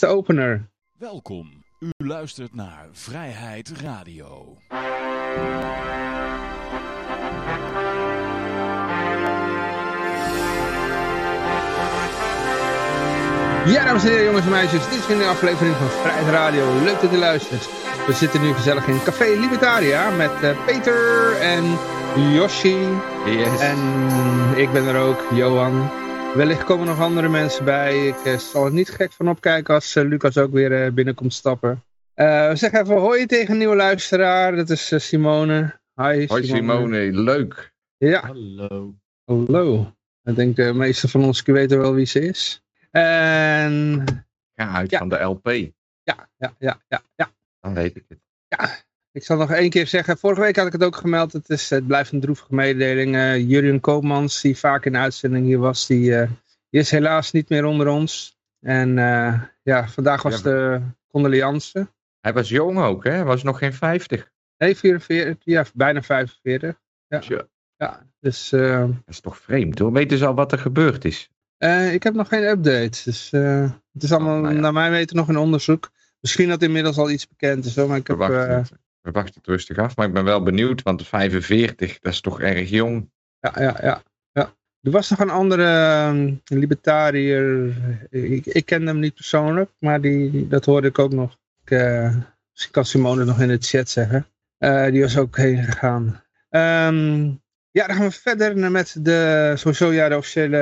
de opener. Welkom. U luistert naar Vrijheid Radio. Ja, dames en heren, jongens en meisjes. Dit is weer een aflevering van Vrijheid Radio. Leuk dat u luistert. We zitten nu gezellig in Café Libertaria met uh, Peter en Yoshi. Yes. En ik ben er ook, Johan. Wellicht komen nog andere mensen bij. Ik uh, zal er niet gek van opkijken als uh, Lucas ook weer binnenkomt stappen. we zeggen even hoi tegen een nieuwe luisteraar. Dat is Simone. Hi, Hoi Simone, leuk. Ja. Hallo. Hallo. Ik denk de meeste van ons weten wel wie ze is. En... Ga uit Ja. van de LP. Ja, ja, ja, ja, ja. Dan weet ik het. Ja, ik zal nog één keer zeggen. Vorige week had ik het ook gemeld. Het, is, het blijft een droevige mededeling. Uh, Jurien Koopmans, die vaak in de uitzending hier was, die, uh, die is helaas niet meer onder ons. En uh, ja, vandaag was Ja, de condoleance. Hij was jong ook, hè? Hij was nog geen 50. Nee, 44, ja, bijna 45. Ja, Tja, ja dus dat is toch vreemd, hoor. Weten ze al wat er gebeurd is? ik heb nog geen update. Dus het is allemaal, Oh, nou ja. naar mijn weten, nog in onderzoek. Misschien dat inmiddels al iets bekend is, hoor, maar ik heb... we wachten het rustig af, maar ik ben wel benieuwd, want 45, dat is toch erg jong. Ja, ja, ja. ja. Er was nog een andere um, libertariër. Ik, ik ken hem niet persoonlijk, maar die, dat hoorde ik ook nog. Ik, uh, misschien kan Simone nog in de chat zeggen. Uh, die was ook heen gegaan. Ehm, ja, dan gaan we verder met de, sowieso, de officiële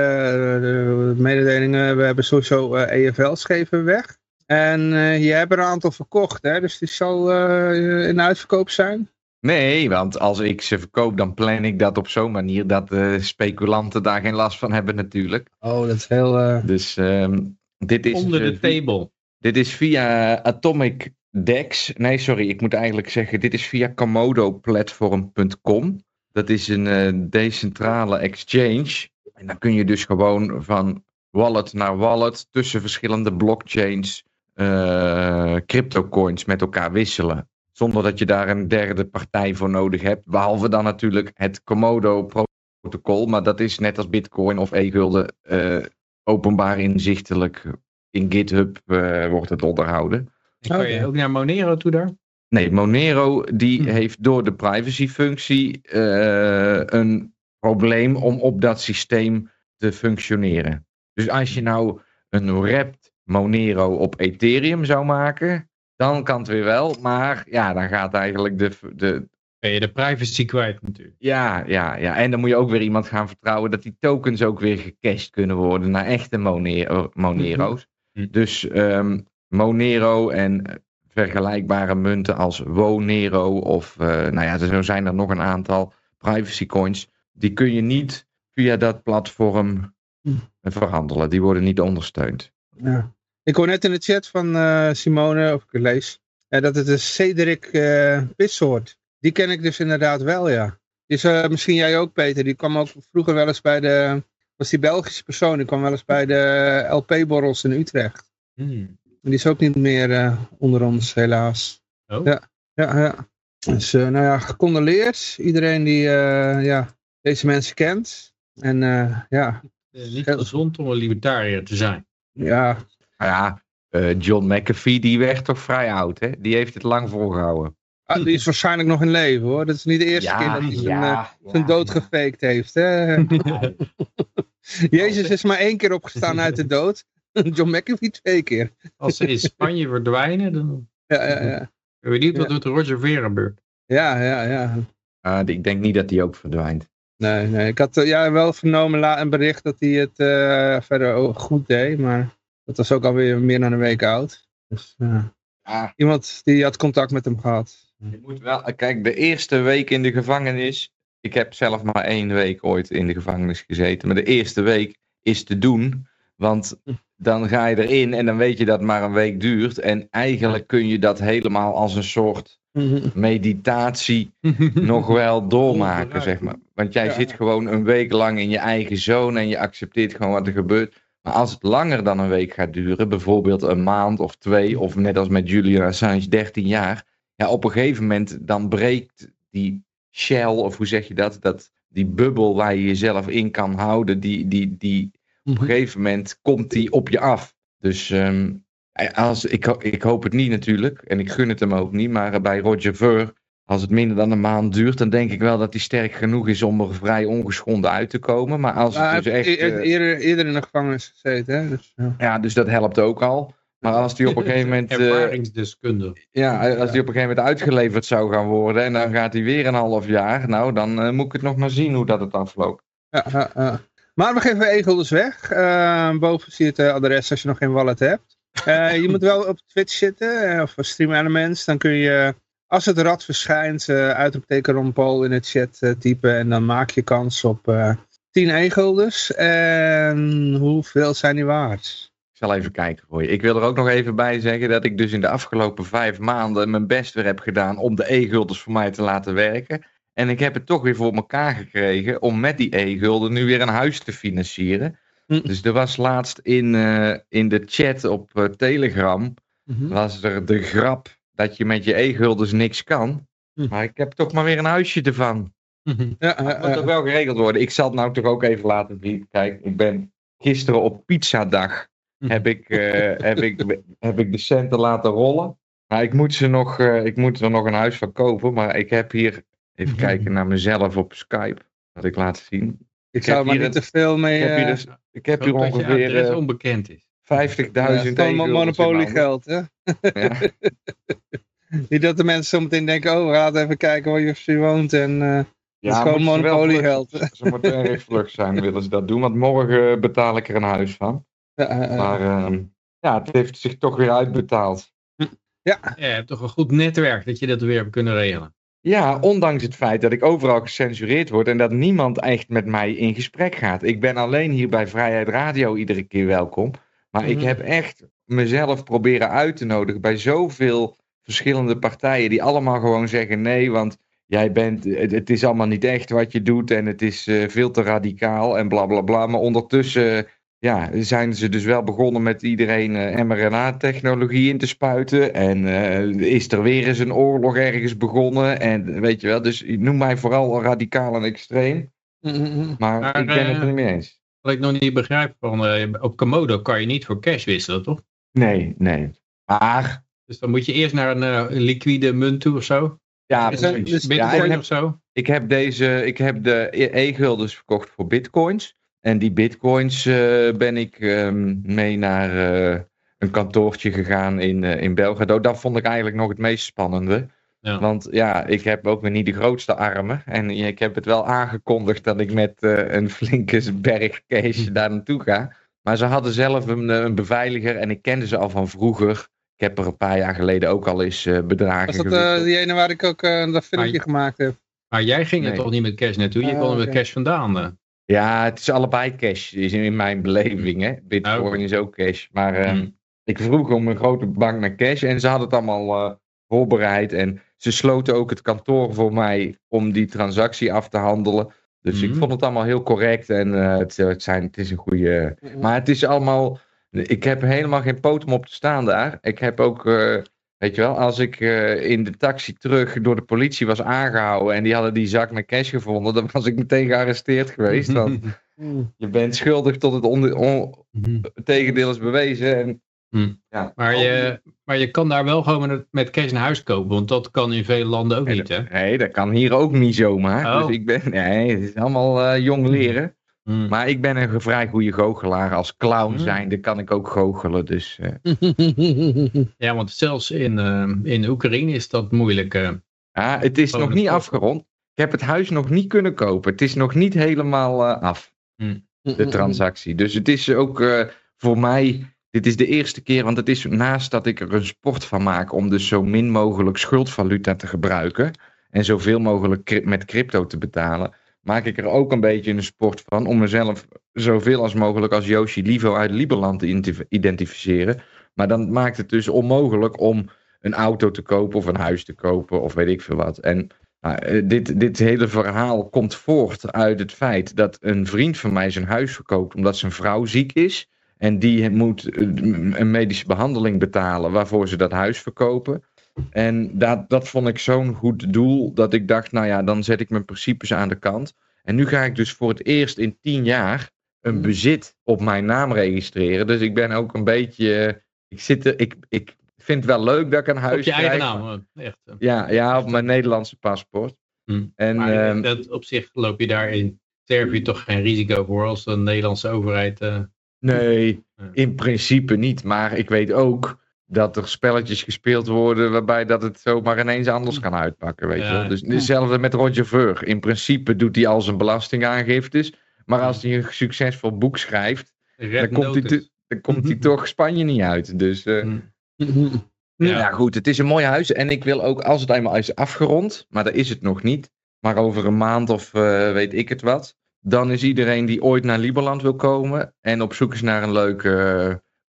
de mededelingen. We hebben sowieso uh, EFL's geven weg. En uh, je hebt er een aantal verkocht, hè? dus die zal uh, in uitverkoop zijn. Nee, want als ik ze verkoop, dan plan ik dat op zo'n manier dat de speculanten daar geen last van hebben natuurlijk. Oh, dat is heel... Uh... Dus um, dit is... Onder de uh, table. Dit is via Atomic Dex. Nee, sorry, ik moet eigenlijk zeggen, dit is via comodoplatform.com. Dat is een uh, decentrale exchange. En dan kun je dus gewoon van wallet naar wallet tussen verschillende blockchains uh, cryptocoins met elkaar wisselen. Zonder dat je daar een derde partij voor nodig hebt. Behalve dan natuurlijk het Komodo-protocol. Maar dat is net als Bitcoin of e-gulden uh, openbaar inzichtelijk. In GitHub uh, wordt het onderhouden. En kan je Oké. ook naar Monero toe daar? Nee, Monero die Hm. heeft door de privacyfunctie uh, een probleem om op dat systeem te functioneren. Dus als je nou een wrapped Monero op Ethereum zou maken, dan kan het weer wel. Maar ja, dan gaat eigenlijk de, de, Ben je de privacy kwijt natuurlijk. ja, ja, ja. En dan moet je ook weer iemand gaan vertrouwen dat die tokens ook weer gecached kunnen worden naar echte Monero, Monero's. Mhm. Dus um, Monero en vergelijkbare munten als Wonero of, uh, nou ja, zo zijn er nog een aantal privacy coins. Die kun je niet via dat platform Mhm. verhandelen. Die worden niet ondersteund. Ja. Ik hoor net in de chat van uh, Simone, of ik lees, uh, dat het een Cedric uh, Pissoort. Die ken ik dus inderdaad wel, ja. Dus misschien jij ook, Peter. Die kwam ook vroeger wel eens bij de... Was die Belgische persoon. Die kwam wel eens bij de LP-borrels in Utrecht. Hmm. En die is ook niet meer onder ons, helaas. Oh. Ja, ja, ja. Dus, nou ja, gecondoleerd. Iedereen die ja, deze mensen kent. En ja... Niet gezond om een libertariër te zijn. Ja. Nou ja, uh, John McAfee die werd toch vrij oud, hè? Die heeft het lang volgehouden. Ah, die is waarschijnlijk nog in leven hoor. Dat is niet de eerste ja, keer dat hij zijn, ja, uh, zijn ja. dood gefaked heeft. Hè? Jezus is maar één keer opgestaan uit de dood. John McAfee twee keer. Als ze in Spanje verdwijnen, dan Ja, ja, ja. ben je niet wat Ja. met Roger Ver gebeurt. Ja, ja, ja. Uh, ik denk niet dat die ook verdwijnt. Nee, nee. Ik had uh, ja, wel vernomen een bericht dat hij het uh, verder goed deed. Maar dat was ook alweer meer dan een week oud. Dus uh, Ja, iemand die had contact met hem gehad. je moet wel, kijk, de eerste week in de gevangenis. Ik heb zelf maar één week ooit in de gevangenis gezeten. Maar de eerste week is te doen. Want dan ga je erin en dan weet je dat het maar een week duurt. En eigenlijk kun je dat helemaal als een soort meditatie nog wel doormaken, zeg maar. Want jij zit gewoon een week lang in je eigen zone en je accepteert gewoon wat er gebeurt. Maar als het langer dan een week gaat duren, bijvoorbeeld een maand of twee, of net als met Julian Assange 13 jaar, ja, op een gegeven moment dan breekt die shell, of hoe zeg je dat, dat die bubbel waar je jezelf in kan houden, die, die, die, op een gegeven moment komt die op je af. Dus um, Als, ik, ik hoop het niet natuurlijk. En ik gun het hem ook niet. Maar bij Roger Ver, als het minder dan een maand duurt, dan denk ik wel dat hij sterk genoeg is om er vrij ongeschonden uit te komen. Maar als Maar het dus echt. e- e- eh, eerder, eerder in de gevangenis gezeten. Hè? Dus, ja. ja, dus dat helpt ook al. Maar als hij op een gegeven moment. eh, Ervaringsdeskundige. ja, als hij op een gegeven moment uitgeleverd zou gaan worden. En dan gaat hij weer een half jaar. Nou, dan eh, moet ik het nog maar zien hoe dat het afloopt. Ja. Maar we geven e dus weg. Eh, boven zie je het adres als je nog geen wallet hebt. Eh, je moet wel op Twitch zitten of Stream Elements. Dan kun je, als het rad verschijnt, eh uitroepteken Ron Paul in het chat eh, typen. En dan maak je kans op eh 10 e-guldens. En hoeveel zijn die waard? Ik zal even kijken voor je. Ik wil er ook nog even bij zeggen dat ik dus in de afgelopen vijf maanden mijn best weer heb gedaan om de e-guldens voor mij te laten werken. En ik heb het toch weer voor elkaar gekregen om met die e-gulden nu weer een huis te financieren. Hm. Dus er was laatst in, eh, in de chat op eh, Telegram, Mhm. was er de grap dat je met je e-guldens niks kan. Hm. Maar ik heb toch maar weer een huisje ervan. Ja, Dat moet toch wel geregeld worden. Ik zal het nou toch ook even laten zien. Kijk, ik ben gisteren op pizzadag heb ik, eh, heb, ik, heb ik de centen laten rollen. Maar ik moet, ze nog, eh, ik moet er nog een huis van kopen. Maar ik heb hier, even Mhm. kijken naar mezelf op Skype. Wat ik laat zien. ik zou heb maar hier niet te veel mee... Ik heb hier, eh, dus, ik heb hier Ook dat je ongeveer adres onbekend is. 50.000 ja, in monopolie geld, hè? Ja. Niet dat de mensen zometeen denken, oh, we gaan even kijken waar Josje woont en... eh, Ja, is gewoon moeten ze wel monopolie vlug- geld. Ze moeten erg vlug zijn, willen ze dat doen. Want morgen betaal ik er een huis van. ja. Maar ehm, ja, het heeft zich toch weer uitbetaald. Ja, je hebt toch een goed netwerk dat je dat weer hebt kunnen regelen. Ja, ondanks het feit dat ik overal gecensureerd word en dat niemand echt met mij in gesprek gaat. Ik ben alleen hier bij Vrijheid Radio iedere keer welkom. Maar ik Mhm. heb echt mezelf proberen uit te nodigen bij zoveel verschillende partijen die allemaal gewoon zeggen nee, want jij bent, het, het is allemaal niet echt wat je doet en het is eh, veel te radicaal en bla bla bla. Maar ondertussen ja, zijn ze dus wel begonnen met iedereen eh, mRNA-technologie in te spuiten. En eh, is er weer eens een oorlog ergens begonnen. En weet je wel, dus noem mij vooral radicaal en extreem. Mm, mm. Maar, Maar, ik ben het eh, er niet mee eens. Wat ik nog niet begrijp, van, eh, op Komodo kan je niet voor cash wisselen, toch? Nee, nee. Maar, Dus dan moet je eerst naar een eh, liquide munt toe of zo. ja, Is precies. dus ja, Bitcoin ik, heb, of zo. ik heb deze, ik heb de e-guldens verkocht voor bitcoins. En die bitcoins eh, ben ik ehm, mee naar een kantoortje gegaan in, in Belgrado. Dat vond ik eigenlijk nog het meest spannende. Ja. Want ja, ik heb ook weer niet de grootste armen. En ik heb het wel aangekondigd dat ik met eh, een flinke berg cash daar naartoe ga. Maar ze hadden zelf een, eh, een beveiliger en ik kende ze al van vroeger. Ik heb er een paar jaar geleden ook al eens eh, bedragen Was dat eh, die ene waar ik ook dat filmpje je- gemaakt heb? Maar jij ging er Nee. toch niet met cash naartoe? Je Ah, kon er met cash vandaan. Ja, het is allebei cash. Is in mijn beleving. Hè. Bitcoin Oh. is ook cash. Maar eh, Hmm. ik vroeg om een grote bank naar cash en ze hadden het allemaal eh, voorbereid. En ze sloten ook het kantoor voor mij om die transactie af te handelen. Dus ik Mhm. vond het allemaal heel correct en eh, het, het, zijn, het is een goede. Maar het is allemaal. Ik heb helemaal geen potem op te staan daar. Ik heb ook. eh, weet je wel, als ik eh, in de taxi terug door de politie was aangehouden. en die hadden die zak met cash gevonden. dan was ik meteen gearresteerd geweest. Want Mm. je bent schuldig tot het on- tegendeel is bewezen. En, Hm. ja, Maar, je, maar je kan daar wel gewoon met, met cash een huis kopen, want dat kan in vele landen ook Nee, niet, hè? Nee, dat kan hier ook niet zomaar. Oh. Dus ik ben, nee, het is allemaal eh, jong leren. Hm. Maar ik ben een vrij goede goochelaar. Als clown Hmm. zijnde kan ik ook goochelen. Dus eh, Ja, want zelfs in, eh, in Oekraïne is dat moeilijk. ja, het is nog niet afgerond. Ik heb het huis nog niet kunnen kopen. Het is nog niet helemaal af, de transactie. Dus het is ook voor mij... Dit is de eerste keer, want het is naast dat ik er een sport van maak... om dus zo min mogelijk schuldvaluta te gebruiken... en zoveel mogelijk met crypto te betalen... maak ik er ook een beetje een sport van... om mezelf zoveel als mogelijk als Yoshi Livo uit Liberland te identif- identificeren. Maar dan maakt het dus onmogelijk om een auto te kopen... of een huis te kopen of weet ik veel wat. En nou, eh, dit, dit hele verhaal komt voort uit het feit dat een vriend van mij zijn huis verkoopt omdat zijn vrouw ziek is. En die moet eh, een medische behandeling betalen waarvoor ze dat huis verkopen. En dat, dat vond ik zo'n goed doel dat ik dacht, nou ja, dan zet ik mijn principes aan de kant. En nu ga ik dus voor het eerst in tien jaar een bezit op mijn naam registreren. Dus ik ben ook een beetje ik, zit er, ik, ik vind het wel leuk dat ik een huis Op je eigen naam. hoor. Echt. eh. Ja, ja, op mijn Nederlandse paspoort. Hm. En, Maar ehm, dat, op zich loop je daar in Servië toch geen risico voor als de Nederlandse overheid... eh, Nee, in principe niet. Maar ik weet ook dat er spelletjes gespeeld worden waarbij dat het zomaar ineens anders kan uitpakken. Weet je Ja. wel? Dus hetzelfde met Roger Ver. In principe doet hij al zijn belastingaangiftes. Maar als hij een succesvol boek schrijft, dan komt, hij, te- dan komt hij toch Spanje niet uit. Dus eh, Hm. ja. Ja. goed, het is een mooi huis. En ik wil ook, als het eenmaal is afgerond, maar dat is het nog niet. Maar over een maand of eh, weet ik het wat. Dan is iedereen die ooit naar Liberland wil komen en op zoek is naar een leuke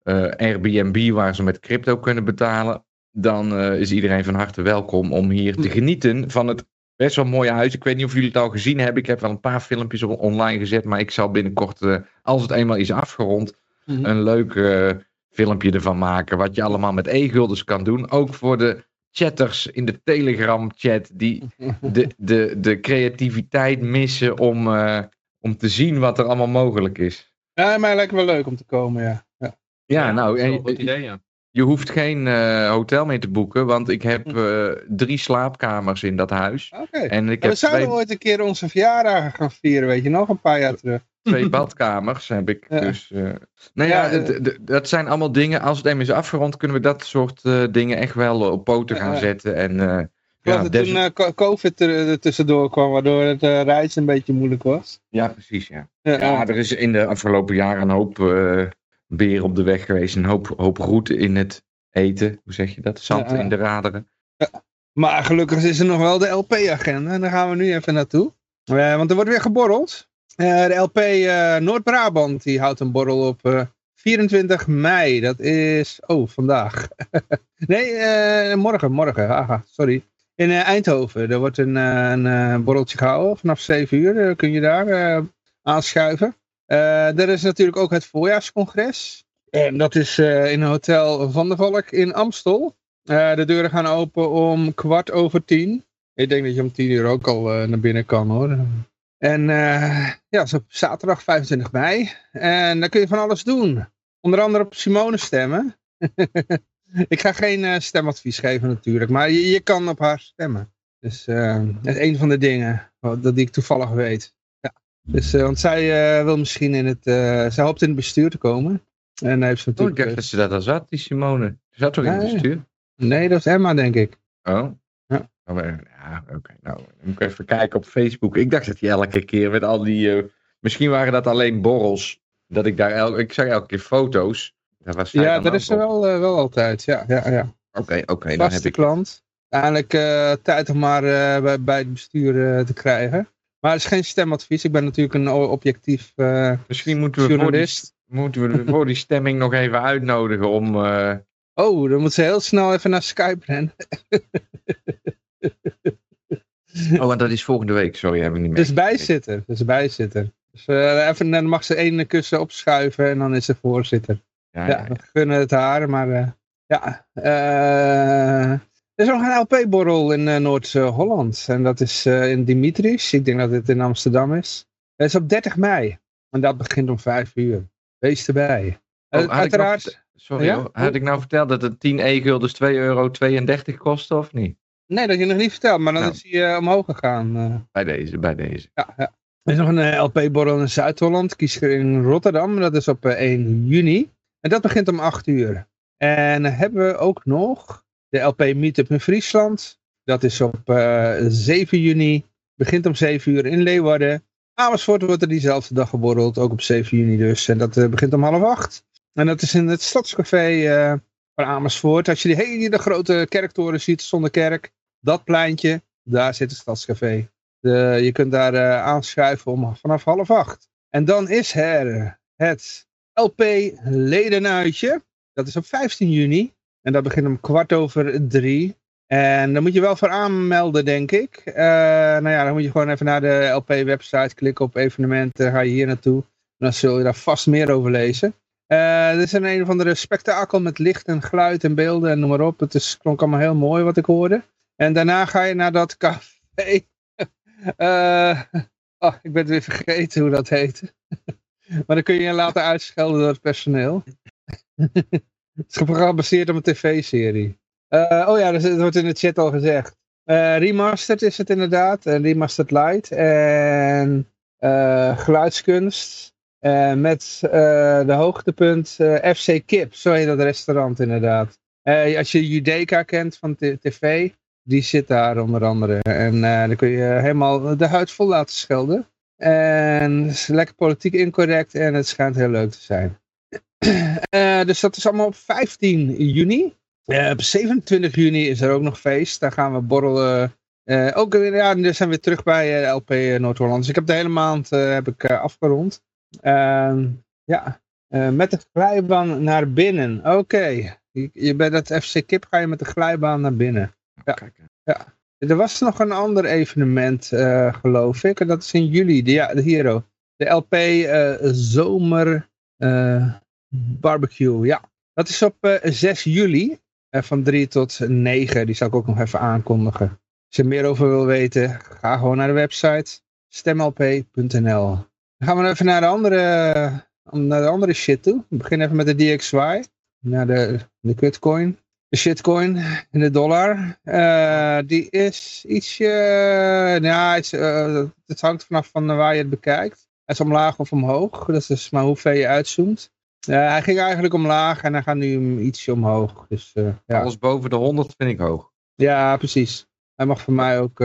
eh, eh, Airbnb waar ze met crypto kunnen betalen. Dan eh, is iedereen van harte welkom om hier te genieten van het best wel mooie huis. Ik weet niet of jullie het al gezien hebben. Ik heb wel een paar filmpjes op- online gezet. Maar ik zal binnenkort, als het eenmaal is afgerond, Mhm. een leuk filmpje ervan maken. Wat je allemaal met e-guldens kan doen. Ook voor de chatters in de Telegram chat die de, de, de creativiteit missen om, om te zien wat er allemaal mogelijk is. Ja, mij lijkt het wel leuk om te komen, ja. ja. Ja, nou, dat is wel en- een goed idee, ja. je hoeft geen eh, hotel meer te boeken, want ik heb Hm. eh, drie slaapkamers in dat huis. Oké. En ik we zouden twee, ooit een keer onze verjaardag gaan vieren, weet je nog, een paar jaar terug. twee badkamers. Heb ik Ja. dus, eh, nou ja, dat zijn allemaal dingen. Als het eenmaal is afgerond, kunnen we dat soort eh, dingen echt wel op poten gaan Ja. zetten. En eh, ja, dat toen eh, co- COVID er, er tussendoor kwam, waardoor het eh, reizen een beetje moeilijk was. ja, precies. Ja. Ja, ja, er is in de afgelopen jaren een hoop eh beer op de weg geweest. Een hoop, hoop route in het eten. Hoe zeg je dat? Zand Ja, in de raderen. Maar gelukkig is er nog wel de LP-agenda. En daar gaan we nu even naartoe. Eh, want er wordt weer geborreld. Eh, de LP eh, Noord-Brabant die houdt een borrel op eh, 24 mei. Dat is... Oh, vandaag. nee, eh, morgen. Morgen. Aha, sorry. In eh, Eindhoven. Er wordt een, eh, een eh, borreltje gehouden. Vanaf 7 uur kun je daar aanschuiven. Er is natuurlijk ook het voorjaarscongres. En dat is in een hotel Van der Valk in Amstel. De deuren gaan open om kwart over tien. Ik denk dat je om tien uur ook al naar binnen kan hoor. En eh, ja, is op zaterdag 25 mei. En daar kun je van alles doen. Onder andere op Simone stemmen. ik ga geen eh, stemadvies geven natuurlijk. Maar je, je kan op haar stemmen. Dus eh, dat is een van de dingen wat- dat die ik toevallig weet. Ja. Dus, eh, want zij wil misschien in het... zij hoopt in het bestuur te komen. En heeft ze Oh, ik natuurlijk... dacht dat ze dat al zat, die Simone. Ze zat toch in het bestuur? nee, dat is Emma denk ik. Oh. Ja. Oh, ja, oké. Nou, dan moet ik even kijken op Facebook. Ik dacht dat je elke keer met al die... misschien waren dat alleen borrels. Dat ik daar... El, ik zag elke keer foto's. Was Ja, dat is er wel, eh, wel altijd. Ja, ja, ja. Oké, oké. dan Vaste heb ik... klant. Eigenlijk eh, tijd om maar eh, bij, bij het bestuur eh, te krijgen. Maar het is geen stemadvies. Ik ben natuurlijk een objectief eh, Misschien moeten we, voor die, journalist. moeten we voor die stemming nog even uitnodigen om... eh, Oh, dan moet ze heel snel even naar Skype rennen. Oh, en dat is volgende week. Sorry, heb ik niet meer. Dus bijzitter. Dus bijzitter. Dus eh, even, dan mag ze één kussen opschuiven en dan is ze voorzitter. Ja, we gunnen het haar, maar eh, ja. eh, er is nog een LP-borrel in eh, Noord-Holland. En dat is in Dimitris. Ik denk dat het in Amsterdam is. Dat is op 30 mei. En dat begint om 5 uur. Wees erbij. Oh, nog uiteraard. Sorry Ja? hoor. Had ik nou verteld dat het 10 e-guldens 2,32 euro kostte of niet? Nee, dat je nog niet verteld, maar dan Nou. is hij omhoog gegaan. Bij deze, bij deze. ja, ja. Er is nog een LP-borrel in Zuid-Holland. Kies er in Rotterdam. Dat is op eh, 1 juni. En dat begint om 8 uur. En hebben we ook nog de LP Meetup in Friesland. Dat is op eh, 7 juni. Begint om 7 uur in Leeuwarden. Amersfoort wordt er diezelfde dag geborreld. Ook op 7 juni dus. En dat eh, begint om half 8. En dat is in het Stadscafé eh, van Amersfoort. Als je die hele grote kerktoren ziet zonder kerk. Dat pleintje. Daar zit het Stadscafé. De, je kunt daar aanschuiven om, vanaf half acht. En dan is er het LP Ledenuitje. Dat is op 15 juni. En dat begint om kwart over drie. En dan moet je wel voor aanmelden, denk ik. Eh, nou ja, dan moet je gewoon even naar de LP-website klikken op evenementen. Ga je hier naartoe. En dan zul je daar vast meer over lezen. Eh dit is een een of andere spektakel met licht en geluid en beelden en noem maar op. Het is, klonk allemaal heel mooi wat ik hoorde. En daarna ga je naar dat café. Eh, oh, ik ben weer vergeten hoe dat heet. maar dan kun je je laten uitschelden door het personeel. Het is gebaseerd op een tv-serie. Eh, oh ja, dat, dat wordt in de chat al gezegd. Eh, remastered is het inderdaad. Een remastered light. En eh, geluidskunst. Eh, met eh, de hoogtepunt eh, FC Kip. Zo heet dat restaurant inderdaad. Eh, als je Judeca kent van tv. Die zit daar onder andere. En eh, dan kun je helemaal de huid vol laten schelden. En het is lekker politiek incorrect. En het schijnt heel leuk te zijn. Eh, dus dat is allemaal op 15 juni. Eh, op 27 juni is er ook nog feest. Daar gaan we borrelen. Eh, ook weer, ja, we zijn weer terug bij LP Noord-Holland. Dus ik heb de hele maand heb ik, afgerond. Ehm, ja, met de glijbaan naar binnen. Oké, je, je bent het FC Kip ga je met de glijbaan naar binnen. Ja. Kijk, Er was nog een ander evenement, eh, geloof ik. En dat is in juli. De, ja, de Hero. De LP eh, Zomer eh, Barbecue. Ja, dat is op eh, 6 juli. van 3 tot 9. Die zal ik ook nog even aankondigen. Als je er meer over wil weten, ga gewoon naar de website stemlp.nl. Dan gaan we even naar de andere, naar de andere shit toe. We beginnen even met de DXY. Naar de, de Bitcoin. De shitcoin in de dollar. Eh, die is ietsje... ja, het, is, eh, het hangt vanaf van waar je het bekijkt. Hij is omlaag of omhoog. Dat is dus maar hoe ver je uitzoomt. Eh, hij ging eigenlijk omlaag en hij gaat nu ietsje omhoog. Dus ja. Alles boven de 100 vind ik hoog. ja, precies. Hij mag voor mij ook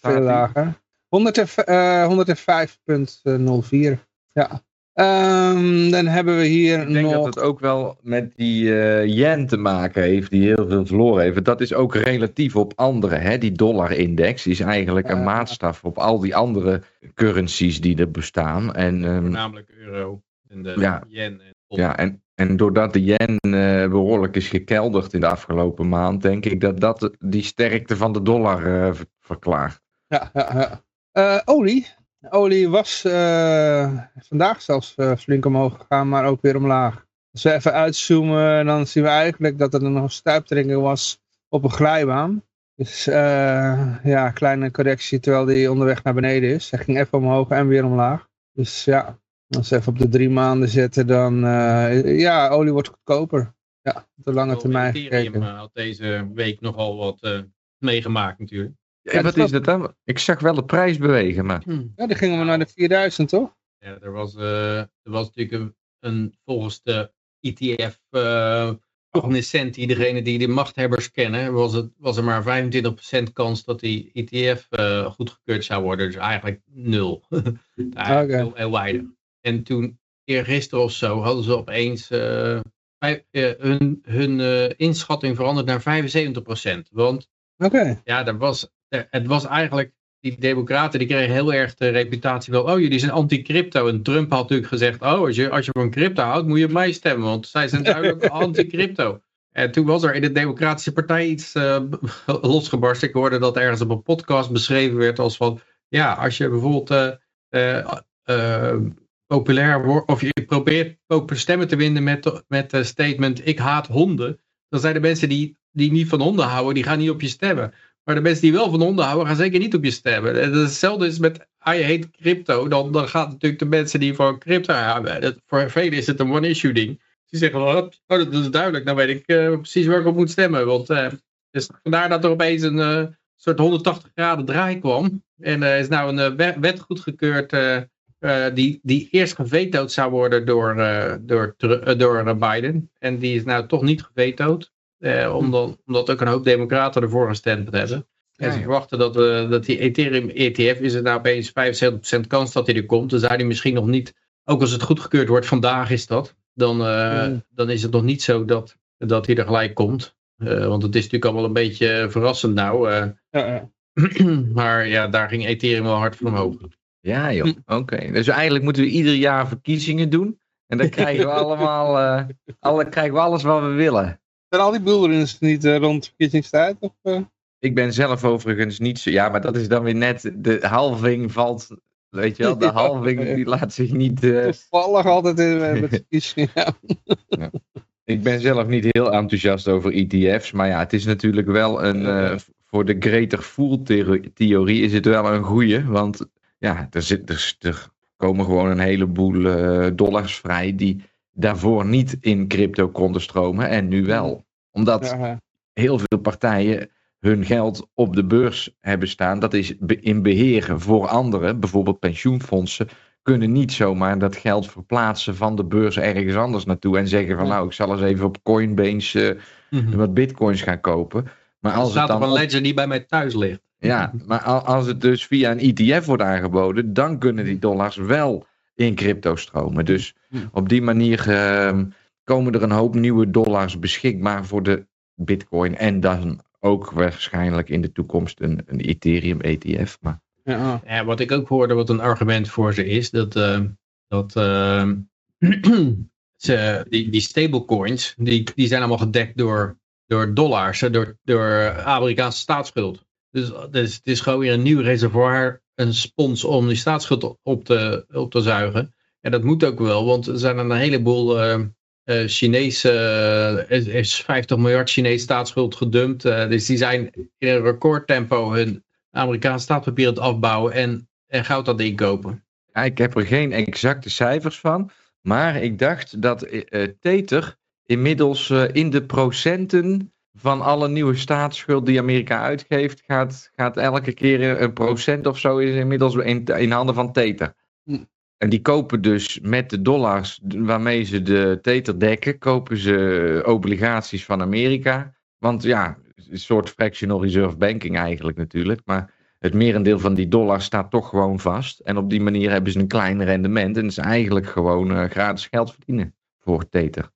veel lager. 100 en v- eh, 105.04. Ja. Ehm, dan hebben we hier Ik denk nog... dat het ook wel met die eh, yen te maken heeft, die heel veel verloren heeft. Dat is ook relatief op andere. Hè? Die dollar-index is eigenlijk een maatstaf op al die andere currencies die er bestaan. En, ehm, Voornamelijk euro en de Ja. yen. En ja, en, en doordat de yen eh, behoorlijk is gekelderd in de afgelopen maand, denk ik dat dat die sterkte van de dollar eh, ver- verklaart. Ja, ja, ja. Eh, olie. Olie was eh, vandaag zelfs eh, flink omhoog gegaan, maar ook weer omlaag. Als we even uitzoomen, dan zien we eigenlijk dat er nog een stuiptrekking was op een glijbaan. Dus eh, ja, kleine correctie terwijl die onderweg naar beneden is. Hij ging even omhoog en weer omlaag. Dus ja, als we even op de drie maanden zetten, dan ja, olie wordt goedkoper. Ja, op de lange termijn Ethereum gekeken. had deze week nogal wat meegemaakt natuurlijk. Ja, wat is dat dan? Ik zag wel de prijs bewegen, maar Ja, die gingen we naar de 4000, toch? Ja, er was, eh, er was natuurlijk een, een volgens de ETF eh cognoscenti, degene die de machthebbers kennen, was, het, was er maar 25% kans dat die ETF eh, goedgekeurd zou worden. Dus eigenlijk nul. eigenlijk Oké. heel, heel weinig. En toen, eergisteren of zo, hadden ze opeens eh, vijf- eh, hun, hun eh, inschatting veranderd naar 75%. Want Oké. ja, er was, het was eigenlijk, die democraten die kregen heel erg de reputatie van, oh jullie zijn anti-crypto. En Trump had natuurlijk gezegd, oh als je, als je van crypto houdt moet je op mij stemmen, want zij zijn duidelijk anti-crypto. En toen was er in de Democratische Partij iets eh, losgebarst. Ik hoorde dat ergens op een podcast beschreven werd als van, ja, als je bijvoorbeeld eh, eh, eh, populair wordt, of je probeert ook stemmen te winnen met, met het statement, ik haat honden. Dan zijn de mensen die, die niet van honden houden, die gaan niet op je stemmen. Maar de mensen die wel van honden houden, gaan zeker niet op je stemmen. En hetzelfde is met, ah, je heet crypto, dan, dan gaan natuurlijk de mensen die van crypto houden. Dat, voor velen is het een one-issue ding. Die zeggen, oh, dat is duidelijk, dan weet ik eh, precies waar ik op moet stemmen. Want dus vandaar dat er opeens een eh, soort 180 graden draai kwam. En er is nou een wet, goedgekeurd die, die eerst gevetood zou worden door, door, door Biden. En die is nou toch niet gevetood. Eh, omdat, omdat ook een hoop democraten ervoor gestemd hebben. En Ja, ze verwachten dat, eh, dat die Ethereum ETF is er nou opeens 75% kans dat hij er komt. Dan zou die misschien nog niet, ook als het goedgekeurd wordt, vandaag is dat. Dan, eh, Mm. dan is het nog niet zo dat, dat hij er gelijk komt. Eh, want het is natuurlijk allemaal een beetje verrassend nou. eh. Ja, ja. maar ja, daar ging Ethereum wel hard voor omhoog. ja joh, oké. Dus eigenlijk moeten we ieder jaar verkiezingen doen. En dan krijgen we allemaal, eh, alle, krijgen we alles wat we willen. Zijn al die bullruns niet eh, rond verkiezingstijd? Of, eh? Ik ben zelf overigens niet zo... Ja, maar dat is dan weer net... De halving valt... Weet je wel, de halving die laat zich niet... eh, Toevallig altijd in, met verkiezingen. Ja. ik ben zelf niet heel enthousiast over ETF's. Maar ja, het is natuurlijk wel een... voor de greater fool theorie- theorie is het wel een goeie. Want ja, er, zit, er, er komen gewoon een heleboel dollars vrij die daarvoor niet in crypto konden stromen en nu wel. Omdat Ja, ja. heel veel partijen hun geld op de beurs hebben staan. Dat is in beheer voor anderen. Bijvoorbeeld pensioenfondsen kunnen niet zomaar dat geld verplaatsen van de beurs ergens anders naartoe. En zeggen van nou, ik zal eens even op Coinbase eh, Mhm. wat bitcoins gaan kopen. Maar als het staat op dan een op- ledger die bij mij thuis ligt. ja, maar al- als het dus via een ETF wordt aangeboden, dan kunnen die dollars wel in crypto stromen. Dus op die manier ehm, komen er een hoop nieuwe dollars beschikbaar voor de bitcoin. En dan ook waarschijnlijk in de toekomst een, een Ethereum ETF. Maar Ja, Ja, wat ik ook hoorde, wat een argument voor ze is, dat, eh, dat eh, ze, die, die stablecoins, die, die zijn allemaal gedekt door, door dollars, door, door Amerikaanse staatsschuld. Dus, dus het is gewoon weer een nieuw reservoir, een spons om die staatsschuld op te, op te zuigen. En dat moet ook wel, want er zijn een heleboel eh, Chinese, eh, is 50 miljard Chinese staatsschuld gedumpt. dus die zijn in een recordtempo hun Amerikaanse staatspapier aan het afbouwen en, en goud aan het inkopen. ik heb er geen exacte cijfers van. Maar ik dacht dat Tether inmiddels in de procenten van alle nieuwe staatsschuld die Amerika uitgeeft, gaat, gaat elke keer een procent of zo is inmiddels in, in handen van Tether. Hm. En die kopen dus met de dollars waarmee ze de Tether dekken, kopen ze obligaties van Amerika. Want ja, een soort fractional reserve banking eigenlijk natuurlijk. Maar het merendeel van die dollars staat toch gewoon vast. En op die manier hebben ze een klein rendement. En is eigenlijk gewoon eh, gratis geld verdienen voor Tether.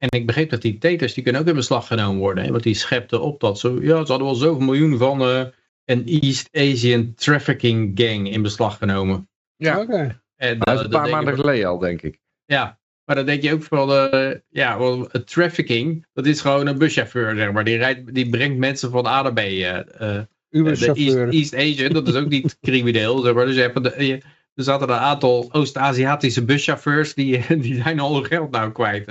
En ik begreep dat die teters, die kunnen ook in beslag genomen worden. Hè? Want die schepten op dat zo, ja, ze hadden wel zoveel miljoen van eh, een East Asian trafficking gang in beslag genomen. Ja. oké. En, Dat is eh, een paar maanden geleden al, denk ik. Ja, maar dan denk je ook van, eh, ja, wel, het trafficking, dat is gewoon een buschauffeur, zeg maar. Die, rijdt, die brengt mensen van A naar B. eh, eh, de East, Uber-chauffeur. East Asian, dat is ook niet crimineel, zeg maar. Dus je hebt de, je- er zaten een aantal Oost-Aziatische buschauffeurs, die, die zijn al hun geld nou kwijt.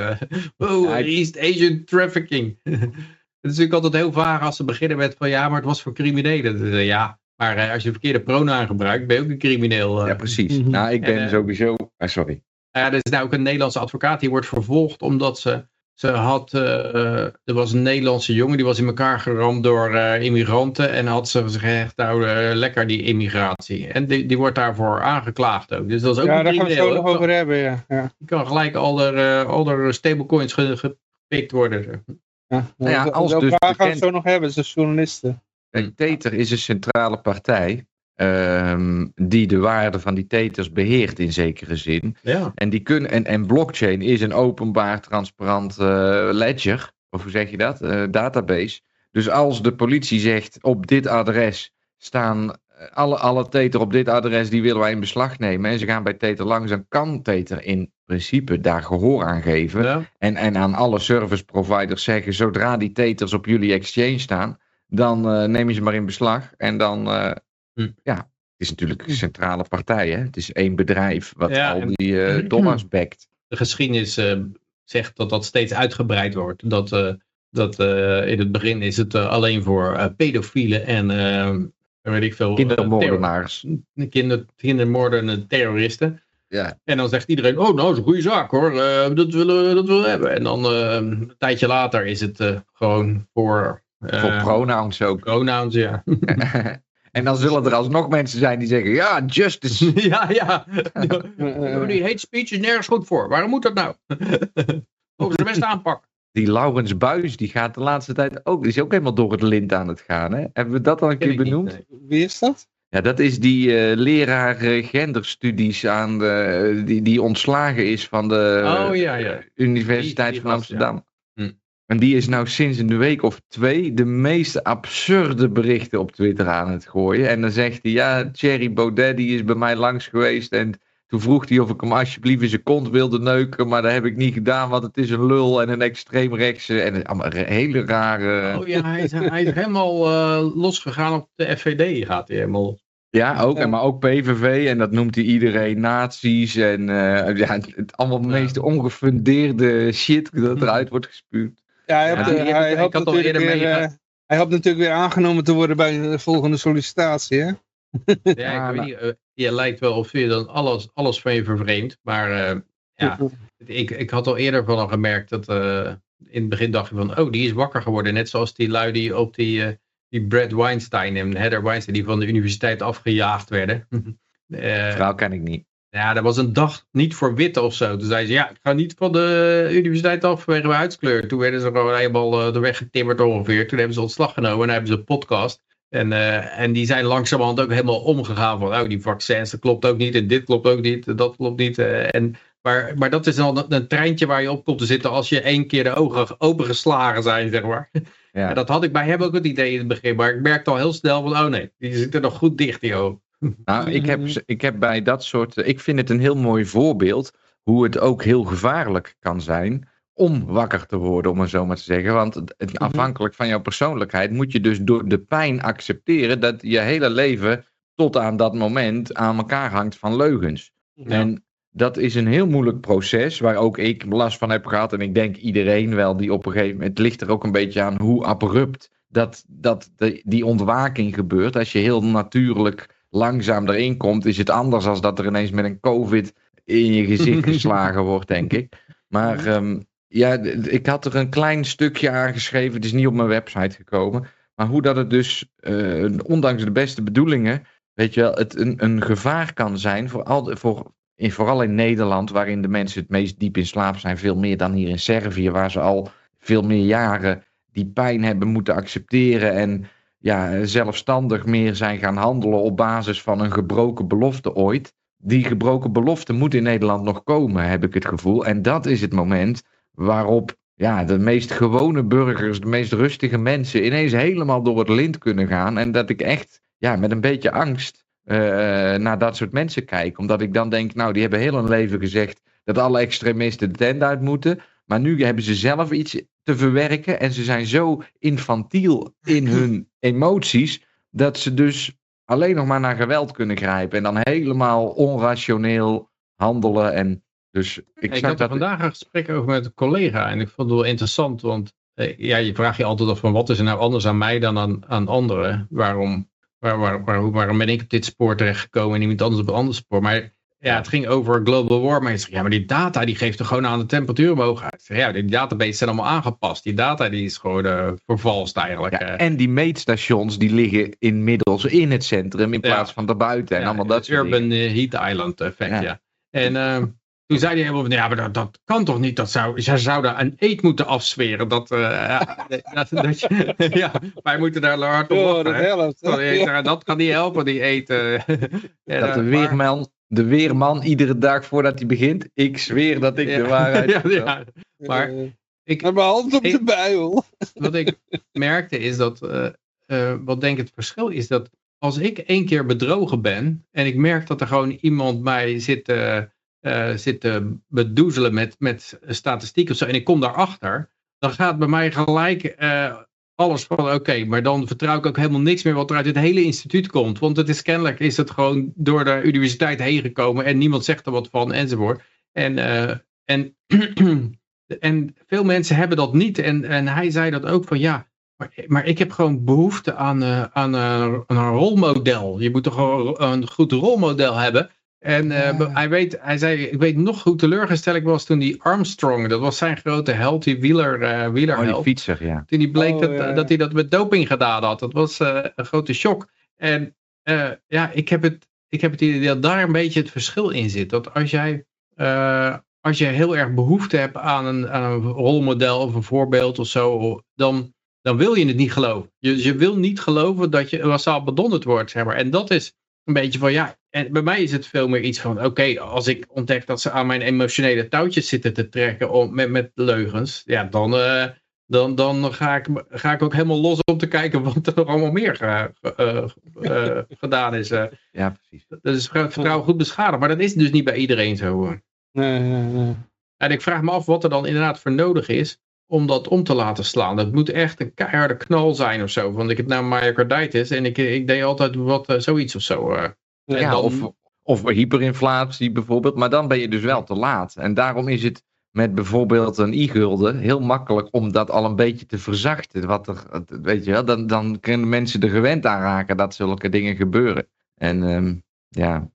East Asian trafficking. Het is natuurlijk altijd heel vaag als ze beginnen met van, ja, maar het was voor criminelen. Dus, eh, ja, maar eh, als je verkeerde pronoun gebruikt, ben je ook een crimineel. eh. Ja, precies. Mhm. Nou, ik En, ben sowieso... ah, sorry. Ja, er is nou ook een Nederlandse advocaat die wordt vervolgd omdat ze, ze had, eh, eh, er was een Nederlandse jongen die was in elkaar geramd door eh, immigranten en had ze gezegd, nou lekker die immigratie. En die, die wordt daarvoor aangeklaagd ook. Dus dat is ook Ja, een daar gaan we het zo nog over hebben, ja. ja. Die kan gelijk al de, eh, al stablecoins ge- gepikt worden. ja. Nou ja, als dus vragen gaan we het zo nog hebben, ze journalisten. Kijk, Tether is een centrale partij ehm, die de waarde van die Tethers beheert in zekere zin. Ja. En, die kunnen, en, en blockchain is een openbaar, transparant eh, ledger, of hoe zeg je dat? Eh, database. Dus als de politie zegt op dit adres staan eh, alle, alle Tether op dit adres, die willen wij in beslag nemen. En ze gaan bij Tether langs, dan kan Tether in principe daar gehoor aan geven. Ja. En, en aan alle service providers zeggen, zodra die Tethers op jullie exchange staan, dan eh, neem je ze maar in beslag. En dan, Hm. ja, het is natuurlijk een centrale partij. Hè? Het is één bedrijf wat Ja, al die eh, dollars backt. de geschiedenis eh, zegt dat dat steeds uitgebreid wordt. Dat, eh, dat in het begin is het alleen voor pedofielen en weet ik veel. Kindermoordenaars. Kinder, kindermoordende terroristen. Ja. En dan zegt iedereen, oh nou, dat is een goede zaak hoor, dat, willen, we- dat willen we hebben. En dan een tijdje later is het gewoon voor, Voor pronouns ook. pronouns, ja. en dan zullen er alsnog mensen zijn die zeggen, ja, justice. ja, ja. Eh, die hate speech is nergens goed voor. Waarom moet dat nou? Mogen ze best aanpakken. Die Laurens Buis, die gaat de laatste tijd ook, die is ook helemaal door het lint aan het gaan. Hè? Hebben we dat al een Ken keer niet, benoemd? nee. Wie is dat? Ja, dat is die eh, leraar eh, genderstudies aan de, die, die ontslagen is van de Oh, ja, ja. Universiteit Die- die van. Amsterdam. En die is nou sinds een week of twee de meest absurde berichten op Twitter aan het gooien. En dan zegt hij, ja, Thierry Baudet die is bij mij langs geweest en toen vroeg hij of ik hem alsjeblieft in zijn kont wilde neuken, maar dat heb ik niet gedaan, want het is een lul en een extreemrechtse en re- hele rare... Oh ja, hij is, hij is helemaal eh, losgegaan op de FVD. Gaat hij helemaal. Ja, ook, en maar ook PVV. En dat noemt hij iedereen nazi's. En eh, ja, het, allemaal meest ongefundeerde shit dat eruit wordt gespuwd. Ja, hij Ja, die eh, hij had natuurlijk eerder weer, mee- hij hoopt natuurlijk weer aangenomen te worden bij de volgende sollicitatie, hè? Ja, ik weet nou. niet, eh, je lijkt wel of je dan alles, alles van je vervreemdt. Maar eh, Ja, ik, ik had al eerder van al gemerkt dat eh, in het begin dacht je van, oh, die is wakker geworden. Net zoals die lui die op die, eh, die Brad Weinstein en Heather Weinstein, die van de universiteit afgejaagd werden. Eh, Vrouw ken ik niet. Ja, dat was een dag niet voor witte of zo. Toen zei ze, ja, ik ga niet van de universiteit af vanwege mijn huidskleur. Toen werden ze gewoon helemaal uh, de weg getimmerd ongeveer. Toen hebben ze ontslag genomen en hebben ze een podcast. En, eh, en die zijn langzamerhand ook helemaal omgegaan van, oh, die vaccins, dat klopt ook niet. En dit klopt ook niet, en dat klopt niet. eh, en, maar, maar dat is dan een, een treintje waar je op komt te zitten als je één keer de ogen opengeslagen zijn, zeg maar. Ja. En dat had ik bij hem ook het idee in het begin. Maar ik merkte al heel snel van, oh nee, die zitten nog goed dicht, die ogen. Nou, ik heb, ik heb bij dat soort. Ik vind het een heel mooi voorbeeld hoe het ook heel gevaarlijk kan zijn om wakker te worden, om het zo maar te zeggen. Want Mhm. afhankelijk van jouw persoonlijkheid moet je dus door de pijn accepteren dat je hele leven tot aan dat moment aan elkaar hangt van leugens. En dat is een heel moeilijk proces waar ook ik last van heb gehad. En ik denk iedereen wel die op een gegeven moment. Het ligt er ook een beetje aan hoe abrupt dat, dat die ontwaking gebeurt. Als je heel natuurlijk langzaam erin komt, is het anders als dat er ineens met een COVID in je gezicht geslagen wordt, denk ik. Maar ehm, ja, d- ik had er een klein stukje aangeschreven. Het is niet op mijn website gekomen. Maar hoe dat het dus, eh, ondanks de beste bedoelingen, weet je wel, het een, een gevaar kan zijn voor al, voor, in, vooral in Nederland, waarin de mensen het meest diep in slaap zijn, veel meer dan hier in Servië, waar ze al veel meer jaren die pijn hebben moeten accepteren en ja, zelfstandig meer zijn gaan handelen op basis van een gebroken belofte ooit. Die gebroken belofte moet in Nederland nog komen, heb ik het gevoel. En dat is het moment waarop ja, de meest gewone burgers, de meest rustige mensen ineens helemaal door het lint kunnen gaan. En dat ik echt ja, met een beetje angst eh, naar dat soort mensen kijk. Omdat ik dan denk, nou, die hebben heel hun leven gezegd dat alle extremisten de tent uit moeten. Maar nu hebben ze zelf iets te verwerken en ze zijn zo infantiel in hun emoties dat ze dus alleen nog maar naar geweld kunnen grijpen en dan helemaal onrationeel handelen en dus ik, Ik, zag had dat vandaag een gesprek over met een collega en ik vond het wel interessant, want eh, ja, je vraagt je altijd af van wat is er nou anders aan mij dan aan, aan anderen? Waarom, waar, waar, waar- waarom ben ik op dit spoor terechtgekomen en iemand anders op een ander spoor? Maar ja, het ging over global warming. Ik zeg, ja, maar die data die geeft er gewoon aan de temperatuur omhoog uit. Ja, die databases zijn allemaal aangepast. Die data die is gewoon eh, vervalst eigenlijk. Ja, eh. en die meetstations die liggen inmiddels in het centrum in Ja. plaats van daarbuiten en Ja, allemaal dat soort Urban dingen. eh, Heat Island effect, ja. Ja. En toen zei hij helemaal van, ja, maar dat, dat kan toch niet? Dat zou, zij zouden een eet moeten afzweren. Dat, eh, ja, dat, dat je- ja, wij moeten daar hard op Oh, dat helpt. Dat kan niet helpen, die eten. En, Dat de weerman, de weerman iedere dag voordat hij begint, ik zweer dat ik de waarheid ja, ja. Maar Eh, ik, Met mijn hand op Ik- de bijbel. wat ik merkte is dat, eh, eh, wat denk ik het verschil is, dat als ik één keer bedrogen ben en ik merk dat er gewoon iemand mij zit, eh, eh, zit te bedoezelen met, met statistiek of zo en ik kom daarachter, dan gaat bij mij gelijk eh, alles van oké, maar dan vertrouw ik ook helemaal niks meer wat er uit het hele instituut komt. Want het is kennelijk is het gewoon door de universiteit heen gekomen en niemand zegt er wat van enzovoort. En, eh, en en veel mensen hebben dat niet. En, en hij zei dat ook van ja, maar, maar ik heb gewoon behoefte aan, eh, aan, aan een rolmodel. Je moet toch gewoon een goed rolmodel hebben. En eh, Ja. hij, weet, hij zei, ik weet nog hoe teleurgesteld ik was toen die Armstrong, dat was zijn grote held, die wieler, eh Oh, die wielerheld. fietser, ja. Toen die bleek Oh, dat, ja, ja. dat hij dat met doping gedaan had. Dat was eh, een grote shock. En eh, ja, ik heb, het, ik heb het idee dat daar een beetje het verschil in zit. Dat als jij, eh, als je heel erg behoefte hebt aan een, aan een rolmodel of een voorbeeld of zo, dan, dan wil je het niet geloven. Je, je wil niet geloven dat je massaal bedonderd wordt. Zeg maar. En dat is een beetje van ja. En bij mij is het veel meer iets van: oké, als ik ontdek dat ze aan mijn emotionele touwtjes zitten te trekken om, met, met leugens, ja, dan. eh, dan, dan ga, ik, ga ik ook helemaal los om te kijken wat er nog allemaal meer eh, eh, gedaan is. Ja, precies. dat is het vertrouwen goed beschadigd, maar dat is dus niet bij iedereen zo. Nee, nee, nee. En ik vraag me af wat er dan inderdaad voor nodig is om dat om te laten slaan. Dat moet echt een keiharde knal zijn of zo. Want ik heb nou myocarditis en ik, ik deed altijd wat, eh, zoiets of zo. eh. En Ja, dan- of, of hyperinflatie bijvoorbeeld, maar dan ben je dus wel te laat. En daarom is het met bijvoorbeeld een i-gulden heel makkelijk om dat al een beetje te verzachten. Wat er, weet je wel, dan, dan kunnen mensen er gewend aan raken dat zulke dingen gebeuren. En ehm, ja,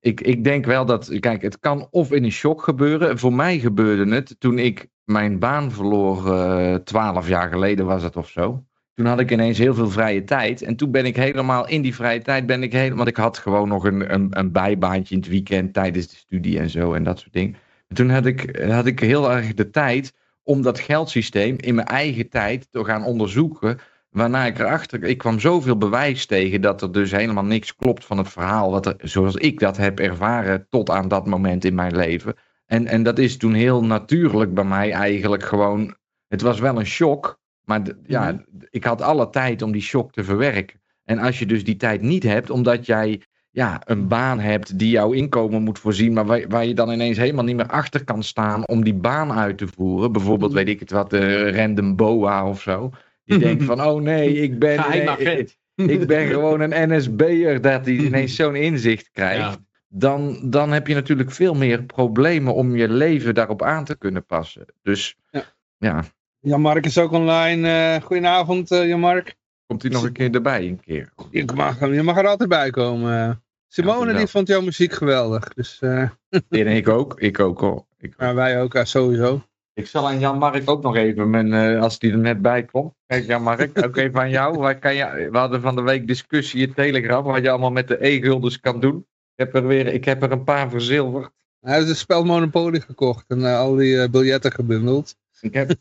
Ik, ik denk wel dat, kijk, het kan of in een shock gebeuren. Voor mij gebeurde het toen ik mijn baan verloor, eh, twaalf jaar geleden was het of zo. Toen had ik ineens heel veel vrije tijd. En toen ben ik helemaal in die vrije tijd ben ik helemaal. Want ik had gewoon nog een, een, een bijbaantje in het weekend tijdens de studie en zo en dat soort dingen. En toen had ik, had ik heel erg de tijd om dat geldsysteem in mijn eigen tijd te gaan onderzoeken. Waarna ik erachter, ik kwam zoveel bewijs tegen dat er dus helemaal niks klopt van het verhaal, wat er, zoals ik dat heb ervaren tot aan dat moment in mijn leven. En, en dat is toen heel natuurlijk bij mij eigenlijk gewoon, het was wel een shock, maar ja, Mhm. ik had alle tijd om die shock te verwerken. En als je dus die tijd niet hebt, omdat jij ja, een baan hebt die jouw inkomen moet voorzien, maar waar, waar je dan ineens helemaal niet meer achter kan staan om die baan uit te voeren. Bijvoorbeeld, weet ik het wat, de random boa of zo. Die denkt van, oh nee, ik ben, nee, ik, ik ben gewoon een NSB'er, dat die ineens zo'n inzicht krijgt. Ja. Dan, dan heb je natuurlijk veel meer problemen om je leven daarop aan te kunnen passen. Dus Ja. ja, Jan-Mark is ook online. eh goedenavond, eh, Jan-Mark. komt hij nog een keer erbij een keer. Je mag, je mag er altijd bij komen. Simone dankjewel. die vond jouw muziek geweldig. Dus eh, En ik ook, ik ook hoor. Ik, maar wij ook, eh, sowieso. ik zal aan Jan-Mark ook nog even, mijn, eh, als die er net bij komt. Kijk Jan-Mark, ook even aan jou. Waar kan je. We hadden van de week discussie in Telegram, wat je allemaal met de e-guldens kan doen. Ik heb er, weer, ik heb er een paar verzilverd. Hij heeft het spel Monopoly gekocht en eh, al die eh, biljetten gebundeld. Ik heb,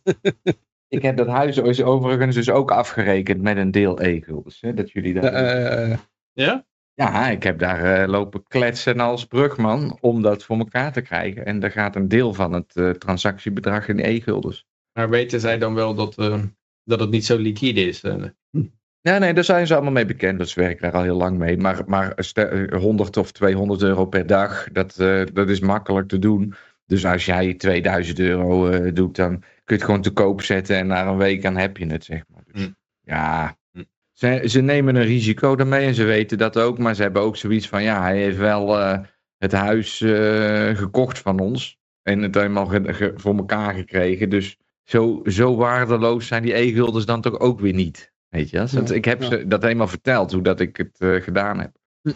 ik heb dat huis is overigens dus ook afgerekend met een deel e-guldens. hè, Dat jullie dat Eh, Ja? Ja, ik heb daar eh, lopen kletsen als brugman om dat voor elkaar te krijgen. En daar gaat een deel van het eh, transactiebedrag in e-guldens. Maar weten zij dan wel dat, eh, dat het niet zo liquide is? Ja, nee, daar zijn ze allemaal mee bekend. Dat ze werken daar al heel lang mee. Maar, maar ste- eh, 100 of 200 euro per dag, dat, eh, dat is makkelijk te doen. Dus als jij 2000 euro eh, doet, dan kun je het gewoon te koop zetten. En na een week dan heb je het, zeg maar. Dus, Hm. Ja, Hm. ze, ze nemen een risico daarmee en ze weten dat ook. Maar ze hebben ook zoiets van, ja, hij heeft wel het huis gekocht van ons. En het helemaal voor elkaar gekregen. Dus zo, zo waardeloos zijn die e-guldens dan toch ook weer niet. Weet je, Ja, ik heb ze dat helemaal verteld, hoe dat ik het eh, gedaan heb. maar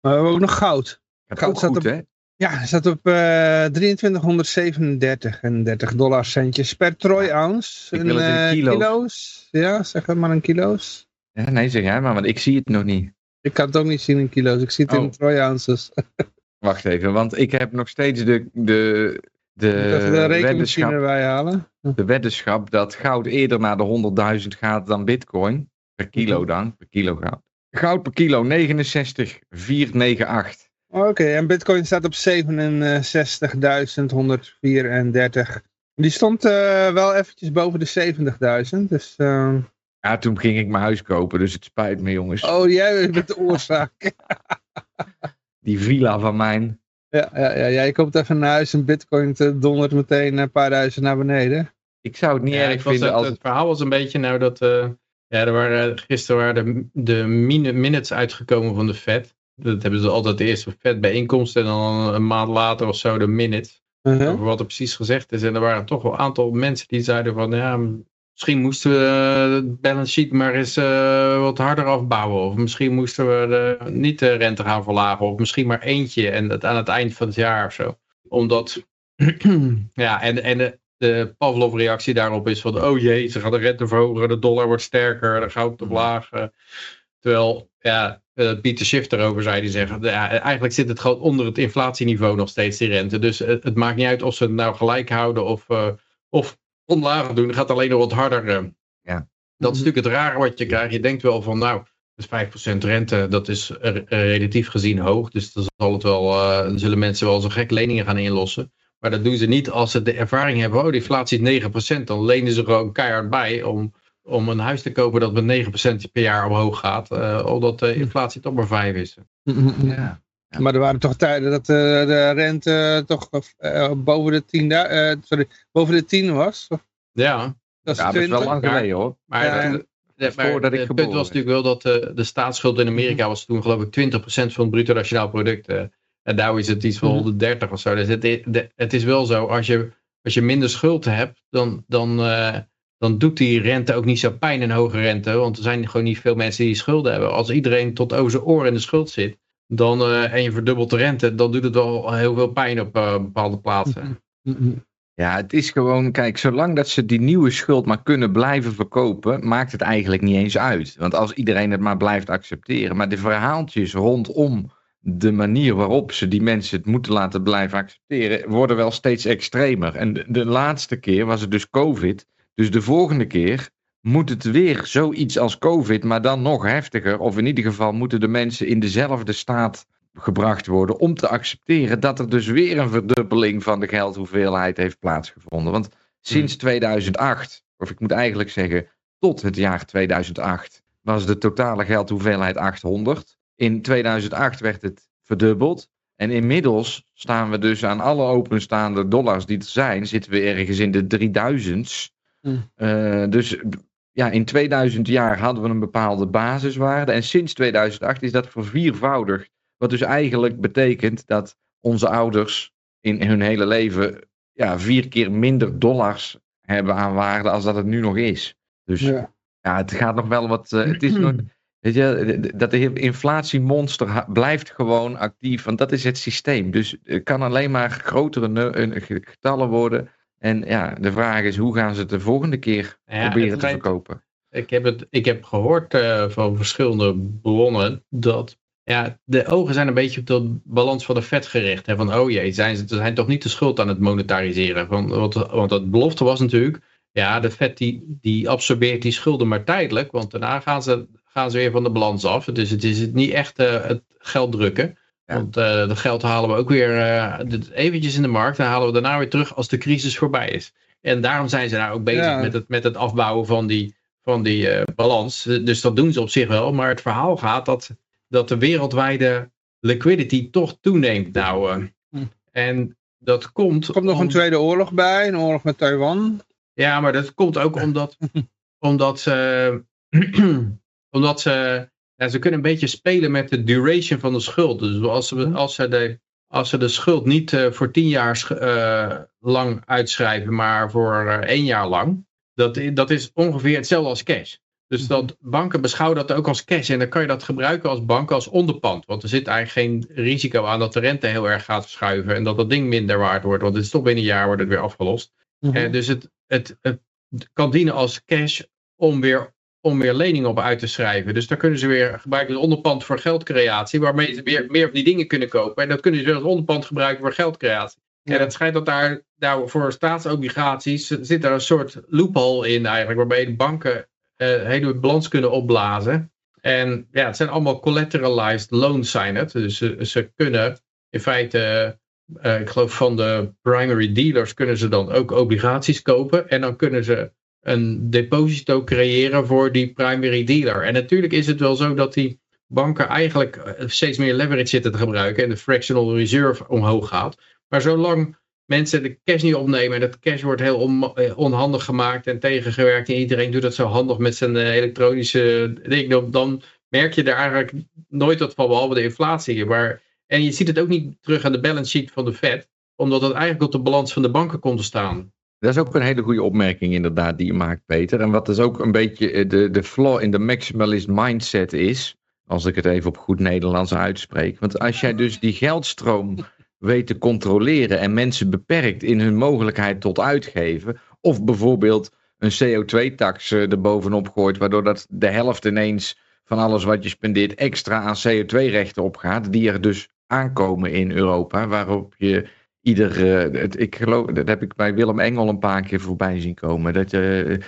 we hebben ook nog goud. Gaat Goud staat goed, op- hè? Ja, staat op eh 2337 en 30 dollar centjes per troy ounce. Ik wil het in eh, kilo's. Ja, zeg het maar in kilo's. Ja, nee, zeg jij maar, want ik zie het nog niet. Ik kan het ook niet zien in kilo's. Ik zie het Oh. in troy ounces. Wacht even, want ik heb nog steeds de, de, de, weddenschap, erbij halen. de weddenschap dat goud eerder naar de 100.000 gaat dan bitcoin. Per kilo Mhm. dan, per kilo goud. Goud per kilo 69,498. Oké, en bitcoin staat op 67.134. Die stond eh, wel eventjes boven de 70.000. Dus, eh, Ja, toen ging ik mijn huis kopen, dus het spijt me jongens. oh, jij bent de oorzaak. Die villa van mijn. Ja, ja, ja, jij komt even naar huis en bitcoin te dondert meteen een paar duizend naar beneden. Ik zou het niet Ja, erg vinden het, als het verhaal was een beetje nou dat... eh, ja, er waren, gisteren waren de, de minutes uitgekomen van de Fed. Dat hebben ze altijd de eerste Fed bijeenkomst en dan een maand later of zo de minutes. Uh-huh. Over wat er precies gezegd is. En er waren toch wel een aantal mensen die zeiden van... Ja, misschien moesten we het balance sheet maar eens eh, wat harder afbouwen. Of misschien moesten we de, niet de rente gaan verlagen. Of misschien maar eentje en dat aan het eind van het jaar of zo. Omdat... ja, en, en de, de Pavlov-reactie daarop is van... Oh jee, ze gaan de rente verhogen, de dollar wordt sterker, de goud te laag. eh. terwijl, ja, eh, Pieter Schiff erover zei, die zeggen... Ja, eigenlijk zit het gewoon onder het inflatieniveau nog steeds, die rente. Dus het, maakt niet uit of ze het nou gelijk houden of, of omlaag doen. Het gaat alleen nog wat harder. eh. Ja. Dat is natuurlijk het rare wat je krijgt. Je denkt wel van, nou, dus 5% rente, dat is relatief gezien hoog. Dus dan, zal het wel, eh, dan zullen mensen wel zo gek leningen gaan inlossen. Maar dat doen ze niet als ze de ervaring hebben, oh, de inflatie is 9%. Dan lenen ze gewoon keihard bij om, om een huis te kopen dat met 9% per jaar omhoog gaat. eh, omdat de inflatie toch maar 5 is. Ja. Ja. Maar er waren toch tijden dat eh, de rente toch eh, boven, de 10, du- eh, sorry, boven de 10 was. Ja, Dat is Ja, dat is wel 20. lang geleden hoor. maar, Ja, de- de- maar voordat ik het punt was natuurlijk wel dat de, de staatsschuld in Amerika was toen geloof ik 20% van het bruto nationaal product. eh. en daar is het iets van Mhm. 130 of zo. Dus het, de- het is wel zo, als je, als je minder schuld hebt, dan, dan, eh, dan doet die rente ook niet zo pijn in hoge rente. Want er zijn gewoon niet veel mensen die schulden hebben. Als iedereen tot over zijn oren in de schuld zit, dan, eh, en je verdubbelt de rente, dan doet het wel heel veel pijn op eh, bepaalde plaatsen. Ja, het is gewoon, kijk, zolang dat ze die nieuwe schuld maar kunnen blijven verkopen, maakt het eigenlijk niet eens uit. Want als iedereen het maar blijft accepteren. Maar de verhaaltjes rondom de manier waarop ze die mensen het moeten laten blijven accepteren, worden wel steeds extremer. En de, de laatste keer was het dus COVID. Dus de volgende keer moet het weer zoiets als COVID, maar dan nog heftiger. Of in ieder geval moeten de mensen in dezelfde staat gebracht worden om te accepteren dat er dus weer een verdubbeling van de geldhoeveelheid heeft plaatsgevonden. Want sinds 2008, of ik moet eigenlijk zeggen tot het jaar 2008, was de totale geldhoeveelheid 800. In 2008 werd het verdubbeld. En inmiddels staan we dus aan alle openstaande dollars die er zijn, zitten we ergens in de 3000's. Hmm. Uh, dus ja, in 2000 jaar hadden we een bepaalde basiswaarde. En sinds 2008 is dat verviervoudigd. Wat dus eigenlijk betekent dat onze ouders in hun hele leven ja, vier keer minder dollars hebben aan waarde als dat het nu nog is. Dus ja, ja het gaat nog wel wat. Uh, het is nog, weet je, dat de inflatiemonster blijft gewoon actief. Want dat is het systeem. Dus het kan alleen maar grotere getallen worden. En ja, de vraag is hoe gaan ze het de volgende keer ja, proberen te verkopen? Ik heb, het, ik heb gehoord uh, van verschillende bronnen dat ja, de ogen zijn een beetje op de balans van de vet gericht. Hè? Van oh jee, zijn ze zijn toch niet de schuld aan het monetariseren. Van, want, want dat belofte was natuurlijk, ja, de vet die, die absorbeert die schulden maar tijdelijk. Want daarna gaan ze, gaan ze weer van de balans af. Dus het is niet echt uh, het geld drukken. Ja. Want uh, dat geld halen we ook weer uh, eventjes in de markt. Dan halen we daarna weer terug als de crisis voorbij is. En daarom zijn ze nou ook bezig ja. met, het, met het afbouwen van die, van die uh, balans. Dus dat doen ze op zich wel. Maar het verhaal gaat dat, dat de wereldwijde liquidity toch toeneemt. Nou, hm. En dat komt... Er komt nog een tweede oorlog bij. Een oorlog met Taiwan. Ja, maar dat komt ook omdat, omdat ze... omdat ze ja, ze kunnen een beetje spelen met de duration van de schuld. Dus als ze, als ze, de, als ze de schuld niet uh, voor tien jaar uh, lang uitschrijven, maar voor uh, één jaar lang, dat, dat is ongeveer hetzelfde als cash. Dus dat banken beschouwen dat ook als cash en dan kan je dat gebruiken als bank als onderpand. Want er zit eigenlijk geen risico aan dat de rente heel erg gaat verschuiven en dat dat ding minder waard wordt, want het is toch binnen een jaar wordt het weer afgelost. Mm -hmm. dus het, het, het kan dienen als cash om weer om weer leningen op uit te schrijven. Dus daar kunnen ze weer gebruiken als onderpand voor geldcreatie, waarmee ze weer meer van die dingen kunnen kopen. En dat kunnen ze weer als onderpand gebruiken voor geldcreatie. Ja. En het schijnt dat daar, daar voor staatsobligaties zit daar een soort loophole in eigenlijk, waarbij de banken uh, hele balans kunnen opblazen. En ja, het zijn allemaal collateralized loans zijn het. Dus ze, ze kunnen in feite, uh, ik geloof van de primary dealers, kunnen ze dan ook obligaties kopen. En dan kunnen ze een deposito creëren voor die primary dealer. En natuurlijk is het wel zo dat die banken eigenlijk eh, steeds meer leverage zitten te gebruiken en de fractional reserve omhoog gaat. Maar zolang mensen de cash niet opnemen en dat cash wordt heel eh, onhandig gemaakt en tegengewerkt en iedereen doet dat zo handig met zijn eh, elektronische ding, dan merk je daar eigenlijk nooit wat van, behalve de inflatie. En je ziet het ook niet terug aan de balance sheet van de Fed, omdat het eigenlijk op de balans van de banken komt te staan. Dat is ook een hele goede opmerking inderdaad die je maakt, Peter. En wat dus ook een beetje eh, de, de flaw in de maximalist mindset is, als ik het even op goed Nederlands uitspreek. Want als jij dus die geldstroom weet te controleren en mensen beperkt in hun mogelijkheid tot uitgeven, of bijvoorbeeld een CO2-tax eh, erbovenop gooit, waardoor dat de helft ineens van alles wat je spendeert extra aan CO2-rechten opgaat, die er dus aankomen in Europa, waarop je ieder, het, ik geloof, dat heb ik bij Willem Engel een paar keer voorbij zien komen. Dat, uh,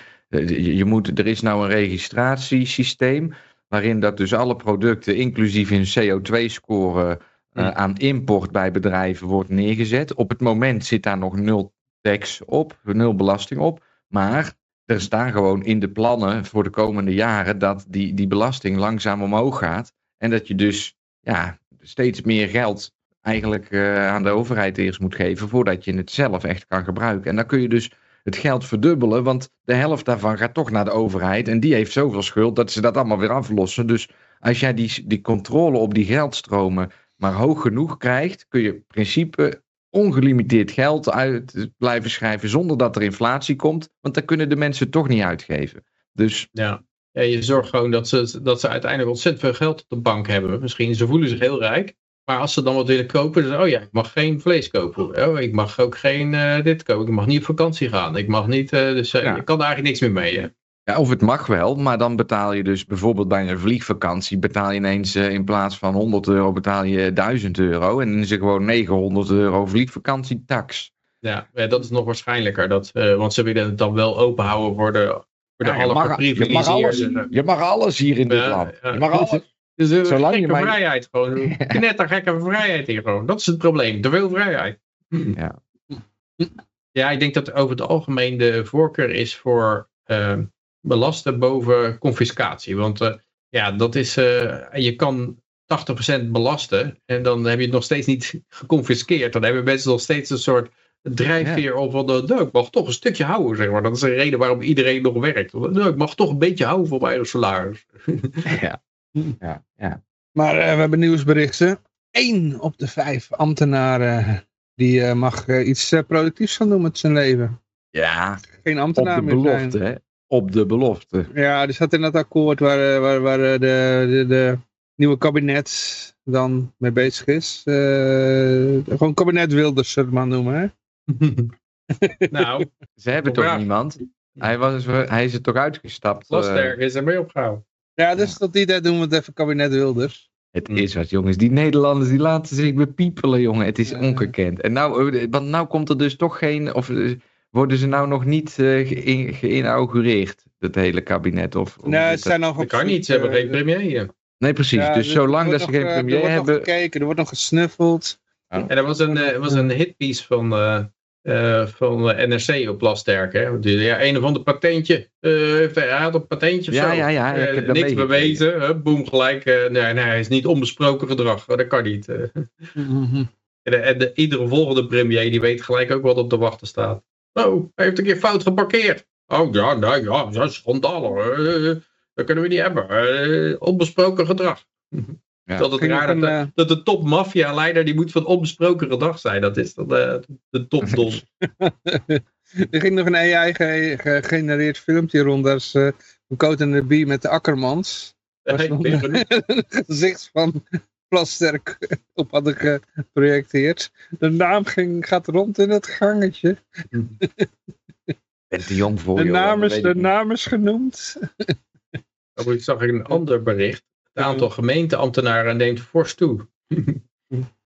je moet, er is nou een registratiesysteem waarin dat dus alle producten, inclusief een CO2-score uh, aan import bij bedrijven, wordt neergezet. Op het moment zit daar nog nul tax op, nul belasting op. Maar er staan gewoon in de plannen voor de komende jaren dat die, die belasting langzaam omhoog gaat. En dat je dus ja, steeds meer geld eigenlijk uh, aan de overheid eerst moet geven voordat je het zelf echt kan gebruiken. En dan kun je dus het geld verdubbelen, want de helft daarvan gaat toch naar de overheid en die heeft zoveel schuld dat ze dat allemaal weer aflossen. Dus als jij die, die controle op die geldstromen maar hoog genoeg krijgt, kun je in principe ongelimiteerd geld uit blijven schrijven zonder dat er inflatie komt, want dan kunnen de mensen toch niet uitgeven. Dus ja. ja, je zorgt gewoon dat ze, dat ze uiteindelijk ontzettend veel geld op de bank hebben. Misschien, ze voelen zich heel rijk. Maar als ze dan wat willen kopen, dan oh ja, ik mag geen vlees kopen. Oh, ik mag ook geen eh, dit kopen. Ik mag niet op vakantie gaan. Ik mag niet, eh, dus uh, Ja. je kan daar eigenlijk niks meer mee. Hè? Ja, of het mag wel, maar dan betaal je dus bijvoorbeeld bij een vliegvakantie betaal je ineens eh, in plaats van 100 euro betaal je 1000 euro en dan is er gewoon 900 euro vliegvakantietax. Ja, dat is nog waarschijnlijker. Dat, eh, want ze willen het dan wel open houden voor de, voor de Ja, je, mag, je, mag alles, je mag alles hier in dit land. Je mag alles. Dus een Zolang je gekke maar- vrijheid gewoon. Knettergekke vrijheid hier gewoon. Dat is het probleem. Te veel vrijheid. Ja. Ja, ik denk dat over het algemeen de voorkeur is voor eh, belasten boven confiscatie. Want eh, ja, dat is, eh, je kan 80% belasten en dan heb je het nog steeds niet geconfiskeerd. Dan hebben mensen nog steeds een soort drijfveer op van, eh, nou, ik mag toch een stukje houden, zeg maar. Dat is een reden waarom iedereen nog werkt. Nou, ik mag toch een beetje houden voor mijn eigen salaris. Ja. Ja, ja. Maar eh, we hebben nieuwsberichten. Eén op de vijf ambtenaren die eh, mag eh, iets productiefs gaan doen met zijn leven. ja, Geen op ambtenaar de meer zijn. belofte. Hè? Op de belofte. Ja, die zat in dat akkoord waar, waar, waar de, de, de nieuwe kabinet dan mee bezig is. Eh, gewoon kabinet Wilders, zullen we het maar noemen. Hè? nou, Ze hebben Ja. toch niemand? Hij, was, hij is er toch uitgestapt? Plasterk is ermee opgehouden. Ja, dus tot die tijd doen we het even kabinet Wilders. Het is wat, jongens. Die Nederlanders die laten zich bepiepelen, jongen. Het is Ja. ongekend. En nou, eh, want nou komt er dus toch geen, of eh, worden ze nou nog niet eh, geïn- geïnaugureerd, het hele kabinet? Of, of Nee, dat- zijn nog Dat op kan niet, ze hebben geen premier hier. Nee, precies. ja, dus er zolang dat ze nog, geen premier Er wordt hebben... nog gekeken, er wordt nog gesnuffeld. En er was een, eh, was een hitpiece van, eh eh, van NRC op Plasterk. Hè? Die- Ja, een of ander patentje. eh, heeft hij, had een patentje of Ja, zo. ja, ja, ik Eh, heb niks bewezen. Hè? Boom, gelijk. nee, nee, hij is niet onbesproken gedrag. Dat kan niet. eh. En, de, en de, iedere volgende premier die weet gelijk ook wat op de wachten staat. Oh, hij heeft een keer fout geparkeerd. Oh ja, nee, ja, dat is schandalig. dat kunnen we niet hebben. Onbesproken gedrag. Ja. Dat het Ging raar dat, de, eh, dat de top maffia-leider die moet van onbesproken gedrag zijn. Dat is dan de, de topdon. Er ging nog een AI ge- gegenereerd filmpje rond. Dat is uh, Coat en de Bee met de Akkermans. Een gezicht van Plasterk op hadden geprojecteerd. De naam ging, gaat rond in het gangetje. Ben te jong voor De naam is, de naam is genoemd. Oh, ik zag ik een ander bericht. Het aantal gemeenteambtenaren neemt fors toe. Ja,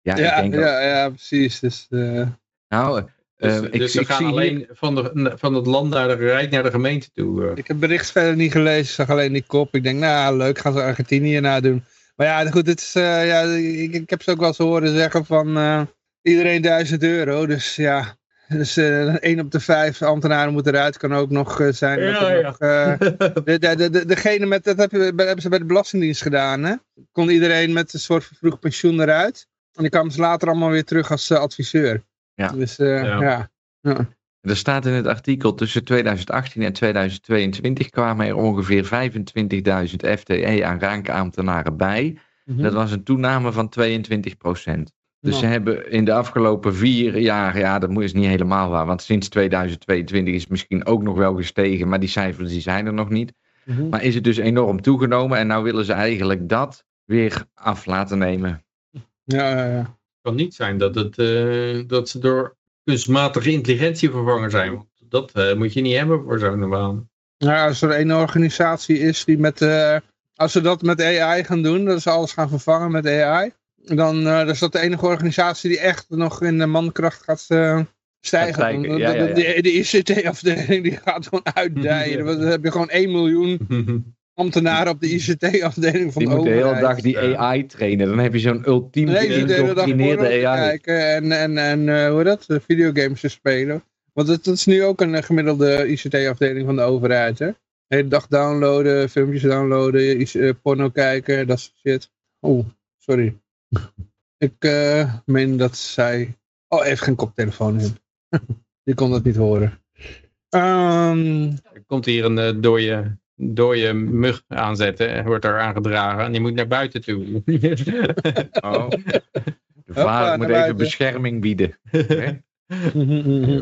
Ja, ik denk ook. ja, ja, precies. Dus, eh, Nou, Dus, eh, ik, dus ze ik gaan zie hier- alleen van, de, van het land naar de rijk naar de gemeente toe. eh. ik heb het bericht verder niet gelezen. Ik zag alleen die kop. Ik denk, nou leuk, gaan ze Argentinië nadoen. Maar ja, goed, het is, eh, ja, ik, ik heb ze ook wel eens horen zeggen van eh, iedereen 1000 euro. Dus ja, dus eh 1 op de 5 ambtenaren moet eruit. Kan ook nog eh, zijn. dat Ja, ja. nog, eh, de, de, de, de- degene met, dat hebben, ze bij de Belastingdienst gedaan. Hè? Kon iedereen met een soort vervroegd pensioen eruit. En die kwamen ze later allemaal weer terug als adviseur. Ja. Dus eh, Ja. ja. Er staat in het artikel tussen 2018 en 2022 kwamen er ongeveer 25.000 FTE aan rankambtenaren bij. Mhm. Dat was een toename van 22 procent. Dus Ja. ze hebben in de afgelopen vier jaar, ja dat moet- is niet helemaal waar, want sinds 2022 is het misschien ook nog wel gestegen, maar die cijfers die zijn er nog niet. Mhm. Maar is het dus enorm toegenomen en nou willen ze eigenlijk dat weer af laten nemen. Ja, ja, ja. Het kan niet zijn dat, het, eh, dat ze door kunstmatige intelligentie vervangen zijn. Want dat eh, moet je niet hebben voor zo'n baan. Nou, als er een organisatie is die met, eh, als ze dat met AI gaan doen, dat ze alles gaan vervangen met AI, dan eh, is dat de enige organisatie die echt nog in de mankracht gaat eh, stijgen. Gaat ja, de, ja, ja. de, de ICT-afdeling die gaat gewoon uitdijen. Dan heb je gewoon 1 miljoen ambtenaren op de ICT-afdeling van Die de moeten de hele overheid. dag die. AI trainen. Dan heb je zo'n ultiem Nee, die geïndoctrineerde AI. kijken en, en, en eh, hoe heet dat, videogames te spelen. Want het, dat is nu ook een gemiddelde ICT-afdeling van de overheid, hè? De hele dag downloaden, filmpjes downloaden, eh, porno kijken, dat soort shit. Oeh, sorry. Ik eh meen dat zij... Oh, even geen koptelefoon in. Die kon dat niet horen. Ehm, Er komt hier een eh, dode, dode mug aanzetten. en Wordt er aangedragen. En die moet naar buiten toe. Oh. De vader moet buiten. even bescherming bieden.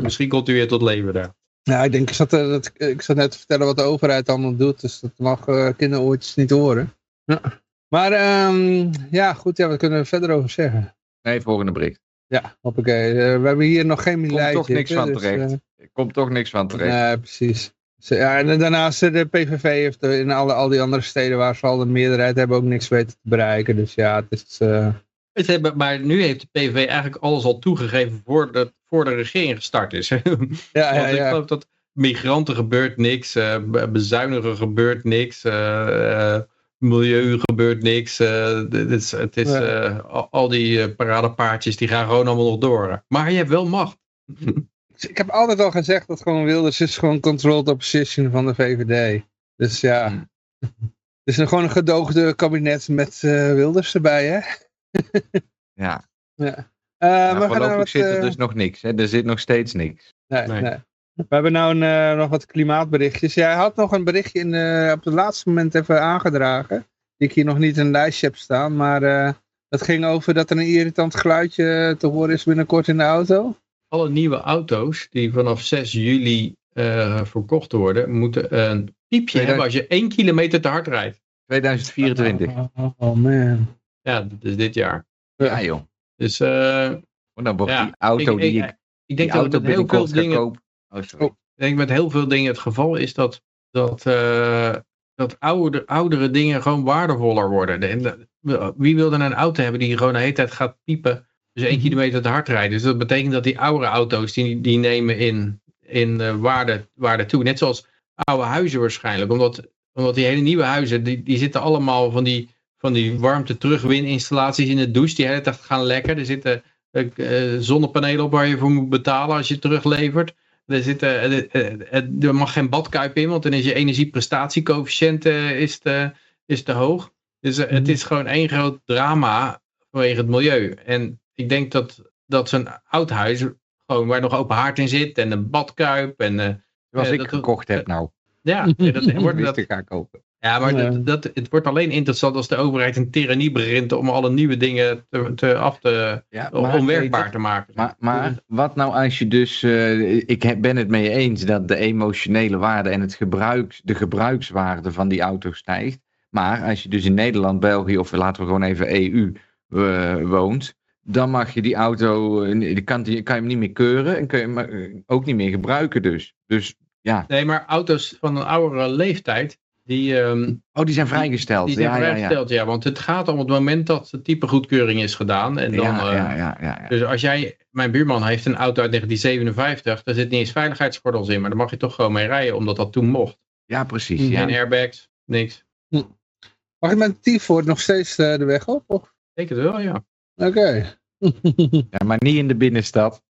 Misschien komt u weer tot leven daar. Ja, ik denk, ik zat, eh, dat, ik zat net te vertellen wat de overheid allemaal doet, dus dat mag uh, kinderoortjes niet horen. Ja. Maar um, ja, goed, ja, wat kunnen we verder over zeggen? Nee, volgende bericht. Ja, hoppakee. Uh, we hebben hier nog geen miljoen. Komt toch niks van dus, terecht. Uh, Komt toch niks van terecht. Nee, precies. Ja, en daarnaast de PVV heeft in alle, al die andere steden waar ze al de meerderheid hebben ook niks weten te bereiken. Dus ja, het is... Uh... Het hebben, maar nu heeft de PVV eigenlijk alles al toegegeven voordat voor de regering gestart is. ja, ja, ja. ik geloof dat migranten gebeurt niks, uh, bezuinigen gebeurt niks, uh, milieu gebeurt niks. het is, het is al, al, die paradepaardjes die gaan gewoon allemaal nog door. Maar je hebt wel macht. ik heb altijd al gezegd dat gewoon Wilders is gewoon controlled opposition van de VVD. Dus ja, het is gewoon een gedoogde kabinet met Wilders erbij, hè? ja. ja. Uh, maar voorlopig zit er dus nog niks. Hè? Er zit nog steeds niks. Nee, nee. nee. We hebben nou een, uh, nog wat klimaatberichtjes. Jij had nog een berichtje in, uh, op het laatste moment even aangedragen. Die ik hier nog niet in een lijstje heb staan. Maar uh, dat ging over dat er een irritant geluidje te horen is binnenkort in de auto. Alle nieuwe auto's die vanaf 6 juli verkocht worden, moeten een piepje hebben als je 1 kilometer te hard rijdt. 2024. Oh, oh, man. Ja, dat is dit jaar. Ja joh. Dus uh, dan wordt ja, die auto die ik, ik, denk dat met heel veel dingen, koop. Oh, sorry. ik denk met heel veel dingen het geval is dat, dat, uh, dat oude, oudere dingen gewoon waardevoller worden. De, wie wil dan een auto hebben die gewoon de hele tijd gaat piepen, dus één mhm. kilometer te hard rijden. Dus dat betekent dat die oude auto's, die, die nemen in, in uh, waarde, waarde toe. Net zoals oude huizen waarschijnlijk. Omdat, omdat die hele nieuwe huizen, die, die zitten allemaal van die van die warmte terugwininstallaties in de douche. Die hele tijd gaan lekker. Er zitten uh, zonnepanelen op waar je voor moet betalen als je teruglevert. Er, zitten, uh, er mag geen badkuip in, want dan is je energieprestatiecoëfficiënt is, te, is te hoog. Dus het mhm. is gewoon één groot drama vanwege het milieu. En ik denk dat, dat zo'n oud huis, gewoon waar nog open haard in zit en een badkuip. En, Zoals ik gekocht heb nou. Ja, dat wordt dat. gaan kopen. Ja, maar dat, dat, het wordt alleen interessant als de overheid een tyrannie begint om alle nieuwe dingen te, te af te, ja, onwerkbaar te maken. Maar, maar wat nou als je dus, uh, ik ben het mee eens dat de emotionele waarde en het gebruiks, de gebruikswaarde van die auto stijgt. Maar als je dus in Nederland, België of laten we gewoon even EU uh, woont, dan mag je die auto, die kan, kan je hem niet meer keuren en kun je hem ook niet meer gebruiken dus. Dus ja. Nee, maar auto's van een oudere leeftijd, die, um, oh, die zijn vrijgesteld. Die, die zijn ja, vrijgesteld, ja, ja. Want het gaat om het moment dat de typegoedkeuring is gedaan. En dan, ja, ja, ja, ja, Dus als jij... Mijn buurman heeft een auto uit 1957. Daar zit niet eens veiligheidsgordels in. Maar daar mag je toch gewoon mee rijden, omdat dat toen mocht. Ja, precies. Geen airbags, niks. Hm. Mag je met T-Ford nog steeds uh, de weg op? Of? Ik het wel, ja. Oké. ja, maar niet in de binnenstad.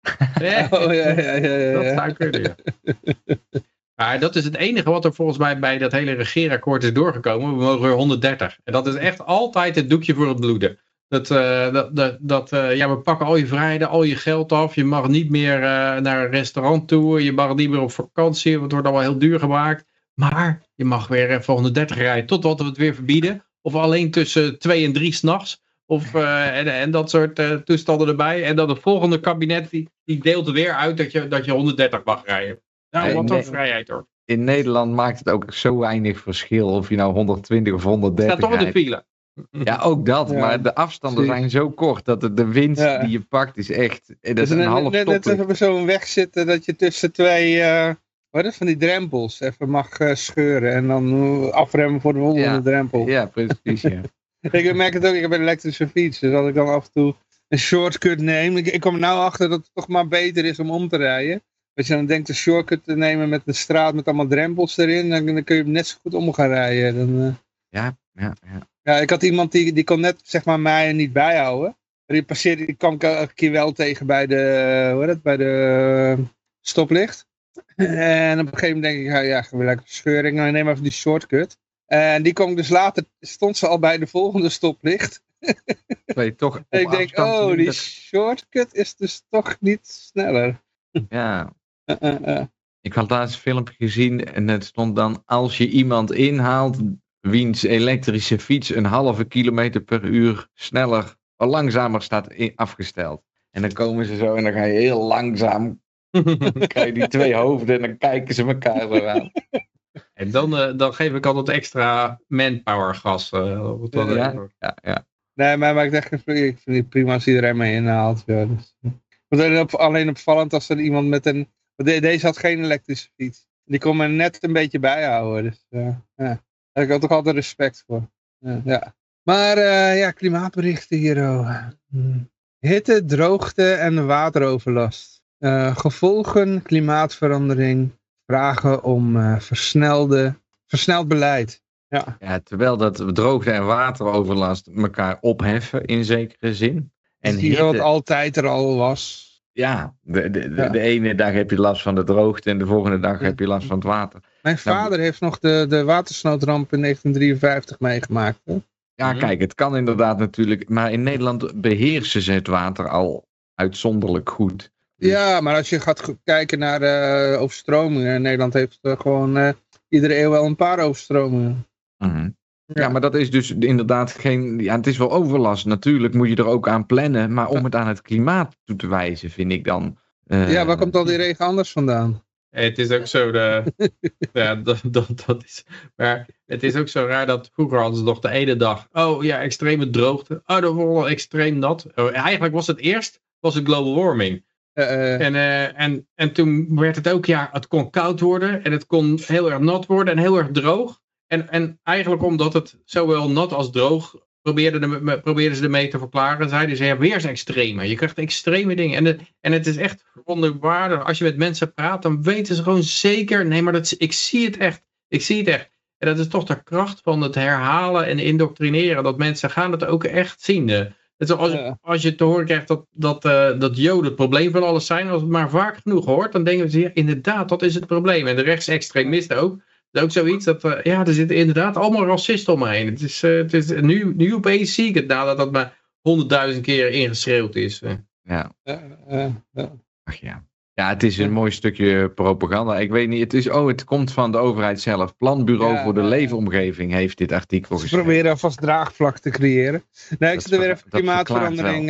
Ja, oh, ja, ja, ja, ja, Dat zou kunnen, ja. Maar dat is het enige wat er volgens mij bij dat hele regeerakkoord is doorgekomen. We mogen weer 130. En dat is echt altijd het doekje voor het bloeden. Dat, uh, dat, dat, uh, ja, we pakken al je vrijheden, al je geld af. Je mag niet meer uh, naar een restaurant toe. Je mag niet meer op vakantie. Want het wordt allemaal heel duur gemaakt. Maar je mag weer even 130 rijden totdat we het weer verbieden. Of alleen tussen 2 en 3 s'nachts. Of, en, en dat soort toestanden erbij. En dan het volgende kabinet die, die deelt er weer uit dat je, dat je 130 mag rijden. Nou, wat een vrijheid hoor. In Nederland maakt het ook zo weinig verschil of je nou 120 of 130 Staat toch in de file. Ja, ook dat. Maar de afstanden zijn zo kort dat de, de winst die je pakt is echt... Dat is, een half net, net even zo'n weg zitten dat je tussen twee... Uh, wat is van die drempels even mag uh, scheuren en dan afremmen voor de volgende ja. drempel. Ja, precies. Ja. ik merk het ook, ik heb een elektrische fiets, dus als ik dan af en toe een shortcut neem, ik, ik kom er nou achter dat het toch maar beter is om om te rijden. Als je dan denkt een shortcut te nemen met een straat met allemaal drempels erin, dan, dan kun je net zo goed om gaan rijden. Dan, uh... ja, ja, ja. Ja, ik had iemand die, die kon net zeg maar mij niet bijhouden. Die passeerde, die kwam ik een keer wel tegen bij de, hoe het, bij de stoplicht. En op een gegeven moment denk ik, ja, ja weer lekker scheuring, nou, neem even die shortcut. En die kwam dus later, stond ze al bij de volgende stoplicht. je toch ik denk, oh, die shortcut is dus toch niet sneller. Ja. Ik had laatst een filmpje gezien en het stond dan als je iemand inhaalt wiens elektrische fiets een halve kilometer per uur sneller, langzamer staat afgesteld. En dan komen ze zo en dan ga je heel langzaam Dan krijg je die twee hoofden en dan kijken ze elkaar zo aan. En dan, eh, dan geef ik altijd extra manpower gas. eh, Ja, ja, ja. Nee, mij maakt echt geen Ik vind het prima als iedereen mee inhaalt. Ja, dus. Want alleen, op, alleen opvallend als er iemand met een... deze had geen elektrische fiets. Die kon me net een beetje bijhouden. Dus eh, ja, daar heb ik toch altijd respect voor. Ja, ja. Maar eh, ja, klimaatberichten hier. oh. Hmm. Hitte, droogte en wateroverlast. Eh, gevolgen klimaatverandering vragen om versnelde, versneld beleid. Ja. Ja, terwijl dat droogte en wateroverlast elkaar opheffen in zekere zin. En hier wat hitte, altijd er al was. Ja, de, de, de, Ja. de ene dag heb je last van de droogte en de volgende dag heb je last van het water. Mijn Nou, vader heeft nog de, de watersnoodramp in 1953 meegemaakt. Hè? Ja, Mhm. kijk, het kan inderdaad natuurlijk, maar in Nederland beheersen ze het water al uitzonderlijk goed. Dus- Ja, maar als je gaat kijken naar eh, overstromingen. Nederland heeft eh, gewoon eh, iedere eeuw wel een paar overstromingen. Mhm. Ja, maar dat is dus inderdaad geen. Ja, het is wel overlast. Natuurlijk moet je er ook aan plannen. Maar om het aan het klimaat toe te wijzen, vind ik dan. eh, ja, waar komt al die regen anders vandaan? Het is ook zo, de, ja, dat, dat, dat is, maar het is ook zo raar dat vroeger hadden ze nog de ene dag, oh ja, extreme droogte, oh dan wordt het extreem nat. Oh, eigenlijk was het eerst, was het global warming. Eh, eh, En, eh, en, en toen werd het ook, ja, het kon koud worden en het kon heel erg nat worden en heel erg droog. En, en eigenlijk omdat het zowel nat als droog probeerden, de, probeerden ze ermee te verklaren, zeiden ze, ja, weersextreme. Je krijgt extreme dingen. En, de, en het is echt wonderbaarlijk. Als je met mensen praat, dan weten ze gewoon zeker, nee, maar dat, is- ik zie het echt. Ik zie het echt. En dat is toch de kracht van het herhalen en indoctrineren. Dat mensen gaan het ook echt zien. eh. Als, Ja. als je te horen krijgt dat, dat, eh, dat Joden het probleem van alles zijn, als het maar vaak genoeg hoort, dan denken ze, ja, inderdaad, dat is het probleem. En de rechtsextremisten ook. Is ook zoiets dat, eh, ja, er zitten inderdaad allemaal racisten om me heen. Het is, eh, het is, nu, nu opeens zie ik het, nadat dat maar honderdduizend keer ingeschreeuwd is. eh. Ja, eh, ach ja. Ja, het is een mooi stukje propaganda. Ik weet niet, het is, oh, het komt van de overheid zelf. Planbureau Ja, voor de ja. leefomgeving heeft dit artikel Ze geschreven. proberen alvast draagvlak te creëren. Nee, ik Dat zit er weer even klimaatverandering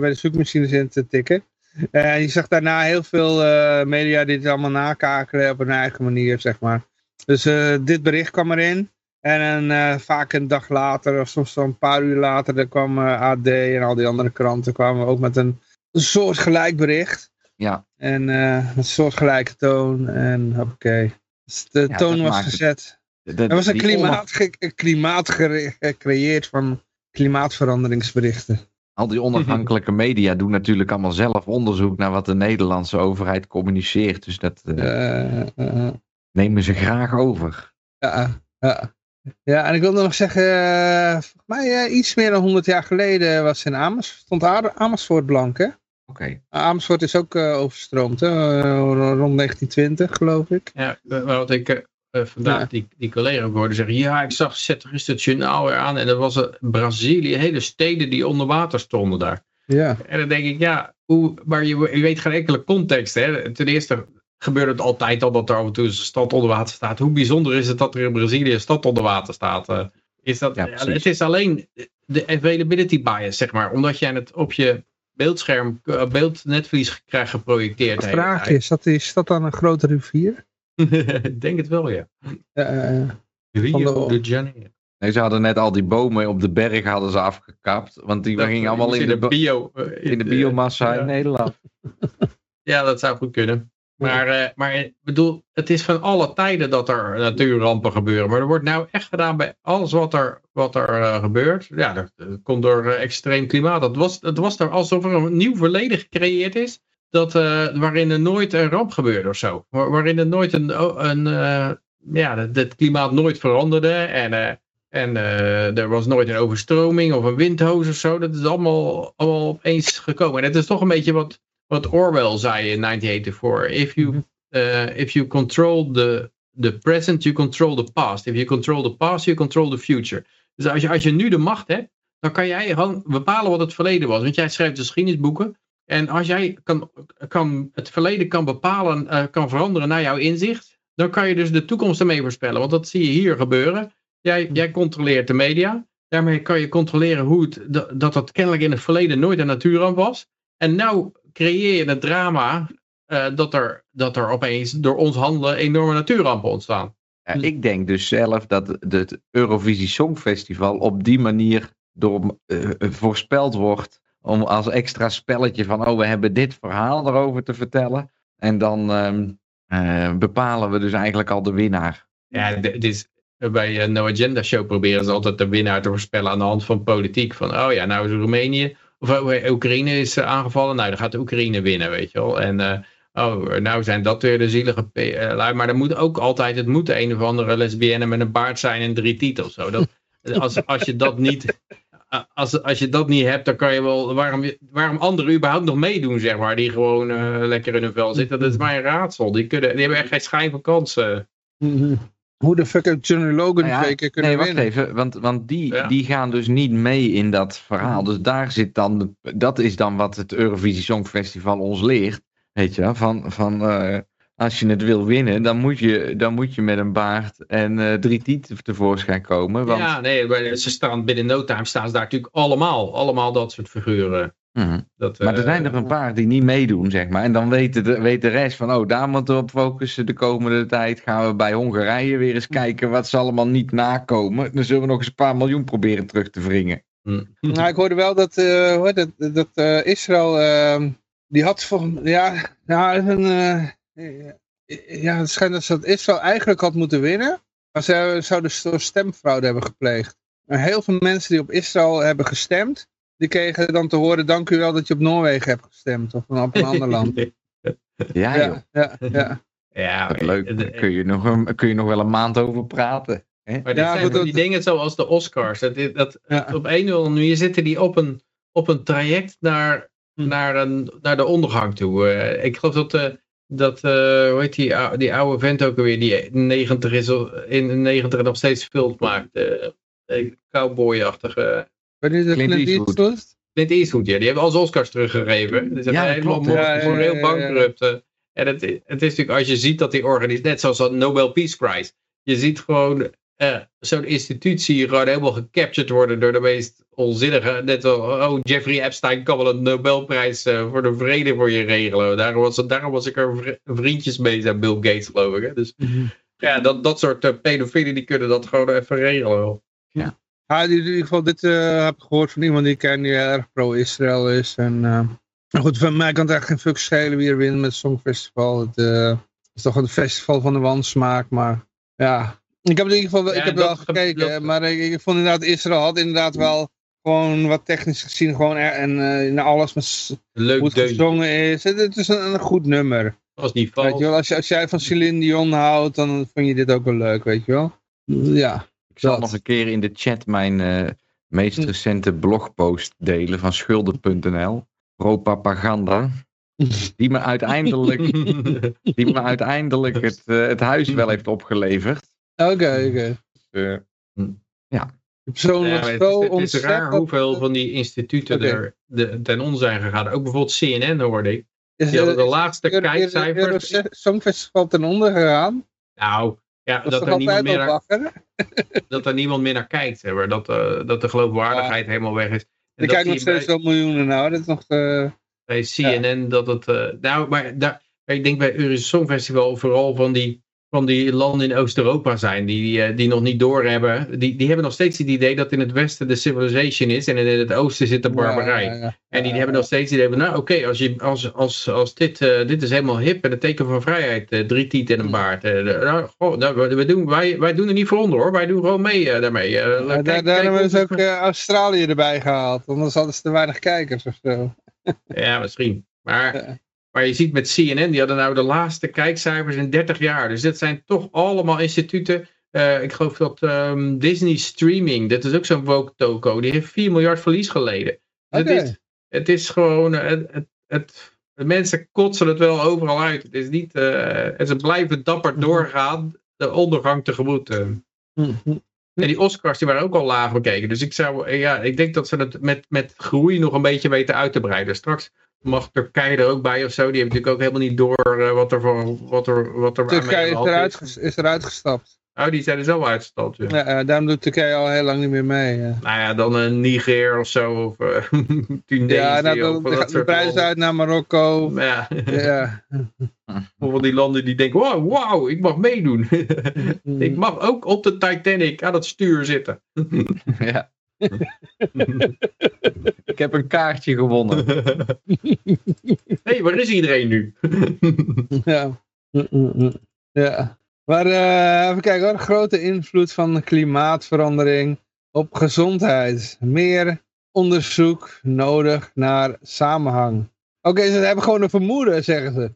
bij de zoekmachines in te tikken. En je zag daarna heel veel eh, media die het allemaal nakakelen op hun eigen manier, zeg maar. Dus eh, dit bericht kwam erin. En een, eh, vaak een dag later, of soms wel een paar uur later, er kwam eh, AD en al die andere kranten kwamen ook met een, een soortgelijk bericht. Ja, En een soortgelijke toon. En oké. Dus de Ja, toon was het- gezet. dat- Er was een klimaat, ge- klimaat gecreëerd van klimaatveranderingsberichten. Al die onafhankelijke media doen natuurlijk allemaal zelf onderzoek naar wat de Nederlandse overheid communiceert. Dus dat eh, eh, nemen ze graag over. ja, ja. ja, en ik wilde nog zeggen, eh, volgens mij eh, iets meer dan 100 jaar geleden was in Amersfoort, stond Amersfoort blank, hè? Oké. Amersfoort is ook eh, overstroomd, hè? Eh, rond 1920 geloof ik. Ja, eh, wat ik eh, eh, vandaag Ja. die, die collega hoorde zeggen, ja, ik zag, zet er is het journaal weer aan en er was een Brazilië, hele steden die onder water stonden daar. Ja, En dan denk ik, ja, hoe, maar je, je weet geen enkele context. Hè? Ten eerste gebeurt het altijd al dat er af en toe een stad onder water staat. Hoe bijzonder is het dat er in Brazilië een stad onder water staat? Eh, is dat, Ja, precies. het is alleen de availability bias, zeg maar. Omdat jij het op je beeldscherm, eh, beeldnetvlies krijgt geprojecteerd. de vraag is, dat is dat dan een grote rivier? ik denk het wel, ja. Eh, eh, Rio de- de Janeiro. Nee, ze hadden net al die bomen op de berg hadden ze afgekapt. Want die Dat- gingen allemaal in de, bio. eh, in de eh, biomassa in Nederland. Ja, dat zou goed kunnen. Maar, eh, maar ik bedoel, het is van alle tijden dat er natuurrampen gebeuren. Maar er wordt nou echt gedaan bij alles wat er, wat er eh, gebeurt. Ja, dat, dat komt door eh, extreem klimaat. Het was, het was er alsof er een nieuw verleden gecreëerd is. Dat, eh, waarin er nooit een ramp gebeurde of zo. Waar- waarin er nooit een, oh, een eh, ja, het, klimaat nooit veranderde. En, eh, en eh, er was nooit een overstroming of een windhoos of zo. Dat is allemaal, allemaal opeens gekomen. En het is toch een beetje wat, wat Orwell zei in 1984. If you, Mhm. uh, if you control the, the present, you control the past. If you control the past, you control the future. Dus als je, als je nu de macht hebt, dan kan jij gewoon bepalen wat het verleden was. Want jij schrijft geschiedenisboeken. En als jij kan, kan, het verleden kan bepalen, eh, kan veranderen naar jouw inzicht, dan kan je dus de toekomst ermee voorspellen. Want dat zie je hier gebeuren. Jij, jij controleert de media. Daarmee kan je controleren hoe het, dat, dat kennelijk in het verleden nooit een natuurramp was. En nou creëer je het drama eh, dat, er, dat er opeens door ons handelen enorme natuurrampen ontstaan. Ja, ik denk dus zelf dat het Eurovisie Songfestival op die manier door, eh, voorspeld wordt. Om als extra spelletje van, oh we hebben dit verhaal erover te vertellen. En dan ehm, eh, bepalen we dus eigenlijk al de winnaar. Ja, dit is, bij een No Agenda Show proberen ze altijd de winnaar te voorspellen aan de hand van politiek. Van, oh ja, nou is Roemenië, of eh, Oekraïne is eh, aangevallen. Nou, dan gaat Oekraïne winnen, weet je wel. En eh, oh, nou zijn dat weer de zielige lui. Maar er moet ook altijd, het moet een of andere lesbienne met een baard zijn en drie titels. Zo. Dat, als, als je dat niet... Als, als je dat niet hebt, dan kan je wel. Waarom, waarom anderen überhaupt nog meedoen, zeg maar. Die gewoon lekker in hun vel zitten. Dat is mij een raadsel. Die, kunnen, die hebben echt geen schijn van kansen. Hoe de fuck heeft Johnny Logan Nou ja, twee keer kunnen nee, wacht winnen? even, want, want die, Ja. die gaan dus niet mee in dat verhaal. Dus daar zit dan, de- dat is dan wat het Eurovisie Songfestival ons leert. Weet je wel, van, van eh, als je het wil winnen, dan moet je, dan moet je met een baard en eh, drie tieten tevoorschijn komen. Want, Ja, nee, ze staan binnen no time staan ze daar natuurlijk allemaal. Allemaal dat soort figuren. Mhm. Dat, Maar er eh, zijn er een paar die niet meedoen, zeg maar. En dan weet de, weet de rest van, oh, daar moeten we op focussen de komende tijd. Gaan we bij Hongarije weer eens kijken wat ze allemaal niet nakomen. Dan zullen we nog eens een paar miljoen proberen terug te wringen. hm. Nou, ik hoorde wel dat, eh, heet het, dat eh, Israël, ehm, die had volgens ja, nou, een, eh, ja, het schijnt dat ze dat Israël eigenlijk had moeten winnen, maar ze zouden stemfraude hebben gepleegd. Heel veel mensen die op Israël hebben gestemd, die kregen dan te horen, dank u wel dat je op Noorwegen hebt gestemd, of op een ander land. Ja, joh. Ja, ja, ja. leuk. Daar kun je, nog een, kun je nog wel een maand over praten. Hè? Maar dit Ja, zijn goed, die dat- dingen zoals de Oscars. Dat, dat, Ja. Op een of andere manier zitten die op een, op een traject naar, Hm. naar, een, naar de ondergang toe. Eh, ik geloof dat, eh, dat eh, hoe heet die, die oude vent ook alweer, die 90 is, in de 90 nog steeds films maakt. eh, Cowboy-achtige. Weet je, de Clint Clint Eastwood. Eastwood? Clint Eastwood, ja, die hebben al zijn Oscars teruggegeven. Dus Ja, helemaal ja. moreel Ja, ja, ja, ja. bankrupt. eh. En het, het is natuurlijk, als je ziet dat die organisatie, net zoals dat Nobel Peace Prize, je ziet gewoon eh, zo'n institutie gewoon helemaal gecaptured worden door de meest onzinnige, net wel, oh, Jeffrey Epstein kan wel een Nobelprijs eh, voor de vrede voor je regelen. Daarom was, het- daarom was ik er vri- vriendjes mee, zei Bill Gates geloof ik. Hè? Dus ja, dat, dat soort eh, pedofielen die kunnen dat gewoon even regelen. Ja, in ieder geval, dit eh, heb ik gehoord van iemand die ik ken die heel erg pro-Israël is. En, eh, goed, van mij kan het eigenlijk geen fuck schelen wie er wint met het Songfestival. Het eh, is toch een festival van de wansmaak, maar ja. Ik heb in ieder geval wel- Ja, ik heb wel ge- gekeken, maar ik, ik vond inderdaad, Israël had inderdaad wel gewoon wat technisch gezien gewoon er, en in alles met Een leuk goed gezongen is. Het, het is een, een goed nummer. was niet Weet je wel, als, je, als jij van Celine Dion houdt, dan vind je dit ook wel leuk, weet je wel. Ja. Ik zal Dat. nog een keer in de chat mijn eh, meest Hm. recente blogpost delen van schulden.nl. Propaganda. Die me uiteindelijk, die me uiteindelijk het, eh, het huis wel heeft opgeleverd. Oké, oké. Dus, eh, De persoon Ja, het, is, het is raar hoeveel van die instituten er de, ten onder zijn gegaan. Ook bijvoorbeeld CNN hoorde ik. Is Die hadden de er Euro- kijkcijfers. Euro- Songfestival ten onder gegaan? Nou, ja, Dat, er niemand meer naar, dat er niemand meer naar kijkt. Hè, maar dat, eh, dat de geloofwaardigheid helemaal weg is. En Ik kijk nog steeds wel miljoenen nou. Dat is nog... eh, bij CNN dat het. eh, nou, maar daar, ik denk bij Eurovisie Songfestival vooral van die, van die landen in Oost-Europa zijn die, eh, die nog niet doorhebben. Die, die hebben nog steeds het idee dat in het westen de civilization is en in het oosten zit de barbarij. ja, ja, En die hebben nog steeds het idee van, nou oké, als, je, als, als, als dit, eh, dit is helemaal hip en het teken van vrijheid, eh, drie tieten en een baard. eh, de- nou, goh, nou, we, doen, wij, wij doen er niet voor onder hoor, wij doen gewoon mee eh, daarmee. Eh, kijk- daar, hebben hoe- ze ook eh, Australië erbij gehaald. Anders hadden ze te weinig kijkers of zo. Ja, misschien. Maar. Maar je ziet met CNN, die hadden nou de laatste kijkcijfers in 30 jaar. Dus dit zijn toch allemaal instituten. Eh, ik geloof dat ehm, Disney Streaming, dat is ook zo'n woke toko, die heeft 4 miljard verlies geleden. Dus het, is, het is gewoon, eh, het, het, het, de mensen kotsen het wel overal uit. Het is niet, en ze blijven dapper doorgaan, de ondergang tegemoet. eh. Hm. En die Oscars die waren ook al laag bekeken. Dus ik, zou, ja, ik denk dat ze het met, met groei nog een beetje weten uit te breiden. Straks mag Turkije er ook bij of zo. Die hebben natuurlijk ook helemaal niet door eh, wat er voor wat er, wat er aan Turkije is eruit, is. ges- is eruit gestapt. Oh, die zijn er zo uitgestald. Ja. Ja, eh, daarom doet Turkije al heel lang niet meer mee. ja. Nou ja, dan een Niger of zo. Of uh, Tunesië. Ja, nou, of dan dat gaat de prijs landen. uit naar Marokko. Ja, Ja. bijvoorbeeld die landen die denken, wow, wauw, ik mag meedoen. ik mag ook op de Titanic aan het stuur zitten. ja. Ik heb een kaartje gewonnen. Hé, hey, waar is iedereen nu? Ja. Ja. Maar eh, even kijken hoor. Grote invloed van de klimaatverandering op gezondheid. Meer onderzoek nodig naar samenhang. Oké, ze hebben gewoon een vermoeden, zeggen ze.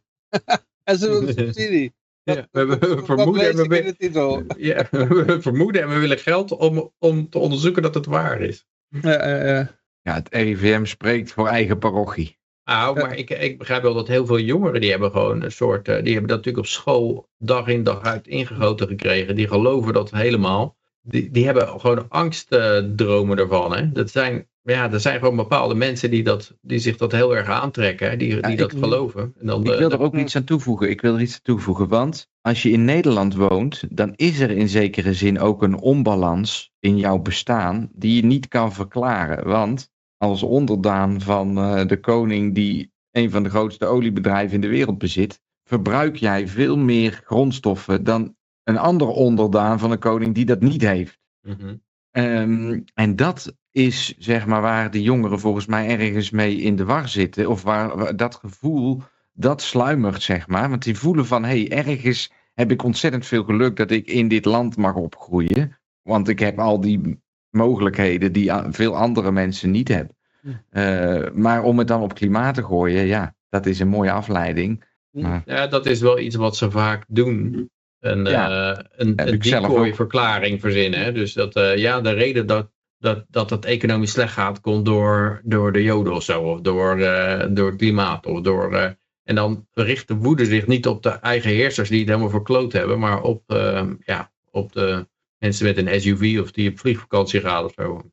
en ze willen subsidie. Ja, we hebben vermoeden en we, ik in wi- de titel. ja, we hebben vermoeden en we willen geld om, om te onderzoeken dat het waar is. Ja, ja, ja. Ja, het RIVM spreekt voor eigen parochie. Nou, maar ik, ik begrijp wel dat heel veel jongeren die hebben gewoon een soort, eh, die hebben dat natuurlijk op school dag in dag uit ingegoten gekregen. Die geloven dat helemaal. Die, die hebben gewoon angstdromen ervan. Hè? Dat zijn, ja, er zijn gewoon bepaalde mensen die, dat, die zich dat heel erg aantrekken. Hè? Die, die dat geloven. En dan, Ik eh, wil er ook iets aan toevoegen. Ik wil er iets aan toevoegen. Want als je in Nederland woont, dan is er in zekere zin ook een onbalans in jouw bestaan die je niet kan verklaren. Want als onderdaan van eh, de koning die een van de grootste oliebedrijven in de wereld bezit, verbruik jij veel meer grondstoffen dan een ander onderdaan van een koning die dat niet heeft. Mhm. Ehm, en dat is zeg maar waar de jongeren volgens mij ergens mee in de war zitten. Of waar, waar dat gevoel, dat sluimert zeg maar. Want die voelen van, hé, hey, ergens heb ik ontzettend veel geluk dat ik in dit land mag opgroeien. Want ik heb al die mogelijkheden die veel andere mensen niet hebben. Eh, maar om het dan op klimaat te gooien, ja, dat is een mooie afleiding. Maar, Ja, dat is wel iets wat ze vaak doen. Een, Ja, eh, een, decoy-verklaring verzinnen. Hè? Dus dat, eh, ja, de reden dat, dat, dat het economisch slecht gaat, komt door, door de joden of zo. Of door, eh, door het klimaat. Of door, en dan richt de woede zich niet op de eigen heersers die het helemaal verkloot hebben. Maar op, ja, op de mensen met een SUV of die op vliegvakantie gaan of zo.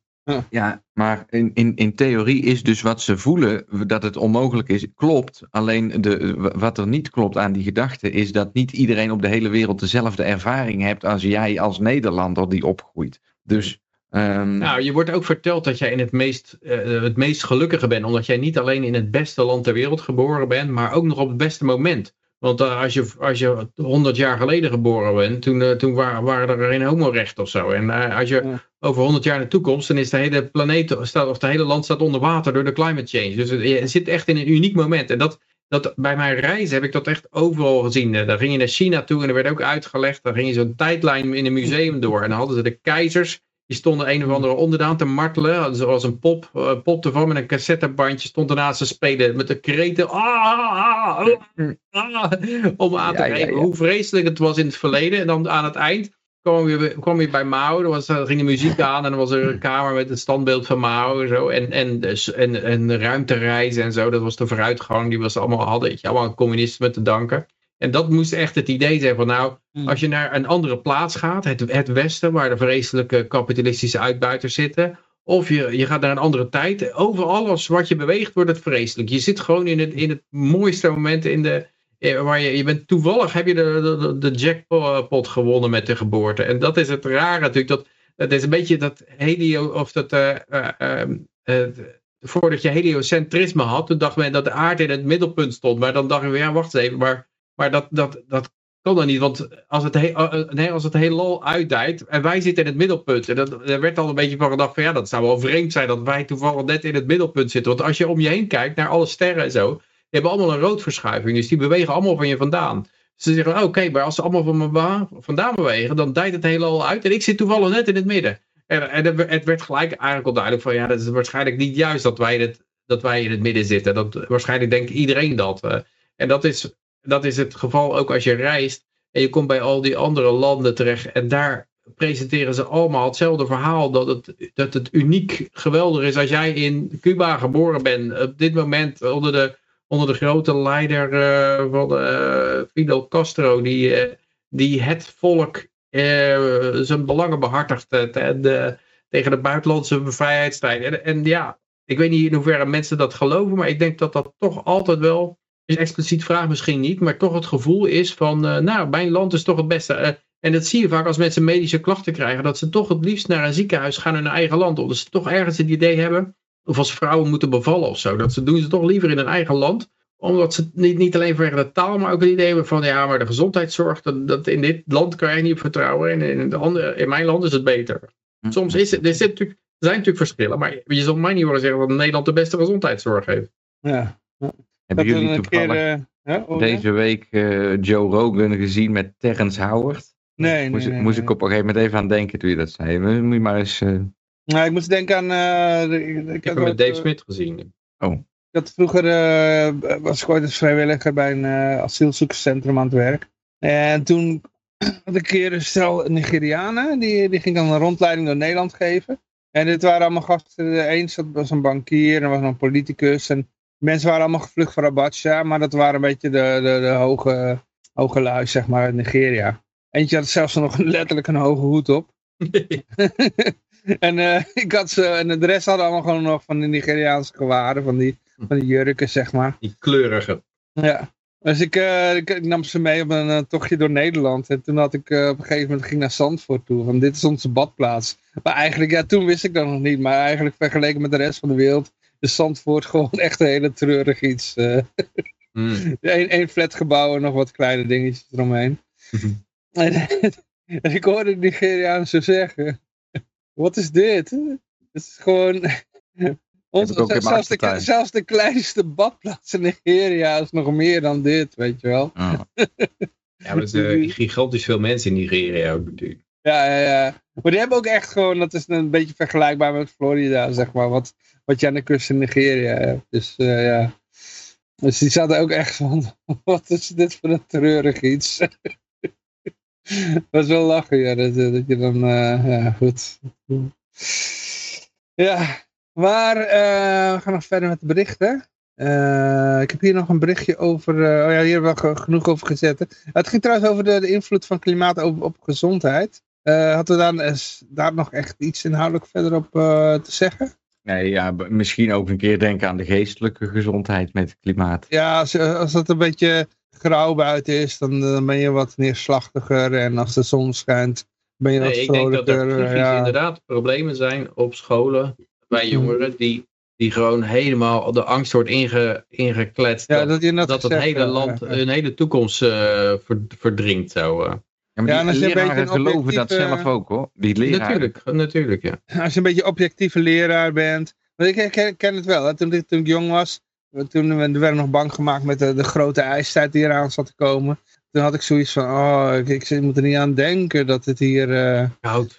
Ja, maar in, in, in theorie is dus wat ze voelen dat het onmogelijk is, klopt. Alleen de, wat er niet klopt aan die gedachte is dat niet iedereen op de hele wereld dezelfde ervaring hebt als jij als Nederlander die opgroeit. Dus ehm, Nou, je wordt ook verteld dat jij in het meest, eh, het meest gelukkige bent. Omdat jij niet alleen in het beste land ter wereld geboren bent, maar ook nog op het beste moment. Want eh, als, je, als je 100 jaar geleden geboren bent, toen, eh, toen wa- waren er geen homorechten of zo. En eh, als je Ja. over 100 jaar in de toekomst, dan is de hele planeet, staat, of het hele land staat onder water door de climate change. Dus je zit echt in een uniek moment. En dat, dat, bij mijn reizen heb ik dat echt overal gezien. Daar ging je naar China toe en er werd ook uitgelegd. Dan ging je zo'n tijdlijn in een museum door. En dan hadden ze de keizers. Die stonden een of andere onderdaan te martelen. Hadden ze als een pop, eh, pop ervan met een cassettebandje. Stond ernaast te spelen met de kreten. Ah, ah, ah, ah, om aan te Ja, ja, geven ja. hoe vreselijk het was in het verleden. En dan aan het eind kwam je, kwam je bij Mao. Er, was, er ging de muziek aan en dan was er een kamer met het standbeeld van Mao. En, zo. En, en, dus, en, en ruimtereizen en zo. Dat was de vooruitgang die we allemaal hadden. Allemaal aan communisme te danken. En dat moest echt het idee zijn van nou, Hmm. als je naar een andere plaats gaat, het, het Westen, waar de vreselijke kapitalistische uitbuiters zitten, of je, je gaat naar een andere tijd, over alles wat je beweegt wordt het vreselijk. Je zit gewoon in het, in het mooiste moment in de, eh, waar je, je bent toevallig heb je de, de, de jackpot gewonnen met de geboorte. En dat is het rare natuurlijk, dat, dat is een beetje dat helio, of dat, eh, eh, ehm, eh, voordat je heliocentrisme had, toen dacht men dat de aarde in het middelpunt stond. Maar dan dacht je, ja wacht eens even, maar, maar dat, dat, dat kan dan niet. Want als het, he, eh, eh, nee, als het heelal uitdijt en wij zitten in het middelpunt. En er werd al een beetje van gedacht van ja, dat zou wel vreemd zijn dat wij toevallig net in het middelpunt zitten. Want als je om je heen kijkt naar alle sterren en zo, die hebben allemaal een roodverschuiving. Dus die bewegen allemaal van je vandaan. Ze zeggen, oké, maar als ze allemaal van me vandaan bewegen, dan dijt het heelal uit. En ik zit toevallig net in het midden. En, en het- het werd gelijk eigenlijk al duidelijk van, ja, dat is waarschijnlijk niet juist dat wij, het, dat wij in het midden zitten. Dat, waarschijnlijk denkt iedereen dat. eh. en dat is, dat is het geval ook als je reist en je komt bij al die andere landen terecht. En daar presenteren ze allemaal hetzelfde verhaal. Dat het, dat het uniek geweldig is als jij in Cuba geboren bent. Op dit moment onder de, onder de grote leider eh, van eh, Fidel Castro. Die, eh, die het volk zijn belangen behartigt. eh, en, tegen de buitenlandse vrijheidsstrijd. En, en ja, ik weet niet in hoeverre mensen dat geloven. Maar ik denk dat dat toch altijd wel is expliciet vraag misschien niet, maar toch het gevoel is van, eh, nou, mijn land is toch het beste. Eh, En dat zie je vaak als mensen medische klachten krijgen, dat ze toch het liefst naar een ziekenhuis gaan in hun eigen land. Omdat ze toch ergens het idee hebben, of als vrouwen moeten bevallen of zo, dat ze doen ze toch liever in hun eigen land. Omdat ze niet, niet alleen vanwege de taal, maar ook het idee hebben van, ja, maar de gezondheidszorg, dat, dat in dit land kan je niet op vertrouwen. En in, de andere, in mijn land is het beter. Soms is het, er, zit natuurlijk, er zijn natuurlijk verschillen, maar je zal mij niet horen zeggen dat Nederland de beste gezondheidszorg heeft. Ja. Hebben Dat jullie een toevallig keer, eh, ja, oh, deze week eh, Joe Rogan gezien met Terrence Howard? Nee, nee, moest, ik- nee, moest nee. ik op een gegeven moment even aan denken toen je dat zei. Moet je maar eens... eh, Nou, ik moest denken aan... eh, de- ik, Ik heb hem met Dave Smith gezien. Ik had vroeger eh, was ik ooit als vrijwilliger bij een eh, asielzoekerscentrum aan het werk. En toen had ik een keer een stel Nigerianen, die, die ging dan een rondleiding door Nederland geven. En dit waren allemaal gasten, de een zat- was een bankier en er was een politicus. En mensen waren allemaal gevlucht van Abacha, maar dat waren een beetje de, de, de hoge, hoge lui, zeg maar, uit Nigeria. Eentje had zelfs nog letterlijk een hoge hoed op. en eh, ik had ze, en de rest hadden allemaal gewoon nog van die Nigeriaanse gewaden, van die, van die jurken, zeg maar. Die kleurige. Ja. Dus ik, eh, ik, ik nam ze mee op een eh, tochtje door Nederland. En toen had ik op een gegeven moment ging naar Zandvoort toe. Van dit is onze badplaats. Maar eigenlijk, ja, toen wist ik dat nog niet. Maar eigenlijk vergeleken met de rest van de wereld is Zandvoort gewoon echt een hele treurig iets. eh Hmm. Eén flatgebouw en nog wat kleine dingetjes eromheen. Mhm. en, en ik hoorde de Nigerianen zo zeggen. Wat is dit? Het is gewoon... Zelfs, de, zelfs de kleinste badplaats in Nigeria is nog meer dan dit, weet je wel. ah. Ja, maar er zijn gigantisch veel mensen in Nigeria ook natuurlijk. Ja, ja, ja. Maar die hebben ook echt gewoon, dat is een beetje vergelijkbaar met Florida, zeg maar. Wat, wat je aan de kust in Nigeria hebt. Dus eh, ja. Dus die zaten ook echt van, wat is dit voor een treurig iets. dat is wel lachen, ja. Dat, dat je dan, eh, ja, goed. Ja, maar eh, we gaan nog verder met de berichten. Eh, ik heb hier nog een berichtje over, eh, oh ja, hier hebben we ge- genoeg over gezet. Het ging trouwens over de, invloed van klimaat op, op gezondheid. Eh, hadden we daar, eh, daar nog echt iets inhoudelijk verder op eh, te zeggen? Nee, ja, misschien ook een keer denken aan de geestelijke gezondheid met het klimaat. Ja, als, eh, als het een beetje grauw buiten is, dan, dan ben je wat neerslachtiger. En als de zon schijnt, ben je wat Nee, ik denk dat vrolijker. er eh, ja. inderdaad problemen zijn op scholen bij jongeren die, die gewoon helemaal de angst wordt inge, ingekletst. ja, dat, dat dat het hele land, ja. hun hele toekomst eh, ver- verdringt. Zo, eh. Ja, maar Ja, die leraren geloven dat zelf ook hoor. Die leraren. Natuurlijk, natuurlijk, ja. als je een beetje objectieve leraar bent. Want ik ken, het wel. Hè. Toen, ik- toen ik jong was, toen we- werden nog bang gemaakt met de, de grote ijstijd die eraan zat te komen. Toen had ik zoiets van, oh, ik, ik, ik moet er niet aan denken dat het hier... eh, Koud.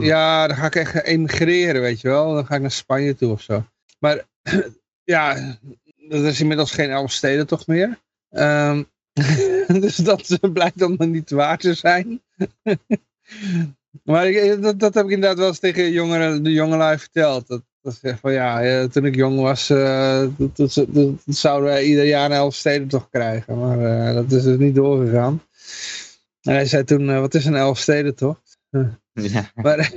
Ja, dan ga ik echt emigreren, weet je wel. Dan ga ik naar Spanje toe of zo. Maar ja, dat is inmiddels geen Elfstede toch meer. Ehm, dus dat blijkt dan niet waar te zijn. maar ik, dat, dat heb ik inderdaad wel eens tegen jongeren, de jongelui verteld. Dat, dat van ja, eh, toen ik jong was, eh, dat, dat, zouden wij ieder jaar een Elfstede toch krijgen. Maar eh, dat is dus niet doorgegaan. En hij zei toen, eh, wat is een Elfstede toch? Ja. Maar...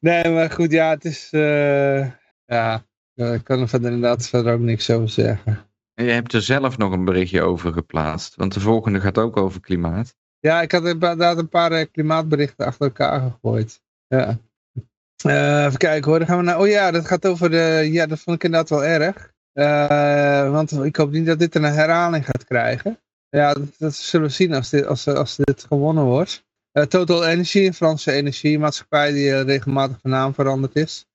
nee, maar goed, ja, het is... eh, ja, ik kan er verder inderdaad verder ook niks over zeggen. En je hebt er zelf nog een berichtje over geplaatst. Want de volgende gaat ook over klimaat. Ja, ik had inderdaad een paar eh, klimaatberichten achter elkaar gegooid. Ja. Eh, even kijken hoor, dan gaan we naar... Oh ja, dat gaat over de... Ja, dat vond ik inderdaad wel erg. Eh, want ik hoop niet dat dit een herhaling gaat krijgen. Ja, dat, zullen we zien als dit, als, als dit gewonnen wordt. Total Energy, een Franse energiemaatschappij die regelmatig van naam veranderd is.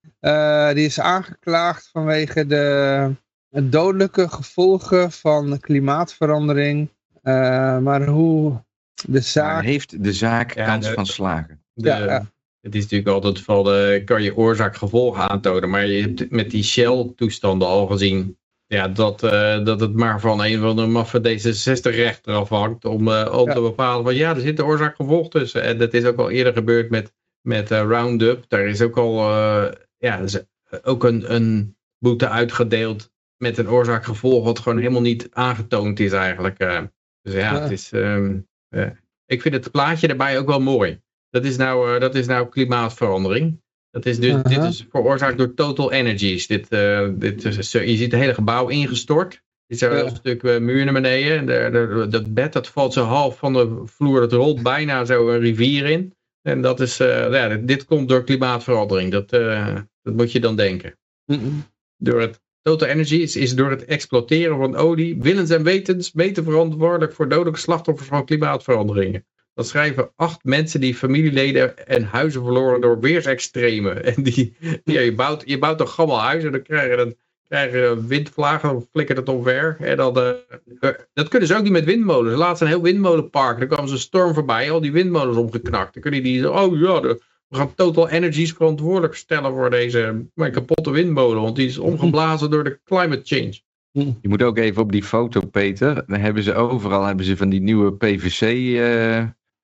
Die is aangeklaagd vanwege de dodelijke gevolgen van klimaatverandering. Eh, maar hoe de Maar zaak... heeft de zaak Ja, kans de- van slagen? De, Ja, ja. Het is natuurlijk altijd van, de, kan je oorzaak-gevolg aantonen, maar je hebt met die Shell-toestanden al gezien ja, dat, eh, dat het maar van een van de maffe D66-rechter afhangt om, eh, om Ja. te bepalen van ja, er zit een oorzaak-gevolg tussen. En dat is ook al eerder gebeurd met, met Roundup. Daar is ook al ja, is ook een, een boete uitgedeeld met een oorzaak-gevolg wat gewoon helemaal niet aangetoond is eigenlijk. eh. dus ja, Ja. het is... ehm, eh, ik vind het plaatje daarbij ook wel mooi. Dat is nou, eh, dat is nou klimaatverandering. Dat is dus, Dit is veroorzaakt door Total Energies. Dit, dit is, je ziet het hele gebouw ingestort. is er Ja. een stuk muur naar beneden. En de, de- dat bed dat valt zo half van de vloer. Dat rolt bijna zo een rivier in. En dat is, eh, ja, dit- dit komt door klimaatverandering. Dat, dat moet je dan denken. Door het Total Energy is, door het exploiteren van olie willens en wetens mede verantwoordelijk voor dodelijke slachtoffers van klimaatveranderingen. Dat schrijven acht mensen die familieleden en huizen verloren door weersextremen. En die, je, bouwt, je bouwt een gammel huis en dan krijg je, dan krijg windvlagen, dan flikkert het omver. En dan, eh, eh, dat kunnen ze ook niet met windmolens. Laatst een heel windmolenpark, dan kwam ze een storm voorbij, al die windmolens omgeknakt. Dan kunnen die, oh ja, de, we gaan Total Energies verantwoordelijk stellen voor deze mijn kapotte windmolen, want die is omgeblazen door de climate change. Je moet ook even op die foto, Peter. Dan hebben ze overal hebben ze van die nieuwe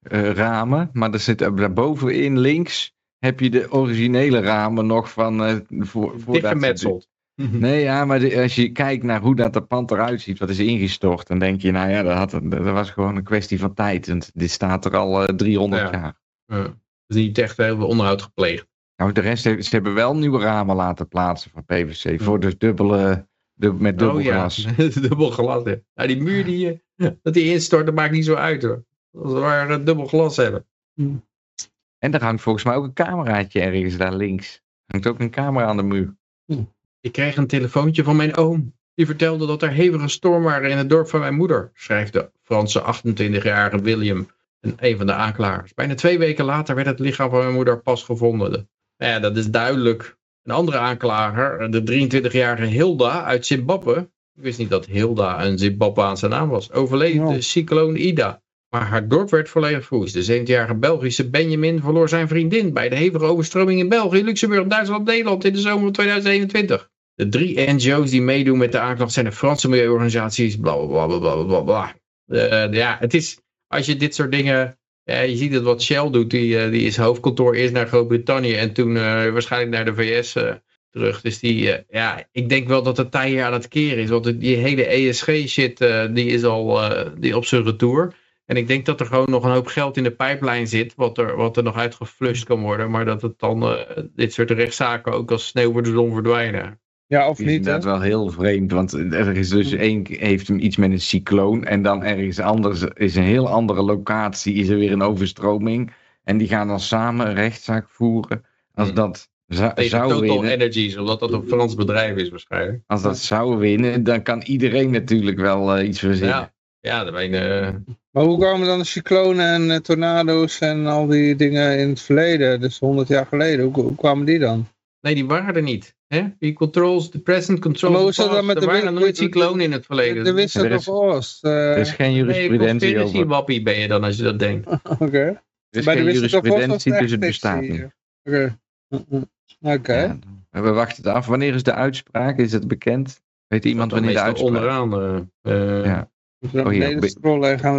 PVC-ramen. maar er zit daar bovenin links heb je de originele ramen nog van eh voor, Dichtgemetseld. Nee, ja, maar de- als je kijkt naar hoe dat de pand eruit ziet, wat is ingestort, dan denk je, nou ja, dat, had, dat was gewoon een kwestie van tijd. Want dit staat er al eh, 300 Ja. jaar. Ja. Is niet echt heel veel onderhoud gepleegd. Nou, de rest, ze hebben wel nieuwe ramen laten plaatsen van PVC. Voor de dubbele, dub- met dubbel oh ja, glas. dubbel glas. Ja. Nou, die muur die, eh, dat die instort, dat maakt niet zo uit hoor. Als we maar eh, dubbel glas hebben. En er hangt volgens mij ook een cameraatje ergens daar links. Er hangt ook een camera aan de muur. Ik kreeg een telefoontje van mijn oom. Die vertelde dat er hevige storm waren in het dorp van mijn moeder, schrijft de Franse 28-jarige William, een, een van de aanklagers. Bijna twee weken later werd het lichaam van mijn moeder pas gevonden. Nou Ja, dat is duidelijk. Een andere aanklager, de 23-jarige Hilda uit Zimbabwe, ik wist niet dat Hilda een Zimbabweaanse naam was, overleed de cycloon Ida. Maar haar dorp werd volledig verwoest. De 17-jarige Belgische Benjamin verloor zijn vriendin bij de hevige overstroming in België, Luxemburg, Duitsland, Nederland in de zomer van 2021. De drie NGO's die meedoen met de aanklacht zijn de Franse milieuorganisaties, bla bla bla bla bla bla. Eh, ja, het is, als je dit soort dingen, ja, je ziet het wat Shell doet, die, eh, die is hoofdkantoor eerst naar Groot-Brittannië en toen eh, waarschijnlijk naar de VS eh, terug. Dus die, ja, ik denk wel dat het tij hier aan het keren is, want die hele ESG-shit, die is al die op zijn retour. En ik denk dat er gewoon nog een hoop geld in de pijplijn zit, wat er, wat er nog uitgeflushed kan worden, maar dat het dan dit soort rechtszaken ook als sneeuw voor de zon verdwijnen. Ja, of Het is niet, hè? inderdaad wel heel vreemd, want er is dus één heeft hem iets met een cycloon en dan ergens anders is een heel andere locatie, is er weer een overstroming en die gaan dan samen een rechtszaak voeren. Als Hmm. dat zou Total winnen, Energies, omdat dat een Frans bedrijf is waarschijnlijk. als dat zou winnen, dan kan iedereen natuurlijk wel eh, iets verzinnen. Ja, ja dat ben eh, Maar hoe kwamen dan de cyclonen en tornado's en al die dingen in het verleden, dus 100 jaar geleden, hoe, hoe kwamen die dan? Nee, die waren er niet. Hè? Wie controls the present, Maar controls hoe dat dan met er de waren nooit cyclonen in het verleden. De Wizard of is- Oz. Er is geen Nee, jurisprudentie conspiracy over. wappie ben je dan als je dat denkt. Oké. Er is Bij de geen jurisprudentie, dus het bestaat niet. Oké. Oké. Ja, we wachten het af. Wanneer is de uitspraak? Is het bekend? Weet iemand wanneer de uitspraak onderaan. eh, Ja. Oh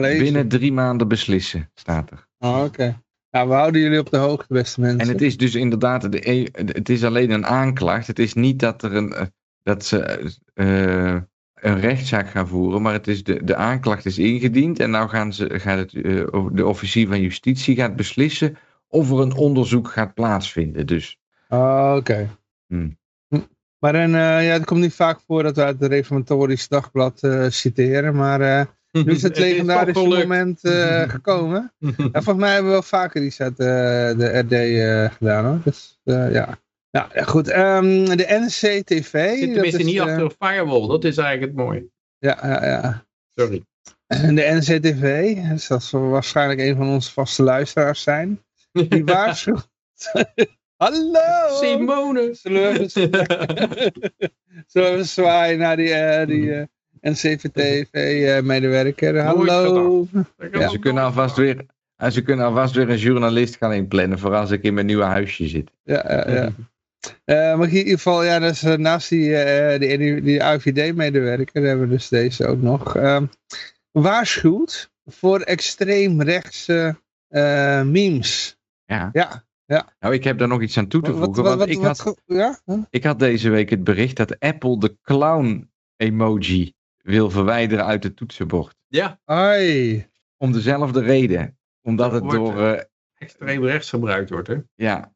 lezen? Binnen drie maanden beslissen, staat er. Oh, Oké. Ja, we houden jullie op de hoogte, beste mensen. En het is dus inderdaad, de, e- het is alleen een aanklacht. Het is niet dat, er een, eh, dat ze eh, een rechtszaak gaan voeren, maar het is de, de aanklacht is ingediend en nou gaan ze, gaat het, eh, de officier van justitie gaat beslissen of er een onderzoek gaat plaatsvinden. Dus Oh, Oké. Hmm. Hm. Maar en, ja, het komt niet vaak voor dat we uit het Reformatorisch Dagblad citeren, maar nu is het legendarische gelukt. moment eh, gekomen. Ja, volgens mij hebben we wel vaker iets uit eh, de RD eh, gedaan hoor. Dus ja. Ja, goed. Ehm, de NCTV. Zit tenminste is, niet achter een firewall. Dat is eigenlijk het mooie. Ja, ja, ja. Sorry. En de NCTV, dus dat zal waarschijnlijk een van onze vaste luisteraars zijn. Die waarschuwt. Hallo! Simone! Zullen we even, zullen we even zwaaien naar die, die eh, NCTV-medewerker? Nooit Hallo! ja, ze, kunnen alvast weer, en ze kunnen alvast weer een journalist gaan inplannen voor als ik in mijn nieuwe huisje zit. Ja, ja, ja. Eh, maar in ieder geval, ja, dus, eh, naast die, eh, die, die, die AVD-medewerker hebben we dus deze ook nog. ehm, waarschuwt voor extreemrechtse eh memes. Ja. Ja. Nou, ik heb daar nog iets aan toe te voegen, want ik had... ge- ja? Huh? Ik had deze week het bericht dat Apple de clown emoji wil verwijderen uit het toetsenbord. Ja, Ai. Om dezelfde reden. Omdat het door, eh, extreem rechts gebruikt wordt. Hè? ja.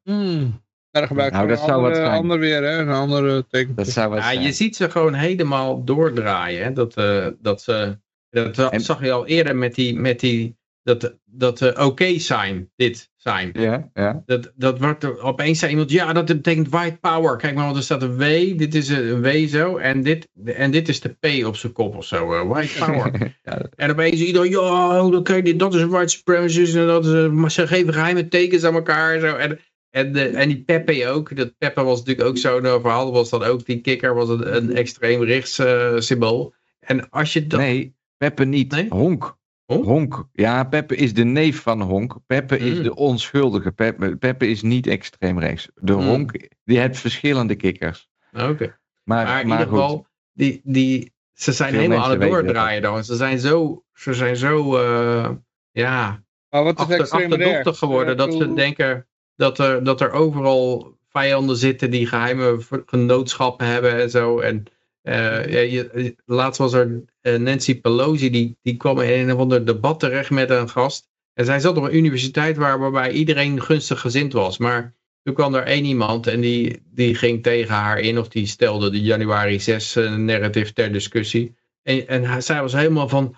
Daar gebruik Nou, dat een zou wat zijn. ander weer, hè? Een andere teken. Dat zou wat Ja, zijn. je ziet ze gewoon helemaal doordraaien. Hè? Dat, eh, dat, ze, dat En- zag je al eerder met die, met die dat, dat eh, oké zijn, dit zijn. Ja, ja. Dat, dat wordt er, opeens zei iemand, ja, dat betekent white power. Kijk maar, want er staat een W, dit is een W zo, en dit, en dit is de P op zijn kop of zo, eh, white power. Ja. En opeens iedereen, ja, dit, dat is een white supremacist, en dat is, een- maar ze geven geheime tekens aan elkaar en zo. En, en, de, en die Pepe ook, dat Pepe was natuurlijk ook zo'n eh, verhaal, was dan ook, die kikker was een, een extreem rechts eh, symbool. En als je dat... Nee, Peppe niet. Nee? Honk. Honk? Honk. Ja, Peppe is de neef van Honk. Peppe is Mm. de onschuldige. Peppe, Peppe is niet extreem rechts. De Mm. Honk, die heeft verschillende kikkers. Oké. Maar, Maar in maar ieder goed. geval, die, die, ze zijn Veel helemaal aan het doordraaien dan. Ze zijn zo, ze zijn zo eh, ja, Maar wat is achter, achterdochtig geworden. Dat ze denken dat er, dat er overal vijanden zitten die geheime genootschappen hebben en zo. En ja, je, laatst was er eh, Nancy Pelosi, die, die kwam in een of ander debat terecht met een gast. En zij zat op een universiteit waar, waarbij iedereen gunstig gezind was. Maar toen kwam er één iemand en die, die ging tegen haar in, of die stelde de januari 6 eh, narrative ter discussie. En, en zij was helemaal van,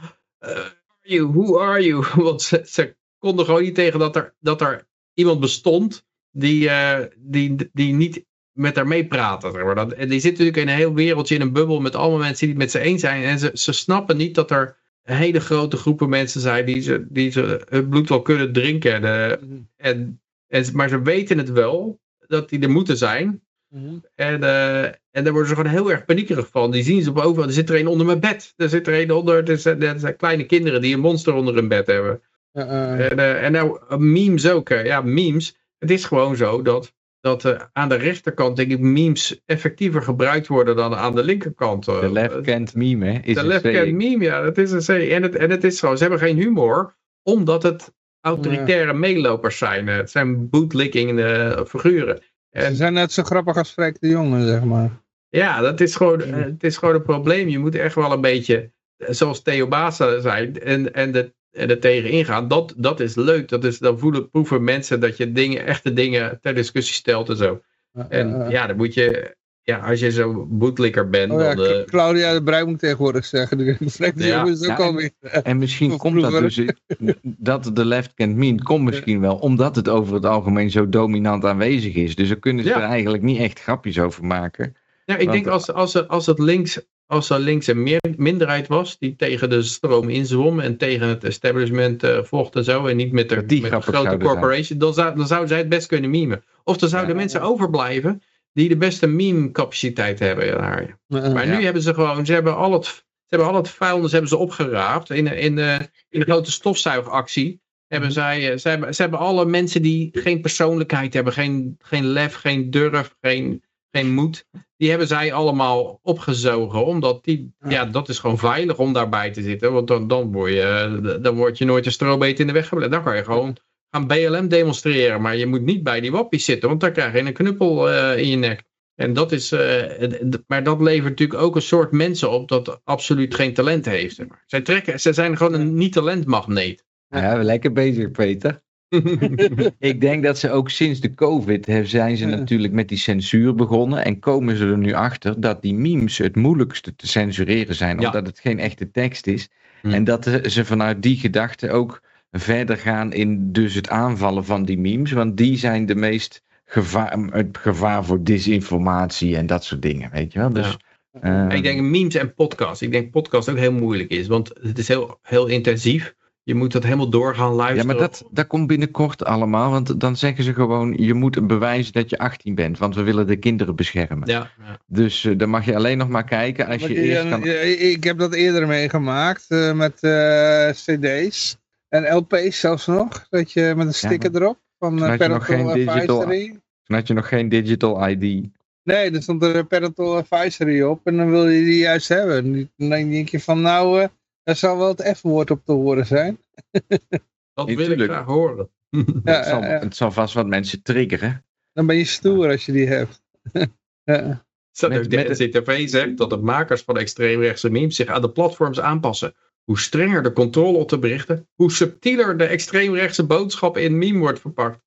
you, who are you? Want ze, konden gewoon niet tegen dat er, dat er iemand bestond die, die, die niet met haar meepraten. zeg maar. Dat- die zit natuurlijk in een heel wereldje, in een bubbel met allemaal mensen die het met ze eens zijn. En ze, ze snappen niet dat er hele grote groepen mensen zijn die ze, die ze het bloed wel kunnen drinken. En, eh, Mhm. en, en, maar ze weten het wel, dat die er moeten zijn. Mhm. En, eh, en daar worden ze gewoon heel erg paniekerig van. Die zien ze op overal. Er zit er een onder mijn bed. Er zit er een onder. Er zijn, er zijn kleine kinderen die een monster onder hun bed hebben. Eh, En, en nou, memes ook. ja, memes. Het is gewoon zo dat, dat eh, aan de rechterkant, denk ik, memes effectiever gebruikt worden dan aan de linkerkant. eh. De left-hand meme, hè? Is De een left hand saying. meme, ja, dat is een saying. En het, en het is gewoon, ze hebben geen humor, omdat het autoritaire meelopers zijn. Het zijn bootlicking figuren. Ze En zijn net zo grappig als Freek de Jonge, zeg maar. ja, dat is gewoon, Ja. eh, het is gewoon een probleem. Je moet echt wel een beetje, eh, zoals Theo Basa zei, en, en, de, er tegen ingaan. Dat, dat is leuk. Dat is, dan voelen, proeven mensen dat je dingen, echte dingen ter discussie stelt en zo. Ja, En eh, ja, dan moet je, ja, als je zo'n bootlicker bent, Oh ja, dan... eh, Cla- Claudia de Bruin moet tegenwoordig zeggen. De Ja. Is ook eh, En misschien komt dat dus, dat de left-hand meme komt misschien wel, omdat het over het algemeen zo dominant aanwezig is. Dus daar kunnen ze Ja. er eigenlijk niet echt grapjes over maken. Ja, ik Want- denk als, als, er- als het links, als er links een meer, minderheid was die tegen de stroom inzwom en tegen het establishment eh, vocht en zo en niet met de, met grote corporation, dan, zou, dan zouden zij het best kunnen memen. Of er zouden Ja. mensen overblijven die de beste meme capaciteit hebben. Eh, maar nu hebben ze gewoon, ze hebben al het, ze hebben al het vuilnis hebben ze opgeraapt in, de- in, de, in de grote stofzuigactie. Hebben Mhm. zij, eh, ze, hebben, ze hebben alle mensen die geen persoonlijkheid hebben, geen, geen lef, geen durf, geen, geen moed. Die hebben zij allemaal opgezogen. Omdat die, ja, dat is gewoon veilig om daarbij te zitten. Want dan, dan, word, je, dan word je nooit een strobeet in de weg gebleven. Dan kan je gewoon gaan BLM demonstreren. Maar je moet niet bij die wappies zitten. Want dan krijg je een knuppel eh, in je nek. En dat is, eh, maar dat levert natuurlijk ook een soort mensen op dat absoluut geen talent heeft. Zij trekken, ze zijn gewoon een niet-talentmagneet. Ja, lekker bezig, Peter. Ik denk dat ze ook sinds de COVID hè, zijn ze natuurlijk met die censuur begonnen. En komen ze er nu achter dat die memes het moeilijkste te censureren zijn. Ja. Omdat het geen echte tekst is. Hm. En dat ze vanuit die gedachte ook verder gaan in dus het aanvallen van die memes. Want die zijn de meest gevaar, het gevaar voor disinformatie en dat soort dingen. Weet je wel? Dus, ik denk memes en podcast. Ik denk podcast ook heel moeilijk is. Want het is heel, heel intensief. Je moet dat helemaal doorgaan ja, luisteren. maar dat, dat komt binnenkort allemaal. Want dan zeggen ze gewoon, je moet bewijzen dat je 18 bent. Want we willen de kinderen beschermen. Ja, ja. Dus eh, dan mag je alleen nog maar kijken als Maar je je- eerst kan... ja, Ik heb dat eerder meegemaakt eh, met eh, cd's en LP's zelfs nog. Dat je met een sticker erop van Toen eh, had je nog geen digital- advisory. Dan had je nog geen digital ID. Nee, er stond er een parental advisory op en dan wil je die juist hebben. En Dan denk je van nou, eh er zal wel het F-woord op te horen zijn. Dat wil ik graag horen. Ja, het, zal, ja, ja. het zal vast wat mensen triggeren. Dan ben je stoer als je die hebt. ja. De de- NCTV zegt dat de makers van extreemrechtse memes zich aan de platforms aanpassen. Hoe strenger de controle op de berichten, hoe subtieler de extreemrechtse boodschap in meme wordt verpakt.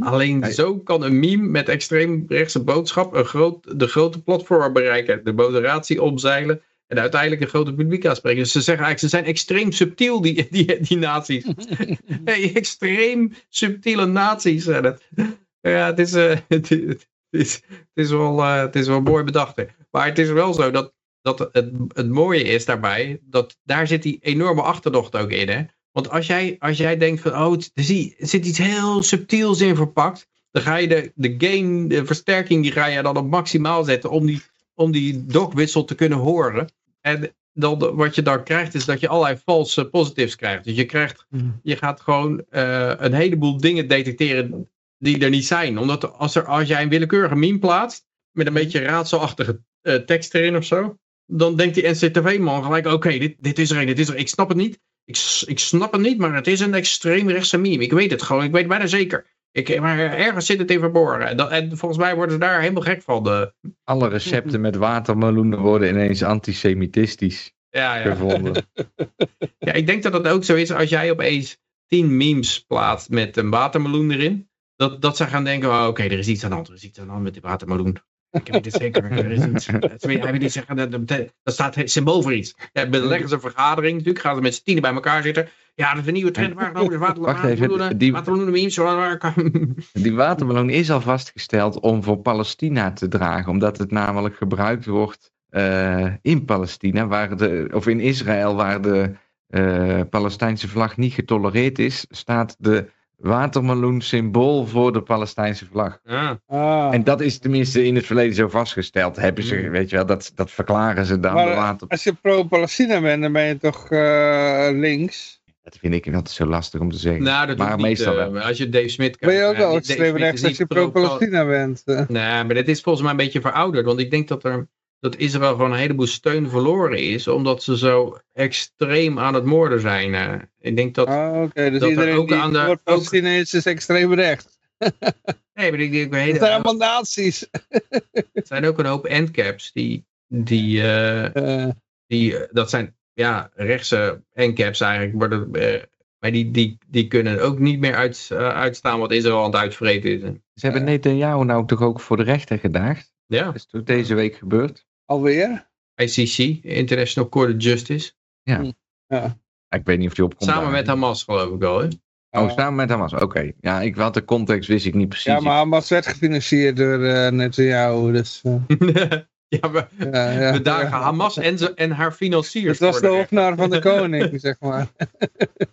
Alleen Hij- zo kan een meme met extreemrechtse boodschap een groot, de grote platform bereiken. De moderatie omzeilen en uiteindelijk een grote publiek aanspreken. Dus ze zeggen eigenlijk, ze zijn extreem subtiel, die, die, die nazi's. hey, extreem subtiele zijn het. Ja, het is, eh, het, is- het, is, het, is wel, eh, het is wel mooi bedacht. Maar het is wel zo dat, dat het, het mooie is daarbij, dat daar zit die enorme achterdocht ook in. Hè? Want als jij, als jij denkt van, oh, er er zit iets heel subtiels in verpakt, dan ga je de, de gain, de versterking, die ga je dan op maximaal zetten om die, om die dogwissel te kunnen horen. En dan, wat je dan krijgt, is dat je allerlei false positives krijgt. Dus je krijgt, je gaat gewoon eh, een heleboel dingen detecteren die er niet zijn. Omdat als, er, als jij een willekeurige meme plaatst, met een beetje raadselachtige eh, tekst erin of zo, dan denkt die NCTV-man gelijk, oké, dit, dit is er een, dit is er, ik snap het niet. Ik, ik snap het niet, maar het is een extreemrechtse meme. Ik weet het gewoon, ik weet het bijna zeker. Ik, maar ergens zit het in verborgen. En, dat, en volgens mij worden ze daar helemaal gek van. De, Alle recepten met watermeloenen worden ineens antisemitistisch ja, ja. gevonden. ja, ik denk dat het ook zo is als jij opeens tien memes plaatst met een watermeloen erin. Dat, dat ze gaan denken, oh, oké, er is iets aan de hand. Er is iets aan de hand met die watermeloen. Ik weet het zeker. Er is iets. Hij wil niet zeggen, dat, dat, dat staat symbool voor iets. Ja, beleggen ze een vergadering natuurlijk. Gaan ze met z'n tienen bij elkaar zitten. Ja, dat is een nieuwe trend water, Wacht even, watermeloenen, die- watermeloenen. Die watermeloen is al vastgesteld om voor Palestina te dragen, omdat het namelijk gebruikt wordt eh, in Palestina, waar de, of in Israël, waar de eh, Palestijnse vlag niet getolereerd is, staat de watermeloen symbool voor de Palestijnse vlag. Ja. Ah. En dat is tenminste in het verleden zo vastgesteld. Hebben ze, Hmm. weet je wel, dat, dat verklaren ze dan. Maar, de water... Als je pro-Palestina bent, dan ben je toch eh, links? Dat vind ik altijd zo lastig om te zeggen. Nou, dat Maar hoeft niet, meestal eh, wel. als je Dave Smith Ben je ook wel extreem rechts is als je pro- pro-Palestina bent? Nee, maar dit is volgens mij een beetje verouderd. Want ik denk dat er dat Israël gewoon een heleboel steun verloren is. Omdat ze zo extreem aan het moorden zijn. eh. Ik denk dat... Ah, Oké, dus dat er iedereen ook die aan de- Palestina is, is extreem rechts. Nee, maar ik denk... Het Hele, zijn allemaal nazi's. er zijn ook een hoop endcaps die... die, eh, Eh, die dat zijn ja, rechtse endcaps eigenlijk. Worden, eh, maar die, die, die kunnen ook niet meer uit, eh, uitstaan wat Israël aan het uitvreten is. Ze hebben Netanyahu nou toch ook voor de rechter gedaagd? Ja, Dat is toch deze week gebeurd? alweer? ICC, International Court of Justice. Ik weet niet of die opkomt. Samen daar. met Hamas geloof ik wel. Hè? Oh, samen met Hamas. Oké. Ja, ik had de context wist ik niet precies. Ja, maar Hamas werd gefinancierd door eh Netanyahu. Dus, eh, ja, we, ja, ja, we dagen. Hamas en, ze, en haar financiers. Het was voor de hofnaar van de koning, zeg maar.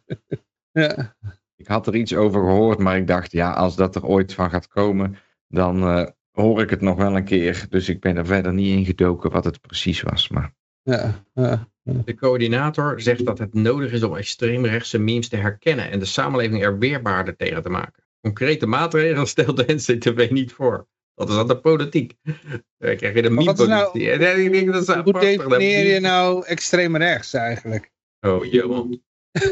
ja. Ik had er iets over gehoord, maar ik dacht, ja, als dat er ooit van gaat komen, dan eh, hoor ik het nog wel een keer. Dus ik ben er verder niet in gedoken wat het precies was. Maar Ja, ja. De coördinator zegt dat het nodig is om extreemrechtse memes te herkennen en de samenleving er weerbaarder tegen te maken. Concrete maatregelen stelt de NCTV niet voor. Dat is aan de politiek. Dan krijg je de Maar wat is nou- meme-politiek. En ik denk dat is Hoe dat definieer je nou extreem rechts eigenlijk? Oh, Johan.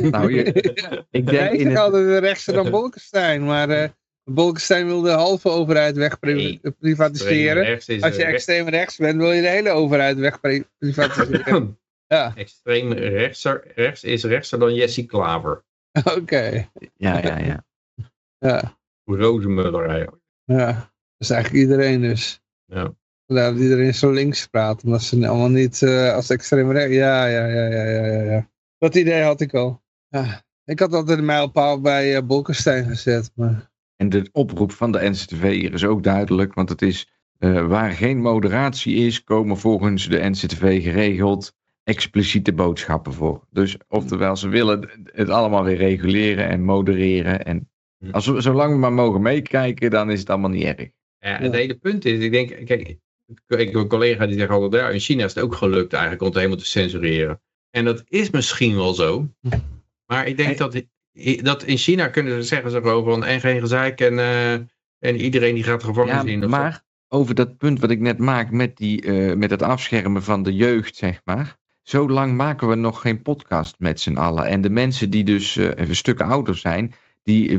nou, je, ik denk in het, altijd de rechtse dan Bolkestein, maar eh Bolkestein wil de halve overheid wegprivatiseren. Als je eh, extreem rechts bent, wil je de hele overheid wegprivatiseren. ja, extreem rechtser, rechts is rechtser dan Jesse Klaver. oké. ja, ja, ja. Ja, Rozenmuller eigenlijk. ja. Dat is eigenlijk iedereen dus. Ja. Vandaar dat iedereen zo links praat, omdat ze allemaal niet eh, als extreem rechts... Ja, ja, ja, ja, ja, ja, ja. Dat idee had ik al. Ja. Ik had altijd een mijlpaal bij eh Bolkestein gezet, maar... En de oproep van de NCTV hier is ook duidelijk, want het is eh, waar geen moderatie is, komen volgens de NCTV geregeld expliciete boodschappen voor. Dus oftewel, ze willen het allemaal weer reguleren en modereren. En als we, zolang we maar mogen meekijken, dan is het allemaal niet erg. Ja, het hele punt is, ik denk, kijk, ik heb een collega die zegt altijd, ja, in China is het ook gelukt eigenlijk om het helemaal te censureren. En dat is misschien wel zo. Maar ik denk dat, dat in China kunnen ze zeggen ze gewoon van, en geen gezeik en, eh, en iedereen die gaat in. Of zo. maar over dat punt wat ik net maak met, die, eh, met het afschermen van de jeugd, zeg maar. Zo lang maken we nog geen podcast met z'n allen. En de mensen die dus eh, even stukken ouder zijn, die,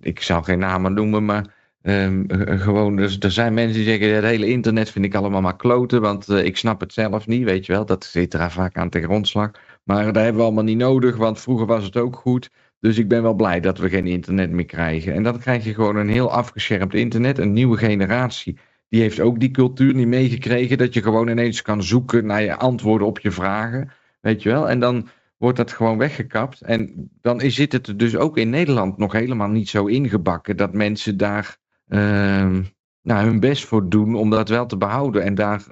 ik zal geen namen noemen, maar ehm, eh, gewoon, dus, er zijn mensen die zeggen, het hele internet vind ik allemaal maar kloten, want eh, ik snap het zelf niet, weet je wel. Dat zit er vaak aan de grondslag. Maar dat hebben we allemaal niet nodig, want vroeger was het ook goed. Dus ik ben wel blij dat we geen internet meer krijgen. En dan krijg je gewoon een heel afgeschermd internet. Een nieuwe generatie. Die heeft ook die cultuur niet meegekregen. Dat je gewoon ineens kan zoeken naar je antwoorden op je vragen. Weet je wel? En dan wordt dat gewoon weggekapt. En dan zit het er dus ook in Nederland nog helemaal niet zo ingebakken. Dat mensen daar nou, hun best voor doen om dat wel te behouden. En daar,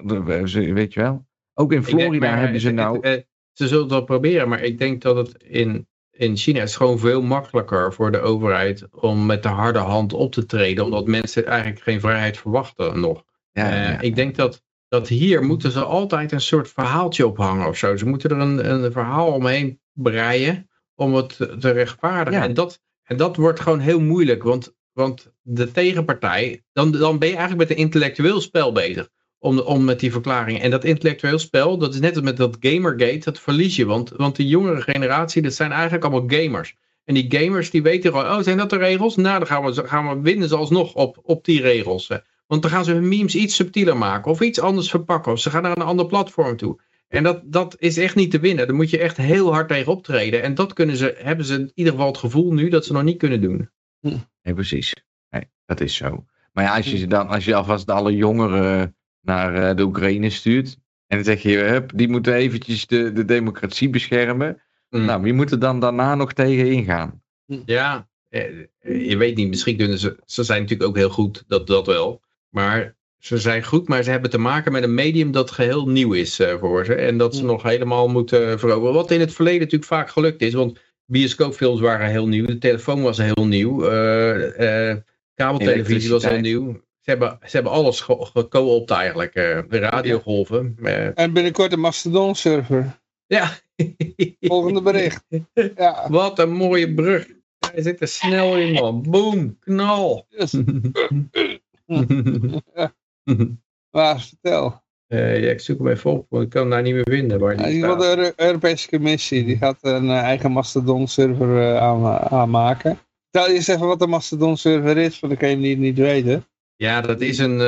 weet je wel. Ook in Florida maar, hebben ze nou... het- ze zullen het wel proberen, maar ik denk dat het in, in China is gewoon veel makkelijker voor de overheid om met de harde hand op te treden, omdat mensen eigenlijk geen vrijheid verwachten nog. ja, Eh. Ik denk dat, dat hier moeten ze altijd een soort verhaaltje ophangen of zo. Ze moeten er een, een verhaal omheen breien om het te te rechtvaardigen. Ja. En, dat, en dat wordt gewoon heel moeilijk, want, want de tegenpartij, dan, dan ben je eigenlijk met een intellectueel spel bezig. Om, om met die verklaringen. En dat intellectueel spel, dat is net als met dat Gamergate, dat verlies je. Want, want de jongere generatie, dat zijn eigenlijk allemaal gamers. En die gamers die weten gewoon, oh zijn dat de regels? Nou dan gaan we, gaan we winnen ze alsnog op, op die regels. Want dan gaan ze hun memes iets subtieler maken of iets anders verpakken. Of ze gaan naar een ander platform toe. En dat, dat is echt niet te winnen. Daar moet je echt heel hard tegen optreden. En dat kunnen ze, hebben ze in ieder geval het gevoel nu dat ze nog niet kunnen doen. Nee, precies. Nee, dat is zo. Maar ja, als je, ze dan, als je alvast alle jongeren naar eh, de Oekraïne stuurt. En dan zeg je, hup, die moeten eventjes de, de democratie beschermen. Mm. Nou, wie moet er dan daarna nog tegen ingaan? Ja, eh, je weet niet, misschien kunnen ze, ze zijn natuurlijk ook heel goed, dat, dat wel. Maar ze zijn goed, maar ze hebben te maken met een medium dat geheel nieuw is eh, voor ze. En dat ze nog helemaal moeten veroveren. Wat in het verleden natuurlijk vaak gelukt is, want bioscoopfilms waren heel nieuw, de telefoon was heel nieuw, eh, eh, kabeltelevisie was heel nieuw. Ze hebben, ze hebben alles ge- geco-opt eigenlijk, eh, de radiogolven. En binnenkort een Mastodon server. ja. Volgende bericht. Ja, Wat een mooie brug. Hij zit er snel in, man. Boom, knal. yes. maar vertel. Eh, ja, ik zoek hem even op, want ik kan hem daar niet meer vinden. Waar Ja, die wil staat. de Euro- Europese Commissie. Die gaat een eh, eigen Mastodon server eh, aan, aanmaken. Vertel eerst even wat een Mastodon server is, voor degene die het niet weten. Ja, dat is een,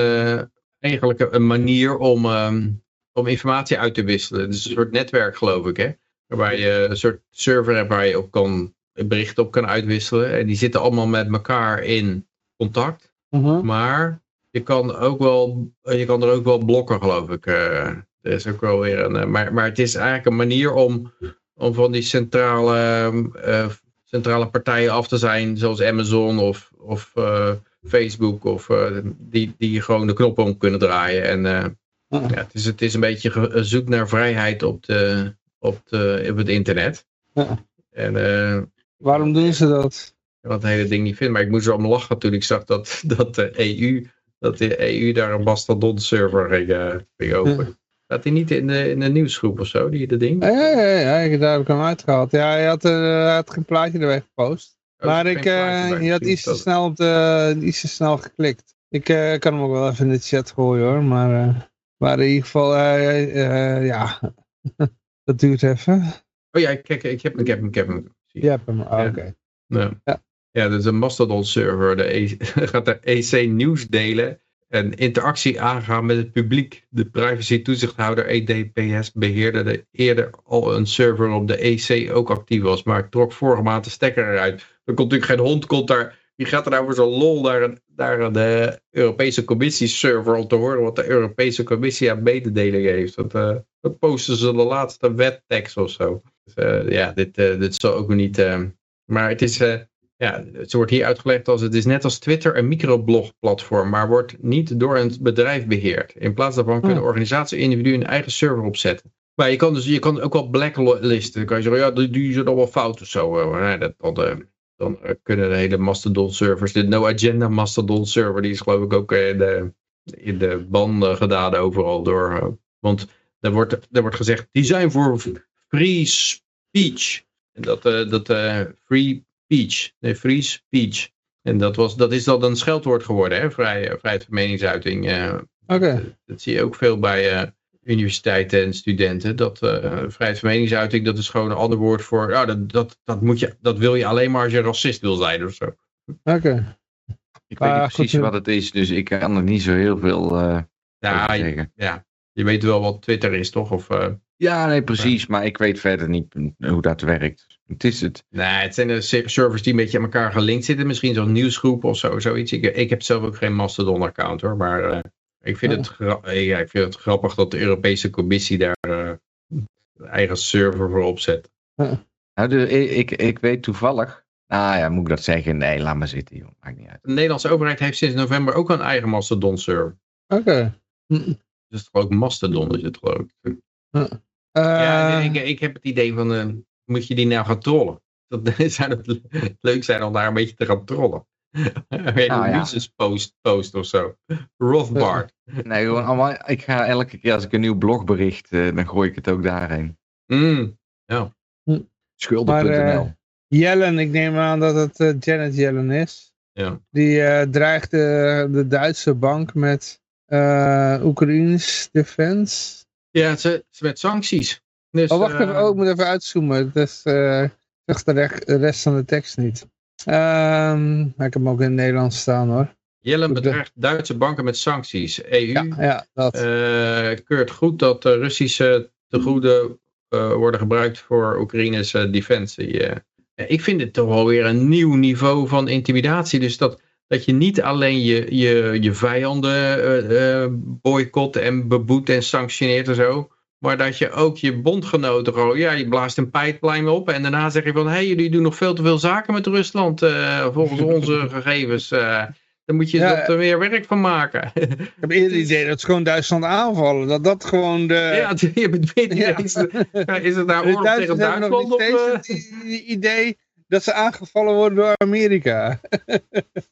eigenlijk een manier om, ehm, om informatie uit te wisselen. Het is een soort netwerk, geloof ik, hè? Waarbij je een soort server hebt waar je op kan, berichten op kan uitwisselen. En die zitten allemaal met elkaar in contact. Mhm. Maar je kan, ook wel, je kan er ook wel blokken, geloof ik. eh. er is ook wel weer een. eh, maar, maar het is eigenlijk een manier om, om van die centrale, eh, centrale partijen af te zijn, zoals Amazon of, of Facebook, of, die, die gewoon de knoppen om kunnen draaien. En Ja. het, is, het is een beetje zoek naar vrijheid op, de, op, de, op het internet. Ja. En Waarom doen ze dat? ik had het hele ding niet vinden. Maar ik moest er om lachen toen ik zag dat, dat de EU, dat de EU daar een Mastodon server ging, eh, ging openen. Staat hij niet in de, in de nieuwsgroep of zo, die de ding? Ja, ja, ja, ja, daar heb ik hem uitgehaald. Ja, hij had, hij had geen plaatje erbij gepost. Oh, maar ik, je had iets te snel op de, iets te snel geklikt. Ik kan hem ook wel even in de chat gooien hoor, maar, maar in ieder geval, ja, dat duurt even. Oh ja, kijk, ik heb, ik heb hem, ik heb hem. Hem, oh, Ja. oké. Ja. Ja. Ja, dat is een Mastodon server. De E- gaat de EC nieuws delen en interactie aangaan met het publiek. De privacy toezichthouder EDPS beheerde de eerder al een server op de EC ook actief was, maar trok vorige maand de stekker eruit. Er komt natuurlijk geen hond, komt daar, die gaat er nou voor zo'n lol naar, een, naar de Europese Commissie server om te horen wat de Europese Commissie aan mededeling heeft. Dat, eh, posten ze de laatste wettekst of zo. Dus, eh, ja, dit, eh, dit zal ook niet... eh, maar het is... ja, het wordt hier uitgelegd als het is net als Twitter een microblogplatform, maar wordt niet door een bedrijf beheerd. In plaats daarvan kunnen Hmm. organisaties en individuen een eigen server opzetten. Maar je kan dus je kan ook wel blacklisten. Dan kan je zeggen, ja, die, die zijn allemaal fout of zo. nee, dat, dan, eh, dan eh, kunnen de hele Mastodon servers, de No Agenda Mastodon server, die is geloof ik ook eh, in de, in de ban eh, gedaan overal door. want er wordt, er wordt gezegd, die zijn voor free speech. En dat, dat free speech, nee, free speech. En dat, was, dat is dan een scheldwoord geworden, hè? Vrij, vrijheid van meningsuiting. eh, Oké, dat zie je ook veel bij eh, universiteiten en studenten. Dat eh, vrijheid van meningsuiting, dat is gewoon een ander woord voor. Ja, dat, dat, dat, moet je, dat wil je alleen maar als je racist wil zijn of zo. oké. Ik weet Ah, niet precies goed, wat het is, dus ik kan er niet zo heel veel eh Ja, zeggen. ja, je weet wel wat Twitter is, toch? Of, eh, Ja, nee, precies. Maar ik weet verder niet hoe dat werkt. Het is het. Nee, het zijn de se- servers die een beetje aan elkaar gelinkt zitten. Misschien zo'n nieuwsgroep of zo, zoiets. Ik, ik heb zelf ook geen Mastodon-account hoor. Maar eh, ik, vind het gra- eh, ja, ik vind het grappig dat de Europese Commissie daar eh, een eigen server voor opzet. Nou, de, ik, ik weet toevallig. Nou ja, moet ik dat zeggen? Nee, laat maar zitten, joh. Maakt niet uit. De Nederlandse overheid heeft sinds november ook een eigen Mastodon-server. Oké. Dus het ook Mastodon is het geloof ik. Eh, ja, nee, ik, ik heb het idee van, eh, moet je die nou gaan trollen? Dat zou het le- leuk zijn om daar een beetje te gaan trollen. Een Nou ja. Post, post of zo. Rothbard. Nee, gewoon allemaal, ik ga elke keer als ik een nieuw blogbericht, eh, dan gooi ik het ook daarheen. Mm. Schulden.nl. Maar, eh, Yellen, ik neem aan dat het Janet Yellen is. Ja. Die eh, dreigt de, Duitse bank met eh Oekraïns defense. Ja, ze, ze met sancties. Dus, Oh, wacht eh, even. Oh, ik moet even uitzoomen. Eh zegt de, de rest van de tekst niet. Ehm, maar ik heb hem ook in het Nederlands staan hoor. Yellen de- bedreigt Duitse banken met sancties. EU Ja, ja dat. eh, keurt goed dat de Russische tegoeden eh, worden gebruikt voor Oekraïnes eh, defensie. eh. Ik vind het toch wel weer een nieuw niveau van intimidatie. Dus dat, dat je niet alleen je, je, je vijanden eh, boycott en beboet en sanctioneert en zo. Maar dat je ook je bondgenoten gewoon, ja, je blaast een pipeline op. En daarna zeg je van, hé, hey, jullie doen nog veel te veel zaken met Rusland eh, volgens onze gegevens. eh. dan moet je Ja. er meer werk van maken. ik heb eerder het idee dat ze gewoon Duitsland aanvallen. Dat dat gewoon de... ja, het- je weet niet Ja. is het nou oorlog tegen nog Duitsland? niet Of, steeds het idee dat ze aangevallen worden door Amerika.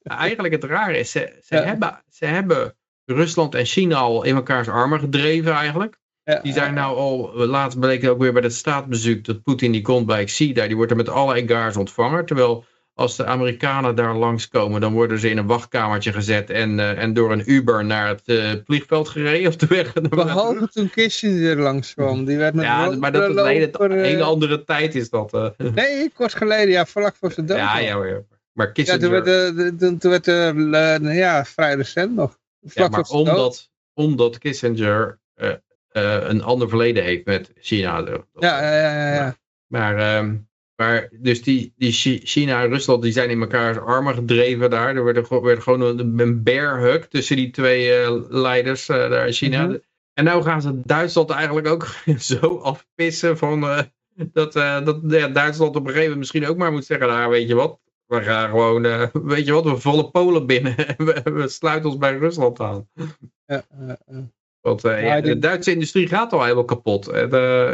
Eigenlijk het rare is, ze, ze, Ja. hebben, ze hebben Rusland en China al in elkaars armen gedreven eigenlijk. Ja, Die zijn nou al, laatst bleek ook weer bij het staatsbezoek, dat Poetin die komt bij Xi daar, die wordt er met alle egaars ontvangen. Terwijl als de Amerikanen daar langskomen, dan worden ze in een wachtkamertje gezet en, eh, en door een Uber naar het eh, vliegveld gereden. Of de weg Behalve toen Kissinger langskwam. Die werd met Ja, maar dat is een hele, eh, hele andere tijd is dat. Nee, kort geleden, ja, vlak voor zijn dood. ja, ja, ja. Maar Ja, Kissinger... toen werd, de, de- toen, toen werd de, eh, ja, vrij recent nog. Ja, Vlak maar voor zijn dood. omdat, omdat Kissinger een ander verleden heeft met China. Ja, ja, ja, ja, ja. Maar, ehm, maar dus die, die Chi- China en Rusland die zijn in elkaars armen gedreven daar. Er werd, er- werd gewoon een, een bear hug tussen die twee eh, leiders eh, daar in China. Mhm. En nou gaan ze Duitsland eigenlijk ook zo afpissen van eh, dat, dat ja, Duitsland op een gegeven moment misschien ook maar moet zeggen, nou weet je wat, we gaan gewoon, weet je wat, we vallen Polen binnen en we, we sluiten ons bij Rusland aan. ja. Want Ja, ik de Duitse industrie gaat al helemaal kapot. En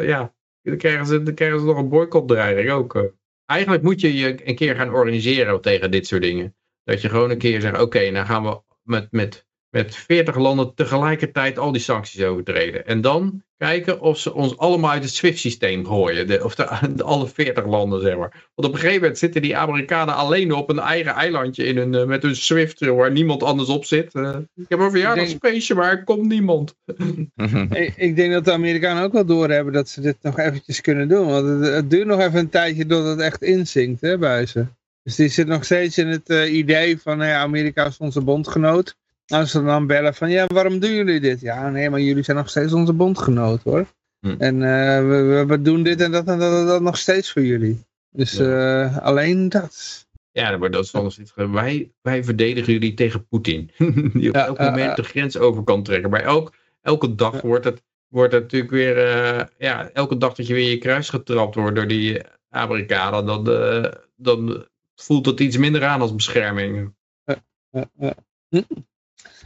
ja, dan krijgen, ze, dan krijgen ze nog een boycottdreiging ook. eh. Eigenlijk moet je je een keer gaan organiseren tegen dit soort dingen. Dat je gewoon een keer zegt, oké, dan gaan we met, met, met 40 landen tegelijkertijd al die sancties overtreden. En dan kijken of ze ons allemaal uit het SWIFT-systeem gooien. De, of de, de alle 40 landen, zeg maar. Want op een gegeven moment zitten die Amerikanen alleen op een eigen eilandje in hun, eh, met hun SWIFT, eh, waar niemand anders op zit. Eh, ik heb een verjaardagsfeestje, maar er komt niemand. Ik, denk dat de Amerikanen ook wel doorhebben dat ze dit nog eventjes kunnen doen. Want het, het duurt nog even een tijdje tot het echt inzinkt hè, bij ze. Dus die zit nog steeds in het idee van nou Amerika is onze bondgenoot. Als ze dan bellen van ja, waarom doen jullie dit? Ja, nee, maar jullie zijn nog steeds onze bondgenoot hoor. Hm. En eh, we, we, doen dit en dat en dat, en dat nog steeds voor jullie. Dus eh, alleen dat. Ja, maar dat is van, wij, wij verdedigen jullie tegen Poetin. Die op Ja, elk moment eh. de grens over kan trekken. Maar elk, elke dag wordt het, wordt het natuurlijk weer... ja, elke dag dat je weer in je kruis getrapt wordt door die Amerikanen... dan, dan voelt het iets minder aan als bescherming. Ja, ja. Hm.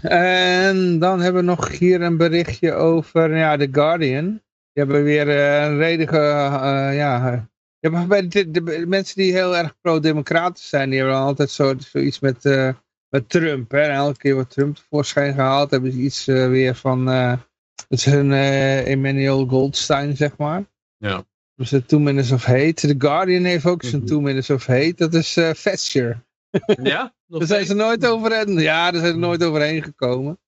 En dan hebben we nog hier een berichtje over ja, The Guardian. Die hebben weer eh, een redige, ja, eh, ja, de, de- de mensen die heel erg pro-democratisch zijn, die hebben dan altijd zo, zoiets met, eh, met Trump. Hè? En elke keer wordt Trump tevoorschijn gehaald, hebben ze iets weer van, dat is hun eh, Emmanuel Goldstein, zeg maar. Ja. Dus de Two Minutes of Hate. The Guardian heeft ook zijn Mhm. Two Minutes of Hate. Dat is Thatcher. Ja? Daar zijn ze nooit overheen. Ja, daar zijn ze nooit overheen gekomen.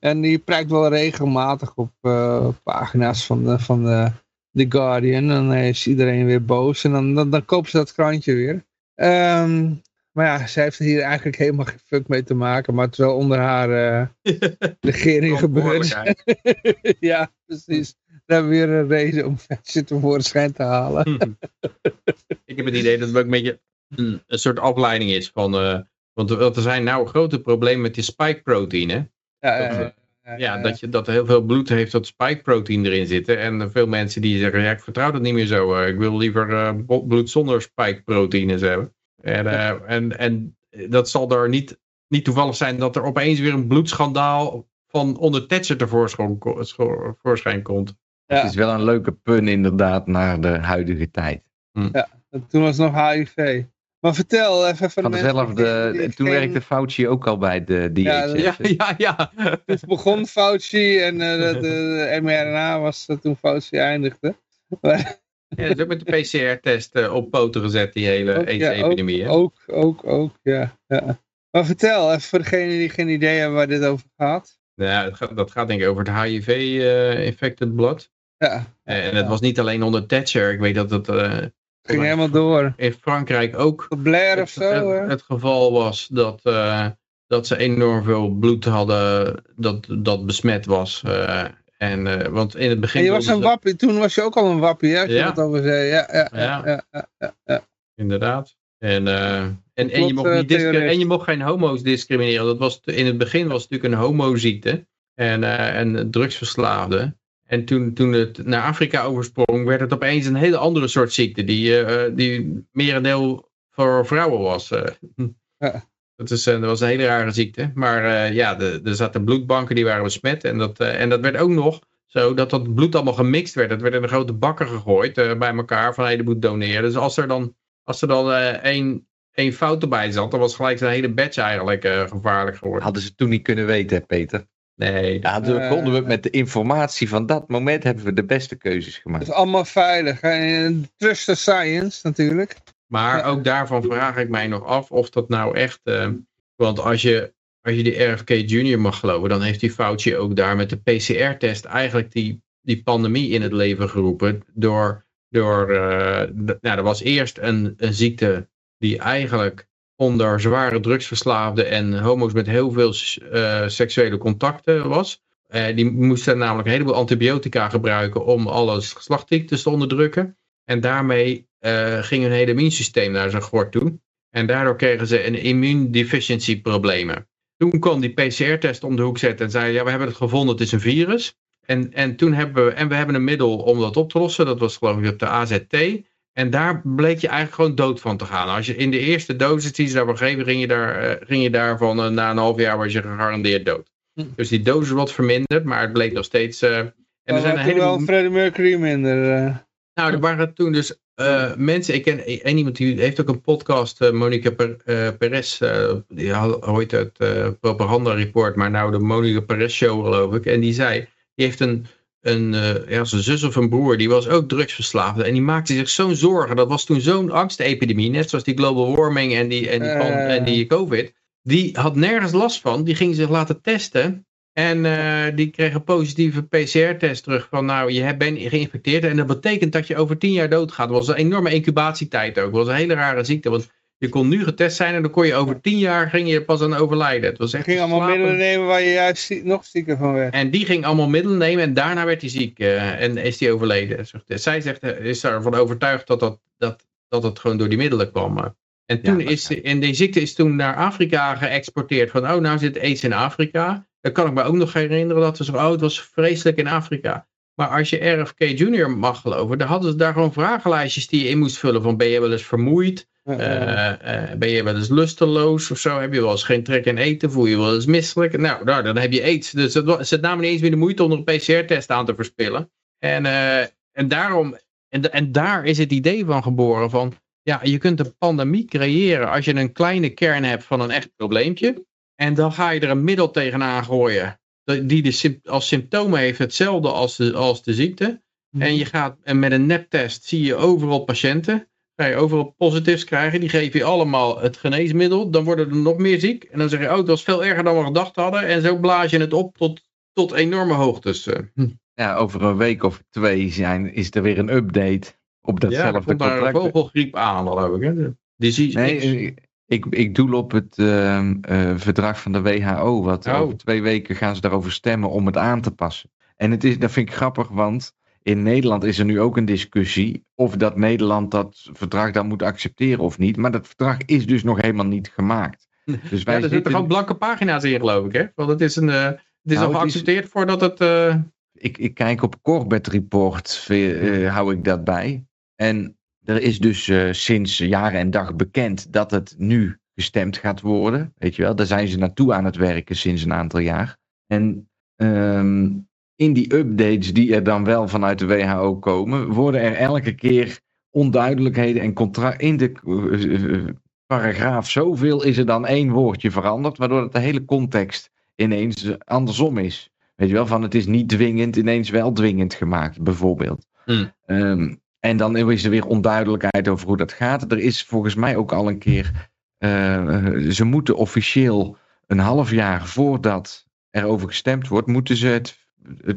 En die prijkt wel regelmatig op eh, pagina's van de, van de, The Guardian. Dan is iedereen weer boos. En dan, dan, dan kopen ze dat krantje weer. Ehm, maar ja, zij heeft er hier eigenlijk helemaal geen fuck mee te maken. Maar het is wel onder haar eh, regering gebeurd. Ja, precies. hebben we weer een reden om mensen tevoorschijn te halen. ik heb het idee dat het ook een beetje een, een soort afleiding is van... eh, want er, er zijn nou grote problemen met die spike proteïne. Ja, Dat, eh, Ja, dat, je, dat er heel veel bloed heeft dat spike proteïne erin zitten. En veel mensen die zeggen, ja, ik vertrouw dat niet meer zo. eh, ik wil liever bloed zonder spike proteïnes hebben. En, eh, en, en dat zal er niet, niet toevallig zijn dat er opeens weer een bloedschandaal van onder Thatcher tevoorschijn komt. ja. Het is wel een leuke pun inderdaad naar de huidige tijd. Toen was het nog HIV. Maar vertel even van dezelfde, die- die toen geen- werkte Fauci ook al bij de DHS. Ja, Ja, ja, ja. Toen begon Fauci en eh, de, mRNA was eh, toen Fauci eindigde. Ja dat is ook met de PCR-test eh, op poten gezet, die hele ook, AIDS-epidemie. hè? ook, ook, ook, ook, ja, ja. Maar vertel, even voor degenen die geen idee hebben waar dit over gaat. Ja, het gaat- dat gaat denk ik over het HIV-infected blood. Ja, Eh, En het was niet alleen onder Thatcher. Ik weet dat eh, het ging helemaal door. in Frankrijk ook Blair het, of zo, het, het geval was dat, eh, dat ze enorm veel bloed hadden dat, dat besmet was. eh, en, eh, want in het begin... En je was een wappie, toen was je ook al een wappie, hè? Als je Ja. dat over zei. Ja, ja, ja, Ja. ja. Inderdaad. En, en, en, je mocht niet en je mocht geen homo's discrimineren. Dat was, in het begin was het natuurlijk een homoziekte. En, en drugsverslaafde. En toen, toen het naar Afrika oversprong, werd het opeens een hele andere soort ziekte. Die, eh, eh, die merendeel voor vrouwen was. eh. Ja. Dat, is, dat was een hele rare ziekte. Maar eh, ja, de- er zaten bloedbanken die waren besmet. En dat, eh, en dat werd ook nog zo dat dat bloed allemaal gemixt werd. Dat werd in een grote bakken gegooid eh, bij elkaar van je moet doneren. Dus als er dan, als er dan eh, één, één fout erbij zat, dan was gelijk zijn hele badge eigenlijk eh, gevaarlijk geworden. Hadden ze toen niet kunnen weten, Peter. Nee, Ja, toen Eh. konden we met de informatie van dat moment hebben we de beste keuzes Het gemaakt. is allemaal veilig. hè. En Trust the science, natuurlijk. Maar Ja. ook daarvan vraag ik mij nog af of dat nou echt... eh, want als je, als je die RFK Junior mag geloven, dan heeft die Fauci ook daar met de PCR-test eigenlijk die, die pandemie in het leven geroepen. Door, door eh, nou, er was eerst een, een ziekte die eigenlijk onder zware drugsverslaafden en homo's met heel veel eh, seksuele contacten was. Eh, die moesten namelijk een heleboel antibiotica gebruiken om alle geslachtsziektes te onderdrukken. En daarmee eh, ging hun hele immuunsysteem naar zijn gort toe. En daardoor kregen ze een immuundeficiency problemen. Toen kwam die PCR-test om de hoek zetten en zei, ja, we hebben het gevonden, het is een virus. En, en toen hebben we, en we hebben een middel om dat op te lossen, dat was geloof ik de AZT. En daar bleek je eigenlijk gewoon dood van te gaan. Als je in de eerste dosis die ze daarvan geven, ging je, daar, eh, ging je daarvan eh, na een half jaar was je gegarandeerd dood. Hm. Dus die dosis wordt verminderd, maar het bleek nog steeds... eh, en er zijn een wel. Freddie Mercury minder. Nou, er waren toen dus mensen, ik ken één iemand die heeft ook een podcast, eh Monica per, Perez, die had ooit het Propaganda Report, maar nou de Monica Perez Show geloof ik. En die zei, die heeft een, een eh, ja, zijn zus of een broer, die was ook drugsverslaafd. En die maakte zich zo'n zorgen, dat was toen zo'n angstepidemie, net zoals die global warming en die, en die, Eh. en die covid. Die had nergens last van, die ging zich laten testen. En eh, die kreeg een positieve PCR-test terug van nou, je bent geïnfecteerd. En dat betekent dat je over tien jaar doodgaat. Dat was een enorme incubatietijd ook. Dat was een hele rare ziekte. Want je kon nu getest zijn en dan kon je over tien jaar ging je pas aan overlijden. Het was echt ging allemaal middelen nemen waar je juist nog zieker van werd. En die ging allemaal middelen nemen en daarna werd hij ziek eh, en is hij overleden. Zij zegt, eh, is ervan overtuigd dat, dat, dat, dat het gewoon door die middelen kwam. eh. En toen Ja, is, en die ziekte is toen naar Afrika geëxporteerd. Van, oh, nou zit aids in Afrika. Dan kan ik me ook nog herinneren dat we zo, oh, het was vreselijk in Afrika. Maar als je RFK Junior mag geloven, dan hadden ze daar gewoon vragenlijstjes die je in moest vullen. Van ben je wel eens vermoeid? Eh, eh, ben je wel eens lusteloos of zo? Heb je wel eens geen trek in eten? Voel je wel eens misselijk? Nou, nou dan heb je aids. Dus het, ze namen niet eens meer de moeite om er een PCR-test aan te verspillen. En, eh, en, daarom, en, en daar is het idee van geboren van... Ja, je kunt een pandemie creëren als je een kleine kern hebt van een echt probleempje. En dan ga je er een middel tegenaan gooien. Die de, als symptomen heeft hetzelfde als de, als de ziekte. En je gaat en met een neptest zie je overal patiënten. Ga je overal positives krijgen. Die geven je allemaal het geneesmiddel. Dan worden er nog meer ziek. En dan zeg je, oh, dat was veel erger dan we gedacht hadden. En zo blaas je het op tot, tot enorme hoogtes. eh. Hm. Ja, over een week of twee zijn, is er weer een update op Ja, datzelfde komt daar een contract. vogelgriep aan, geloof ik. Hè? De Disease Nee, eh, ik, ik doel op het ehm, eh, verdrag van de WHO. Wat Oh. over twee weken gaan ze daarover stemmen om het aan te passen. En het is, dat vind ik grappig, want in Nederland is er nu ook een discussie of dat Nederland dat verdrag dan moet accepteren of niet. Maar dat verdrag is dus nog helemaal niet gemaakt. Dus wij Ja, er zitten gewoon blanke pagina's in, geloof ik. Hè? Want het is, een, eh, het is Nou, al is- geaccepteerd voordat het... eh, ik, ik kijk op Corbett Report, hou ik dat bij. En er is dus eh, sinds jaren en dag bekend dat het nu gestemd gaat worden. Weet je wel, daar zijn ze naartoe aan het werken sinds een aantal jaar. En ehm, in die updates die er dan wel vanuit de WHO komen, worden er elke keer onduidelijkheden en contra in de eh, eh, paragraaf zoveel is er dan één woordje veranderd, waardoor het de hele context ineens andersom is. Weet je wel, van het is niet dwingend, ineens wel dwingend gemaakt, bijvoorbeeld. Ehm, en dan is er weer onduidelijkheid over hoe dat gaat. Er is volgens mij ook al een keer. eh, eh, ze moeten officieel een half jaar voordat er over gestemd wordt, moeten ze het,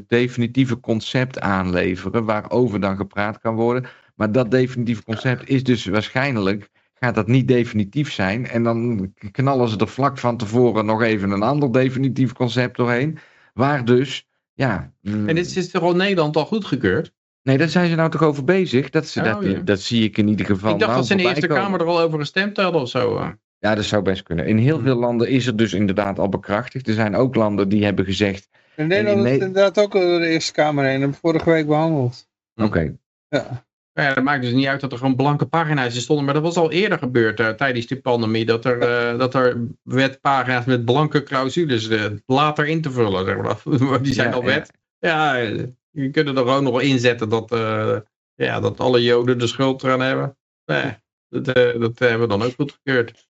definitieve concept aanleveren waarover dan gepraat kan worden. Maar dat definitieve concept is dus waarschijnlijk, gaat dat niet definitief zijn. En dan knallen ze er vlak van tevoren nog even een ander definitief concept doorheen. Waar dus, ja... en dit is toch al Nederland al goedgekeurd? Nee, daar zijn ze nou toch over bezig? Dat, ze, Oh, dat, ja. dat zie ik in ieder geval. ik dacht nou dat ze in de Eerste komen. Kamer er al over gestemd hadden of zo. eh. Ja, dat zou best kunnen. In heel Hmm. veel landen is het dus inderdaad al bekrachtigd. Er zijn ook landen die hebben gezegd: In Nederland is het inderdaad ook door de Eerste Kamer heen. Dat hebben we vorige week behandeld. Hm. oké, Ja. Ja, dat maakt dus niet uit dat er gewoon blanke pagina's in stonden. Maar dat was al eerder gebeurd eh, tijdens die pandemie. Dat er, eh, dat er wetpagina's met blanke clausules eh, later in te vullen. Zeg maar. Die zijn Ja, al wet. Ja, je kunt er gewoon nog wel inzetten dat, eh, ja, dat alle joden de schuld eraan hebben. Nee, dat, eh, dat hebben we dan ook goedgekeurd.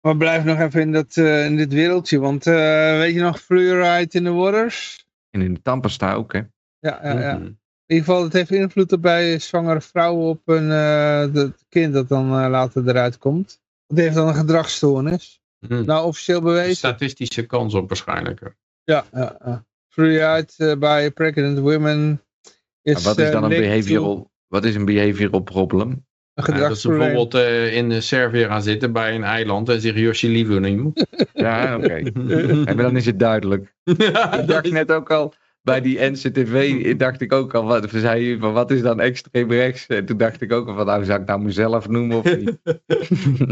Maar blijf nog even in, dat, eh, in dit wereldje. Want eh, weet je nog fluoride in the waters? en in de tandpasta ook, hè? Ja, ja, ja. Mhm. In ieder geval, het heeft invloed op bij zwangere vrouwen op een eh, het kind dat dan eh, later eruit komt. Het heeft dan een gedragsstoornis. Mhm. Nou, officieel bewezen. Statistische kans op waarschijnlijk. Ja, ja, ja. Fluoride eh, bij pregnant women is wat is eh, dan een to behavioral, wat is een behavioral problem? Een Ja, dat ze bijvoorbeeld eh, in Servië gaan zitten bij een eiland en zich Yoshi Livu noemen. Ja, oké. Maar dan is het duidelijk. Ik dacht net ook al, bij die NCTV dacht ik ook al, wat, zei je van wat is dan extreem rechts? En toen dacht ik ook al van, nou zou ik nou mezelf noemen of niet?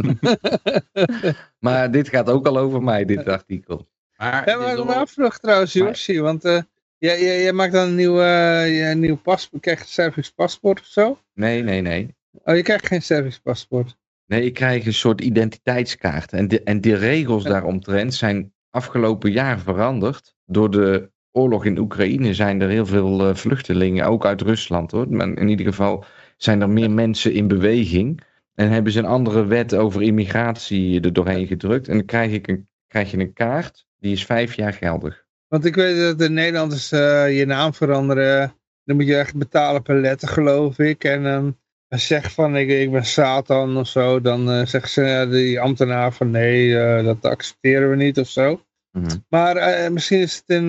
maar dit gaat ook al over mij, dit artikel. Maar, Ja, maar ik me trouwens, Yoshi, want eh, jij, jij, jij maakt dan een nieuw, je- een nieuw paspoort, krijg je een Servisch paspoort of zo? Nee, nee, nee. Oh, je krijgt geen Servisch paspoort. Nee, ik krijg een soort identiteitskaart. En de, en de regels Ja. daaromtrent zijn afgelopen jaar veranderd. Door de oorlog in Oekraïne zijn er heel veel eh, vluchtelingen, ook uit Rusland hoor. Maar in ieder geval zijn er meer mensen in beweging. En hebben ze een andere wet over immigratie er doorheen gedrukt. En dan krijg, ik een, krijg je een kaart, die is vijf jaar geldig. Want ik weet dat in Nederland is eh, je naam veranderen. Dan moet je echt betalen per letter, geloof ik. En ehm, als je zegt van ik, ik ben Satan of zo, dan eh zeggen ze die ambtenaar van nee, eh, dat accepteren we niet of zo. Mhm. Maar misschien is het in,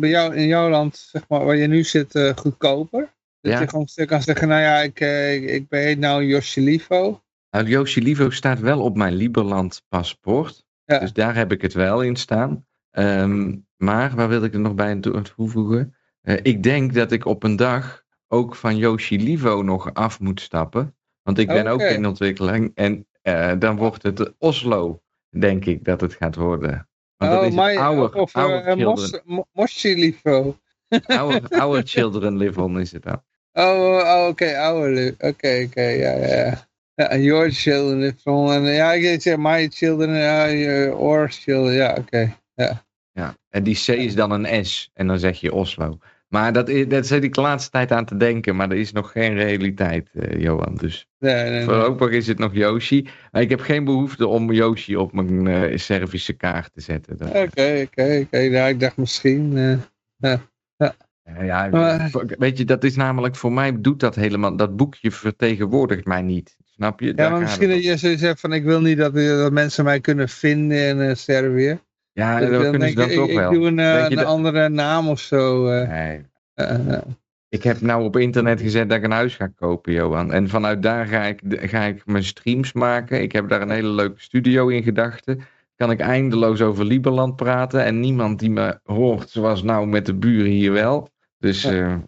bij jou, in jouw land, zeg maar, waar je nu zit, goedkoper. Dat Ja. je gewoon kan zeggen, nou ja, ik, ik, ik ben nou Josje Livo. Nou, Yoshi Livo staat wel op mijn Liberland paspoort. Ja. Dus daar heb ik het wel in staan. Ehm, maar waar wil ik er nog bij toevoegen? Eh, ik denk dat ik op een dag ook van Yoshi Livo nog af moet stappen. Want ik ben ook in ontwikkeling. En eh, dan wordt het Oslo, denk ik dat het gaat worden. Want dat is my- our, of our, Mos, Livo. our, our children live on is het dan. Oh, oh, oké, Oké, oké, ja, ja, ja. Ja, your children. En, ja, ik zeg my children, ja, your children, ja, oké. Ja. En die C is dan een S. En dan zeg je Oslo. Maar dat, is, dat zit ik de laatste tijd aan te denken. Maar er is nog geen realiteit, eh, Johan. Dus Nee, nee, nee. Voorlopig is het nog Yoshi. Maar ik heb geen behoefte om Yoshi op mijn eh, Servische kaart te zetten. Oké, oké, oké. Ik dacht misschien... eh, Eh, ja, Maar- weet je, dat is namelijk voor mij doet dat helemaal. Dat boekje vertegenwoordigt mij niet. Snap je? ja, Daar maar misschien dat je zoiets hebt van... Ik wil niet dat, eh, dat mensen mij kunnen vinden in eh, Servië. Ja, Dus dat kunnen ze dan ik, toch ik, wel. ik doe een, eh, een dat- andere naam of zo. Nee. Ik heb nou op internet gezet dat ik een huis ga kopen, Johan. En vanuit daar ga ik, ga ik mijn streams maken. Ik heb daar een hele leuke studio in gedachten. Kan ik eindeloos over Lieberland praten. En niemand die me hoort, zoals nou met de buren hier wel. Dus Ja.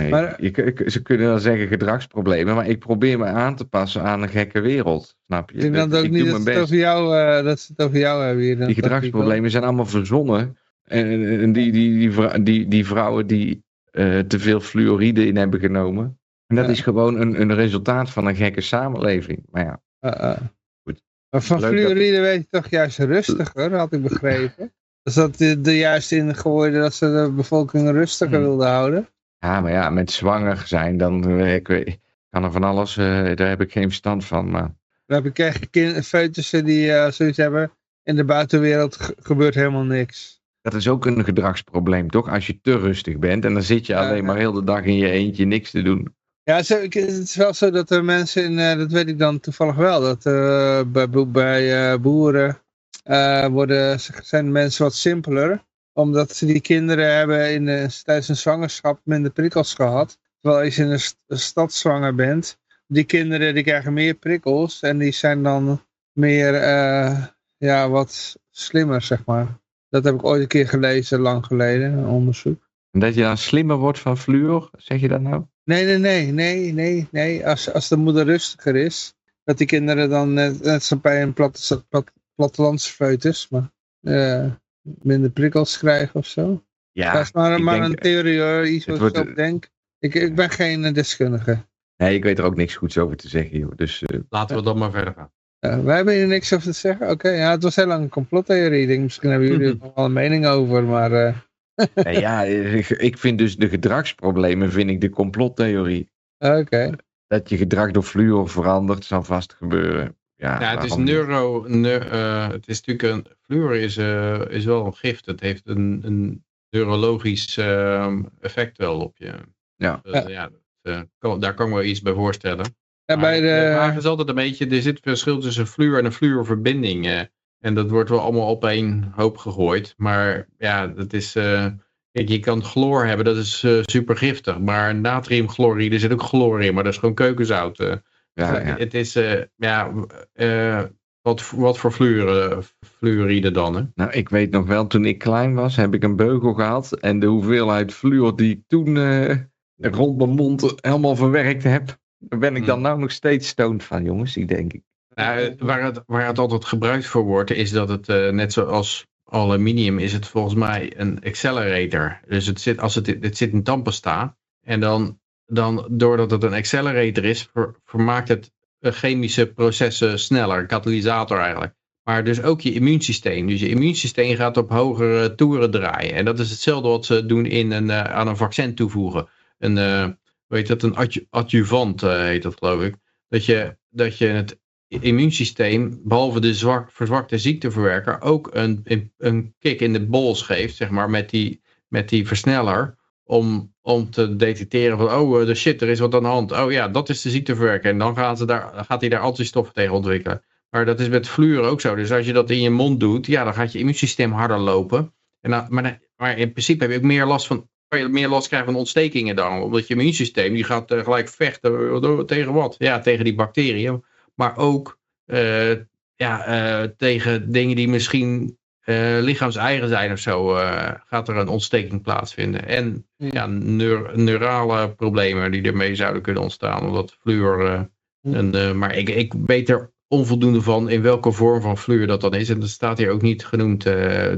Nee, Maar- je, je- ze kunnen wel zeggen gedragsproblemen, maar ik probeer me aan te passen aan een gekke wereld. Snap je? Ik denk dat ook ik niet doe dat ze, over jou, eh, dat ze het over jou hebben hier. Die gedragsproblemen zijn allemaal verzonnen. En, en die, die, die, die, die vrouwen die eh, te veel fluoride in hebben genomen. En dat Ja. is gewoon een, een resultaat van een gekke samenleving. Maar ja, Uh, uh. Goed. Maar van Leuk dat- fluoride weet je toch juist rustiger, had ik begrepen. Dus dat de, de juist in gooide dat ze de bevolking rustiger Hmm. wilden houden. Ja, maar ja, met zwanger zijn, dan eh, ik, kan er van alles, eh, daar heb ik geen verstand van. Maar Dan heb je krijg kind, foetussen die eh, zoiets hebben. In de buitenwereld ge- gebeurt helemaal niks. dat is ook een gedragsprobleem, toch? Als je te rustig bent en dan zit je Ja, alleen ja. maar heel de dag in je eentje niks te doen. Ja, zo, ik- het is wel zo dat er mensen, in, eh, dat weet ik dan toevallig wel, dat eh, bij, bij eh, boeren eh, worden, zijn mensen wat simpeler. Omdat ze die kinderen hebben in, de- tijdens een zwangerschap minder prikkels gehad. Terwijl als je in een, st- een stad zwanger bent, die kinderen die krijgen meer prikkels en die zijn dan meer, eh, ja, wat slimmer, zeg maar. Dat heb ik ooit een keer gelezen, lang geleden, een onderzoek. En dat je dan slimmer wordt van fluor, zeg je dat nou? Nee, nee, nee, nee, nee, nee. Als, als de moeder rustiger is, dat die kinderen dan net, net zo bij een platte, plat, plattelandsfeutus, maar eh, minder prikkels krijgen of zo. Ja, dat is maar, maar denk- een theorie hoor, iets wat ik wordt- zelf denk. Ik, ik ben geen eh, deskundige. Nee, ik weet er ook niks goeds over te zeggen, joh. Dus eh, Laten we dan maar verder gaan. Eh, wij hebben hier niks over te zeggen. Oké, ja, het was heel lang een complottheorie. Ik denk, misschien hebben jullie er nog wel een mening over, maar... eh, ja, eh, ik vind dus de gedragsproblemen, vind ik de complottheorie. Oké. Dat je gedrag door fluor verandert, zal vast gebeuren. Ja, Ja, het is neuro... neu- eh, het is natuurlijk een... Fluor is, eh, is wel een gift. Het heeft een, een neurologisch ehm, effect wel op je. Ja. Dus, ja, dat, eh, kan- daar kan ik me wel iets bij voorstellen. Ja, Maar bij De vraag is altijd een beetje, er zit verschil tussen fluor en een fluorverbinding. eh, en dat wordt wel allemaal op één hoop gegooid. Maar ja, dat is... eh, kijk, je kan chloor hebben, dat is eh, super giftig. Maar natriumchloride zit ook chloor in, maar dat is gewoon keukenzout. eh. Ja, Dus ja. Het is, eh, ja, eh, wat, wat voor fluor, eh, fluoride dan? Hè? Nou, ik weet nog wel, toen ik klein was, heb ik een beugel gehad. En de hoeveelheid fluor die ik toen eh, rond mijn mond helemaal verwerkt heb. Daar ben ik dan Hmm. nou nog steeds stoned van, jongens. Ik denk, ik. Nou, eh, waar, het, waar het altijd gebruikt voor wordt, is dat het eh, net zoals aluminium is het volgens mij een accelerator. Dus het zit, als het, het zit in tandpasta. En dan, dan doordat het een accelerator is, ver- vermaakt het eh, chemische processen sneller. Een katalysator eigenlijk. Maar dus ook je immuunsysteem. Dus je immuunsysteem gaat op hogere toeren draaien. En dat is hetzelfde wat ze doen in een, eh, aan een vaccin toevoegen. Een, eh weet dat, een adju- adjuvant heet dat geloof ik. Dat je, dat je het immuunsysteem, behalve de zwak, verzwakte ziekteverwerker, ook een, een, een kick in de bols geeft, zeg maar, met die, met die versneller. Om, om te detecteren van, oh, eh, de shit, er is wat aan de hand. Oh ja, dat is de ziekteverwerker. En dan gaan ze daar, gaat hij daar antistoffen tegen ontwikkelen. Maar dat is met fluor ook zo. Dus als je dat in je mond doet, ja, dan gaat je immuunsysteem harder lopen. En dan, maar, maar in principe heb je ook meer last van, meer last krijgen van ontstekingen dan. Omdat je immuunsysteem, die gaat eh, gelijk vechten tegen wat? Ja, tegen die bacteriën. Maar ook eh, ja, tegen dingen die misschien eh, lichaams-eigen zijn of zo, eh, gaat er een ontsteking plaatsvinden. En ja, neur- neurale problemen die ermee zouden kunnen ontstaan, omdat fluor... eh, eh, maar ik, ik weet er onvoldoende van in welke vorm van fluor dat dan is. En dat staat hier ook niet genoemd, eh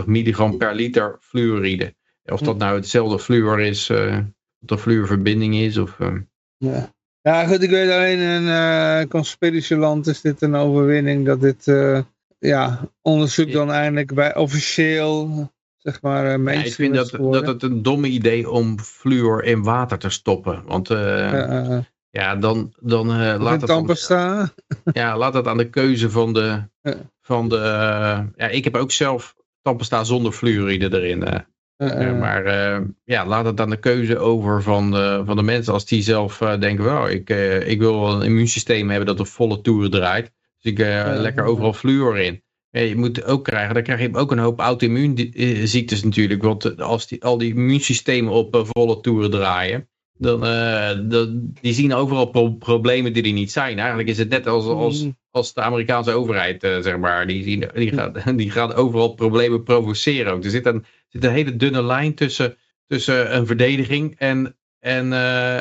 0,68 milligram per liter fluoride. Of dat nou hetzelfde fluor is, eh of er fluorverbinding is. Of, Ja. ja, goed, ik weet alleen in eh conspiratieland is dit een overwinning dat dit ja, onderzoek dan eindelijk bij officieel zeg maar uh, ja, ik vind dat, dat het een domme idee om fluor in water te stoppen. Want eh, Ja, eh, eh. ja, dan, dan eh, laat, het aan, tandpasta. ja, laat het aan de keuze van de... Van de eh, ja, ik heb ook zelf tandpasta zonder fluoride erin. eh. Eh, eh. maar eh, ja, laat het aan de keuze over van de, van de mensen. Als die zelf eh, denken, well, ik, eh, ik wil een immuunsysteem hebben dat op volle toeren draait. Dus ik eh, lekker overal fluor in. Ja, je moet ook krijgen, dan krijg je ook een hoop auto-immuunziektes natuurlijk. Want eh, als die, al die immuunsystemen op eh, volle toeren draaien, dan, dan die zien overal pro- problemen die er niet zijn. Eigenlijk is het net als, als, Mm. als de Amerikaanse overheid, zeg maar. Die, zien, die, gaat, die gaat overal problemen provoceren ook. Er zit een, zit een hele dunne lijn tussen tussen een verdediging en, en,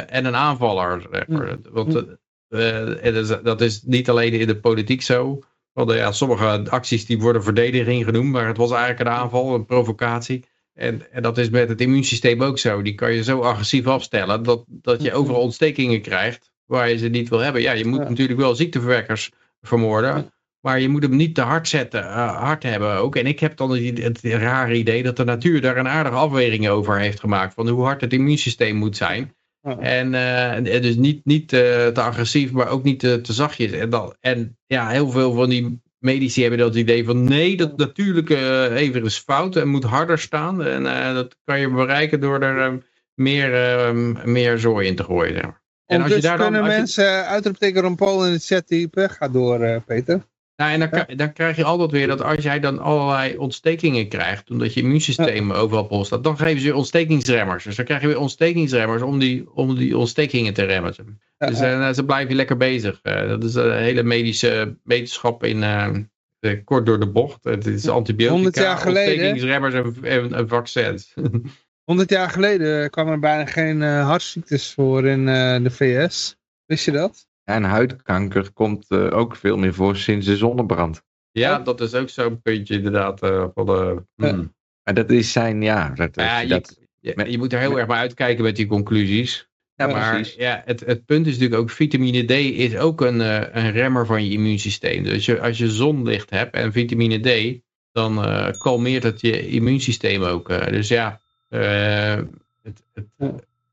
en een aanvaller. zeg maar. Want eh, eh, dat is- dat is niet alleen in de politiek zo. Want ja, sommige acties die worden verdediging genoemd, maar het was eigenlijk een aanval, een provocatie. En, en dat is met het immuunsysteem ook zo. Die kan je zo agressief afstellen dat, dat je overal ontstekingen krijgt waar je ze niet wil hebben. Ja, je moet Ja. natuurlijk wel ziekteverwekkers vermoorden. Maar je moet hem niet te hard zetten, eh, hard hebben ook. En ik heb dan het, het rare idee dat de natuur daar een aardige afweging over heeft gemaakt. Van hoe hard het immuunsysteem moet zijn. Ja. En, eh, en dus niet, niet eh, te agressief, maar ook niet te, te zachtjes. En, dan, en ja, heel veel van die medici hebben dat idee van nee, dat natuurlijke even is fout en moet harder staan. En eh, dat kan je bereiken door er eh, meer, eh, meer zooi in te gooien. Zeg maar. En als je Ondertussen daar dan, kunnen als je- mensen uitroepteken Ron Paul in de chat typen. Ga door, eh, Peter. Nou, en dan, dan krijg je altijd weer dat als jij dan allerlei ontstekingen krijgt, omdat je immuunsysteem overal vol staat, dan geven ze je ontstekingsremmers. Dus dan krijg je weer ontstekingsremmers om die, om die ontstekingen te remmen. Ja, Dus ja. eh, ze blijven lekker bezig. Eh, dat is een hele medische wetenschap in eh, kort door de bocht. Het is 100 antibiotica, jaar geleden, hè? ontstekingsremmers en, en, en vaccins. 100 jaar geleden kwamen er bijna geen hartziektes voor in de VS. Wist je dat? En huidkanker komt eh, ook veel meer voor sinds de zonnebrand. ja, dat is ook zo'n puntje inderdaad. eh, van de, hmm. Maar dat is zijn, ja, dat, Maar ja, je, dat- je, met- je moet er heel met- erg bij uitkijken met die conclusies. ja, maar precies. ja, het, het punt is natuurlijk ook, vitamine D is ook een, eh, een remmer van je immuunsysteem. Dus je, als je zonlicht hebt en vitamine D, dan eh, kalmeert het je immuunsysteem ook. eh. dus ja, eh, het, het.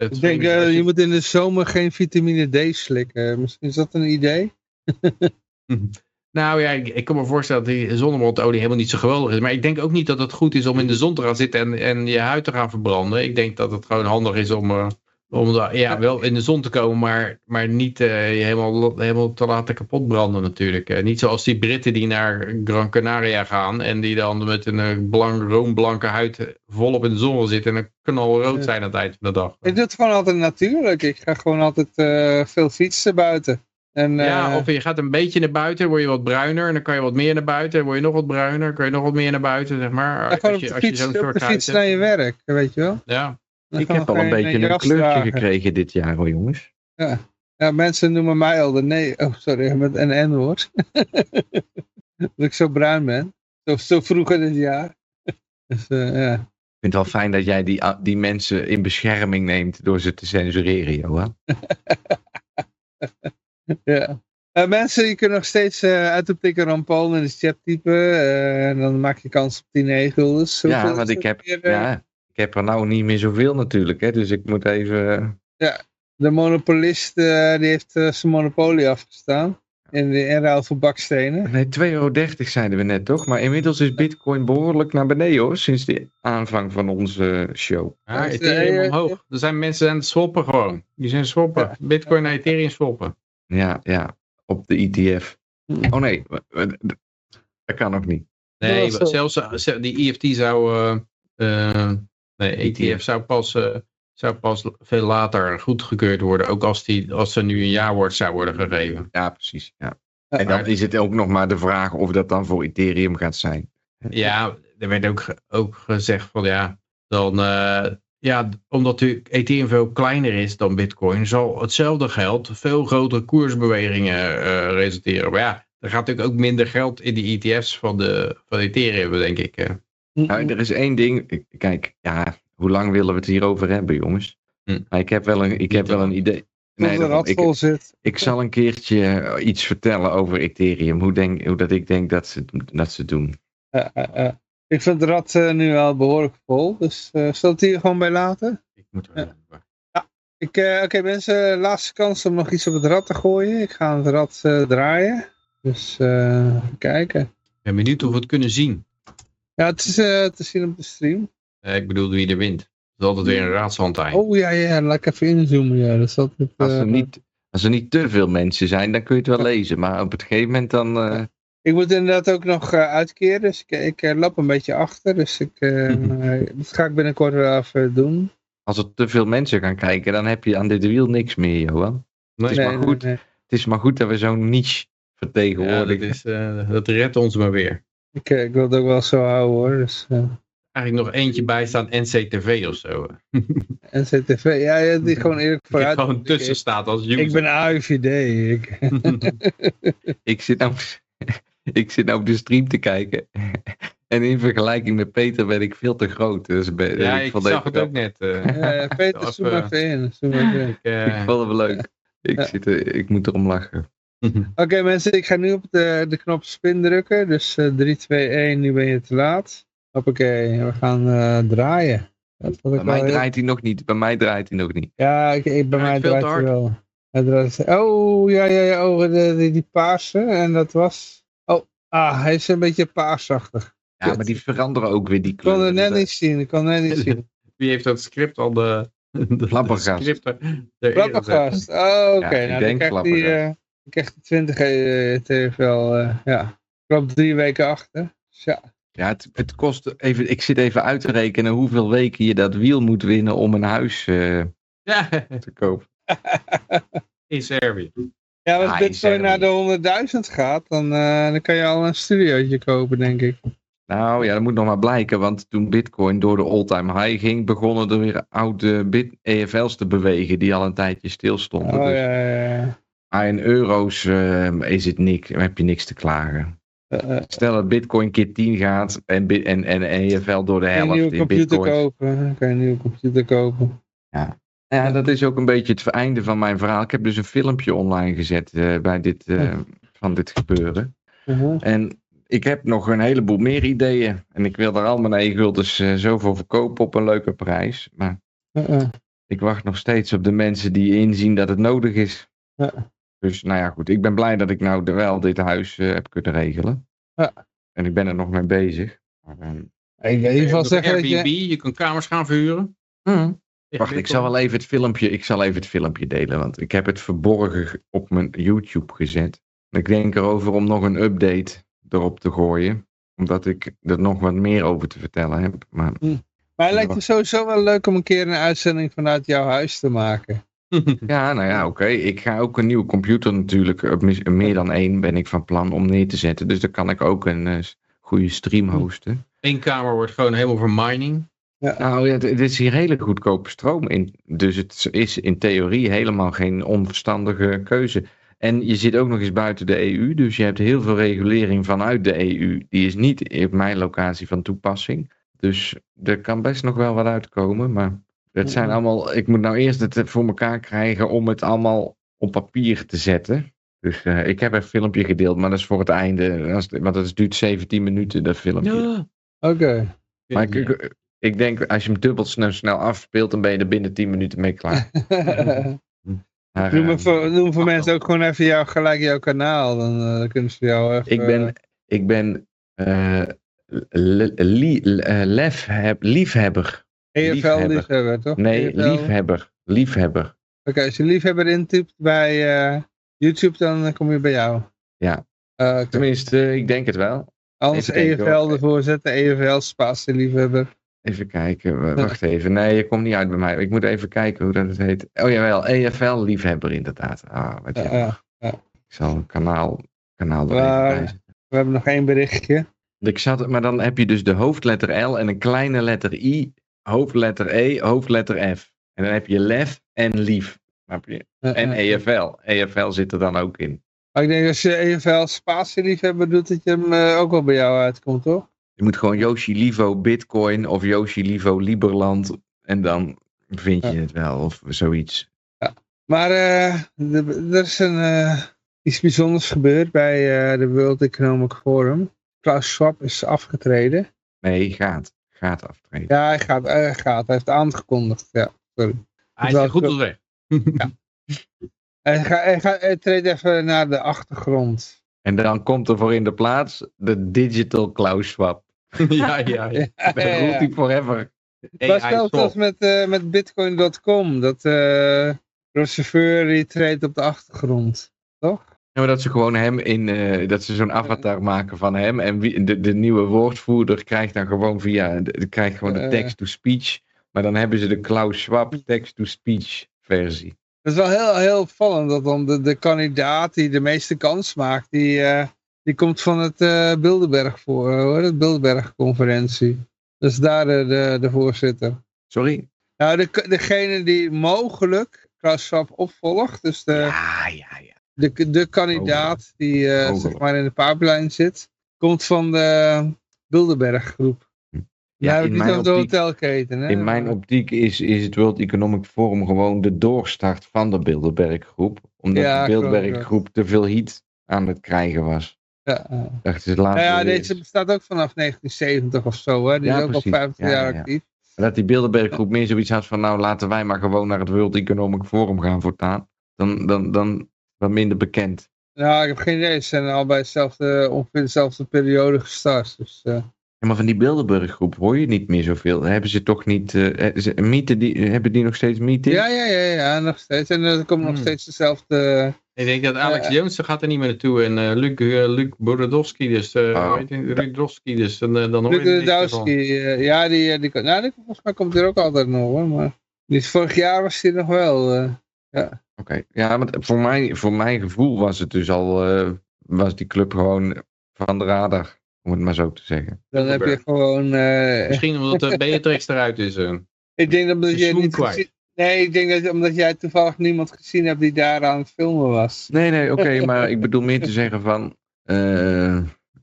Het Ik denk, eh, je- moet in de zomer geen vitamine D slikken. Misschien is dat een idee? Nou ja, ik, ik kan me voorstellen dat die zonnebrandolie helemaal niet zo geweldig is. Maar ik denk ook niet dat het goed is om in de zon te gaan zitten en, en je huid te gaan verbranden. Ik denk dat het gewoon handig is om, eh, om ja, wel in de zon te komen, maar, maar niet eh, helemaal, helemaal te laten kapot branden natuurlijk. Eh, niet zoals die Britten die naar Gran Canaria gaan en die dan met een eh, blank, roomblanke huid volop in de zon zitten en knalrood Ja. zijn aan het eind van de dag. Ik doe het gewoon altijd natuurlijk. Ik ga gewoon altijd veel fietsen buiten. En, Ja, of je gaat een beetje naar buiten, word je wat bruiner. En dan kan je wat meer naar buiten. Word je nog wat bruiner. Kan je nog wat meer naar buiten, zeg maar. ja, Als op je, de als je zo'n op soort de huid fiets naar je werk, weet je wel. Ja. Ik heb al een geen, beetje eh, een kleurtje dragen. gekregen dit jaar hoor jongens. Ja, mensen noemen mij al de nee. Oh, sorry, met een N-woord. dat ik zo bruin ben. Zo, zo vroeg in het jaar. dus, eh, ja. Ik vind het wel fijn dat jij die, die mensen in bescherming neemt door ze te censureren, Johan. ja. Eh, mensen, je kunt nog steeds eh uitroepteken Ron Paul in de chat typen. eh, en dan maak je kans op 10 guldens. Ja, want ik heb, eh, ja, heb er nou niet meer zoveel natuurlijk, hè, dus ik moet even... eh, De monopolist eh, die heeft eh, zijn monopolie afgestaan. In de inruil voor bakstenen. Nee, 2,30 euro zeiden we net toch? Maar inmiddels is bitcoin behoorlijk naar beneden hoor, sinds de aanvang van onze show. Ja, Ethereum omhoog. Er zijn mensen aan het swappen gewoon. Die zijn swappen. Ja. Bitcoin naar Ethereum swappen. Ja, ja, op de ETF. Oh nee, dat kan nog niet. Nee, zelfs ze- die EFT zou... eh, eh, nee, ETF zou pas, eh, zou pas veel later goedgekeurd worden. Ook als, die, als er nu een jaarwoord zou worden gegeven. Ja, precies. Ja. Ja, En dan is het ook nog maar de vraag of dat dan voor Ethereum gaat zijn. Ja, er werd ook, ook gezegd van ja, dan, eh, ja, omdat u Ethereum veel kleiner is dan Bitcoin, zal hetzelfde geld veel grotere koersbewegingen eh, resulteren. Maar ja, er gaat natuurlijk ook minder geld in die ETF's van, de, van Ethereum, denk ik. Eh. Nou, er is één ding. ik- Kijk, ja, hoe lang willen we het hierover hebben, jongens? Hm. Nou, ik heb wel een, ik heb wel een idee. Nee, de daarom, ik, vol zit. ik zal een keertje eh, iets vertellen over Ethereum. Hoe, denk, hoe dat ik denk dat ze, dat ze doen. Ja, ja, ja. Ik vind rad eh, nu al behoorlijk vol. Dus eh zal het hier gewoon bij laten? Ik moet er- Ik, eh, Oké mensen, laatste kans om nog iets op het rad te gooien. Ik ga het rad eh, draaien. Dus eh, kijken. Ik ben benieuwd of we het kunnen zien. Ja, het is eh, te zien op de stream. Eh, ik bedoel wie er wint. Dat is altijd weer een raadshandtij. Oh ja, ja, laat ik even inzoomen. Ja, dat is altijd, Als er, eh, niet, als er niet te veel mensen zijn, dan kun je het wel lezen. Maar op het gegeven moment dan... eh, Ik moet inderdaad ook nog eh, uitkeren. Dus ik, ik lap een beetje achter. Dus ik, eh, eh, dat ga ik binnenkort wel even doen. als er te veel mensen gaan kijken, dan heb je aan dit wiel niks meer, Johan. Nee, is maar goed. nee. Het is maar goed dat we zo'n niche ja, dat, vertegenwoordigen. is, eh, dat redt ons maar weer. Ik, eh, ik wil het ook wel zo houden hoor. Dus, eh. eigenlijk nog eentje bij staan, NCTV of zo. NCTV, ja, ja die gewoon eerlijk Die vooruit. gewoon tussen staat als user. Ik ben AIVD. Ik, Ik zit, nou, ik zit nou op de stream te kijken. En in vergelijking met Peter ben ik veel te groot. Dus ben, ja, ik, ik vond zag het ook net. eh. Peter, eh, even in. Zoom even in. ik, Ik vond het wel leuk. Ik, Ja. zit er, ik moet erom lachen. Oké mensen, ik ga nu op de, de knop spin drukken. Dus eh 3, 2, 1, nu ben je te laat. Hoppakee, we gaan eh, draaien. Dat ik Bij mij heel- draait hij nog niet. Bij mij draait hij nog niet. Ja, ik, ik, bij Draait mij draait hij wel. Hij draait, oh, ja, ja, ja, oh, de, die, die paarse. En dat was... Oh, ah, hij is een beetje paarsachtig. Ja, maar die veranderen ook weer die Ik kon kleuren. het net niet zien, ik kon het net niet zien. Wie heeft dat script al de... de er- gezet? Flappergast. Oh, oké. Ja, ik nou, dan denk hij Eh, dan krijgt hij 20 eh, TFL, eh, ja. Ik loop drie weken achter. Dus ja. Ja, het, het kost even. Ik zit even uit te rekenen hoeveel weken je dat wiel moet winnen om een huis eh, Ja, te kopen. in Servië. Ja, als Ah, Bitcoin in naar de 100.000 gaat, dan, eh, dan kan je al een studiootje kopen, denk ik. Nou ja, dat moet nog maar blijken, want toen Bitcoin door de all-time high ging, begonnen er weer oude bit EFL's te bewegen die al een tijdje stilstonden. Oh dus ja, ja, ja. Maar in euro's eh, is het niks, heb je niks te klagen. Eh, eh, Stel dat Bitcoin keer 10 gaat en, en, en EFL door de kan je een helft nieuwe computer kopen. Kan je een nieuwe computer kopen. Ja, dat is ook een beetje het einde van mijn verhaal. Ik heb dus een filmpje online gezet eh, bij dit, van dit gebeuren. Uh-huh. En ik heb nog een heleboel meer ideeën. En ik wil daar al mijn e-guldens zo voor verkopen op een leuke prijs. Maar Uh-uh. ik wacht nog steeds op de mensen die inzien dat het nodig is. Ja. Dus nou ja, goed. Ik ben blij dat ik nou de- wel dit huis eh, heb kunnen regelen. Ja. En ik ben er nog mee bezig. Maar, ehm, Ik wil in ieder geval Op zeggen dat Airbnb, je... je kan kamers gaan verhuren. Wacht, ik zal wel even het filmpje, ik zal even het filmpje delen, want ik heb het verborgen ge- op mijn YouTube gezet. Ik denk erover om nog een update erop te gooien, omdat ik er nog wat meer over te vertellen heb. Maar Maar het lijkt me sowieso wel leuk om een keer een uitzending vanuit jouw huis te maken. ja, nou ja, oké. Ik ga ook een nieuwe computer natuurlijk, mis- meer dan één ben ik van plan om neer te zetten. Dus dan kan ik ook een eh, goede stream hosten. Eén kamer wordt gewoon helemaal voor mining. Nou ja, dit is hier hele goedkope stroom in. Dus het is in theorie helemaal geen onverstandige keuze. En je zit ook nog eens buiten de EU, dus je hebt heel veel regulering vanuit de EU. Die is niet op mijn locatie van toepassing. Dus er kan best nog wel wat uitkomen, maar het zijn allemaal... Ik moet nou eerst het voor elkaar krijgen om het allemaal op papier te zetten. Dus eh, ik heb een filmpje gedeeld, maar dat is voor het einde. Als- Want het duurt 17 minuten, dat filmpje. Oké. Maar ik, ik, ik denk, als je hem dubbel snel, snel afspeelt, dan ben je er binnen 10 minuten mee klaar. Maar, noem, eh, me voor, noem voor mensen ook gewoon even jou, gelijk jouw kanaal. Dan eh, kunnen ze jou even... ik ben, ik ben eh, li- li- eh, lefheb- liefhebber. EFL liefhebber. toch? Nee, EFL. liefhebber. Liefhebber. Oké, als je liefhebber intypt bij eh, YouTube, dan eh, kom je bij jou. Ja. Oké. Tenminste, ik denk het wel. Anders even kijken, EFL hoor. ervoor zetten, EFL spatie liefhebber. Even kijken, wacht even. Nee, je komt niet uit bij mij. Ik moet even kijken hoe dat het heet. Oh jawel, EFL liefhebber inderdaad. Ah, wat Ja. Ik zal een kanaal, kanaal er even. We hebben nog één berichtje. Ik zat, maar dan heb je dus de hoofdletter L en een kleine letter I, hoofdletter E, hoofdletter F. En dan heb je lef en lief. Snap je? En EFL. EFL zit er dan ook in. Maar ik denk als je EFL spatie liefhebber doet, dat je hem eh, ook wel bij jou uitkomt, toch? Je moet gewoon Yoshi Livo Bitcoin of Yoshi Livo Liberland. En dan vind je Ja. het wel of zoiets. Maar eh, er is een, eh, iets bijzonders gebeurd bij de World Economic Forum. Klaus Schwab is afgetreden. Nee, gaat. Gaat aftreden. Ja, hij gaat, hij gaat. Hij heeft aangekondigd. Ja, sorry. Hij is goed op weg. Hij, gaat, hij, gaat, hij treedt even naar de achtergrond. En dan komt er voor in de plaats de Digital Klaus Schwab. ja, ja, ja. Ja, ja, roept ja. hij forever. AI stel swap. als met, eh, met bitcoin.com. Dat eh chauffeur die treedt op de achtergrond. Toch? Ja, maar dat ze gewoon hem in, eh, dat ze zo'n avatar maken van hem. En wie, de, de nieuwe woordvoerder krijgt dan gewoon via, de, krijgt gewoon de Eh. text-to-speech. Maar dan hebben ze de Klaus Schwab text-to-speech versie. Het is wel heel, heel opvallend dat dan de, de kandidaat die de meeste kans maakt, die, eh, die komt van het eh Bilderberg voor, hoor, het Bilderberg conferentie. Dat is daar de, de, de voorzitter. Sorry? Nou, de, degene die mogelijk Klaus Schwab opvolgt, dus de, Ja, ja, ja. De, de kandidaat die eh, zeg maar in de pijplijn zit, komt van de Bilderberg groep. Ja, Ja, ja in mijn de hotelketen. Hè? In mijn optiek is, is het World Economic Forum gewoon de doorstart van de Bilderberg groep. Omdat Ja, de Bilderberg groep te veel heat aan het krijgen was. ja, ja. Dacht Nou ja, deze bestaat ook vanaf 1970 of zo. Hè? Die Ja, is ook precies. al 50 Ja, jaar ja, ja. actief. Dat die Bilderberg groep meer zoiets had van, nou laten wij maar gewoon naar het World Economic Forum gaan voortaan. Dan, dan, dan wat minder bekend. Ja, ik heb geen idee. Ze zijn al bij dezelfde, ongeveer dezelfde periode gestart. Dus, eh, Ja, maar van die Bilderberg groep hoor je niet meer zoveel. Hebben ze toch niet, ze- meeten die, hebben die nog steeds meetings? ja, ja, ja, ja, nog steeds. En er komt nog Hmm. steeds dezelfde... Ik denk dat Alex Jones daar gaat er niet meer naartoe. En eh Luc, Luc Borodowski, dus, eh Oh. weet je, Rudowski, dus dan, eh, dan Luc eh, ja, die, die, nou, die, volgens mij komt hij er ook altijd nog hoor. Maar die, vorig jaar was hij nog wel. eh, Oké, ja, maar voor, mij, voor mijn gevoel was het dus al, eh, was die club gewoon van de radar, om het maar zo te zeggen. dan heb je gewoon... eh, Misschien omdat de Beatrix eruit is. eh. ik denk dat je niet kwijt. Nee, ik denk dat omdat jij toevallig niemand gezien hebt die daar aan het filmen was. Nee, nee, oké, maar ik bedoel meer te zeggen van, eh,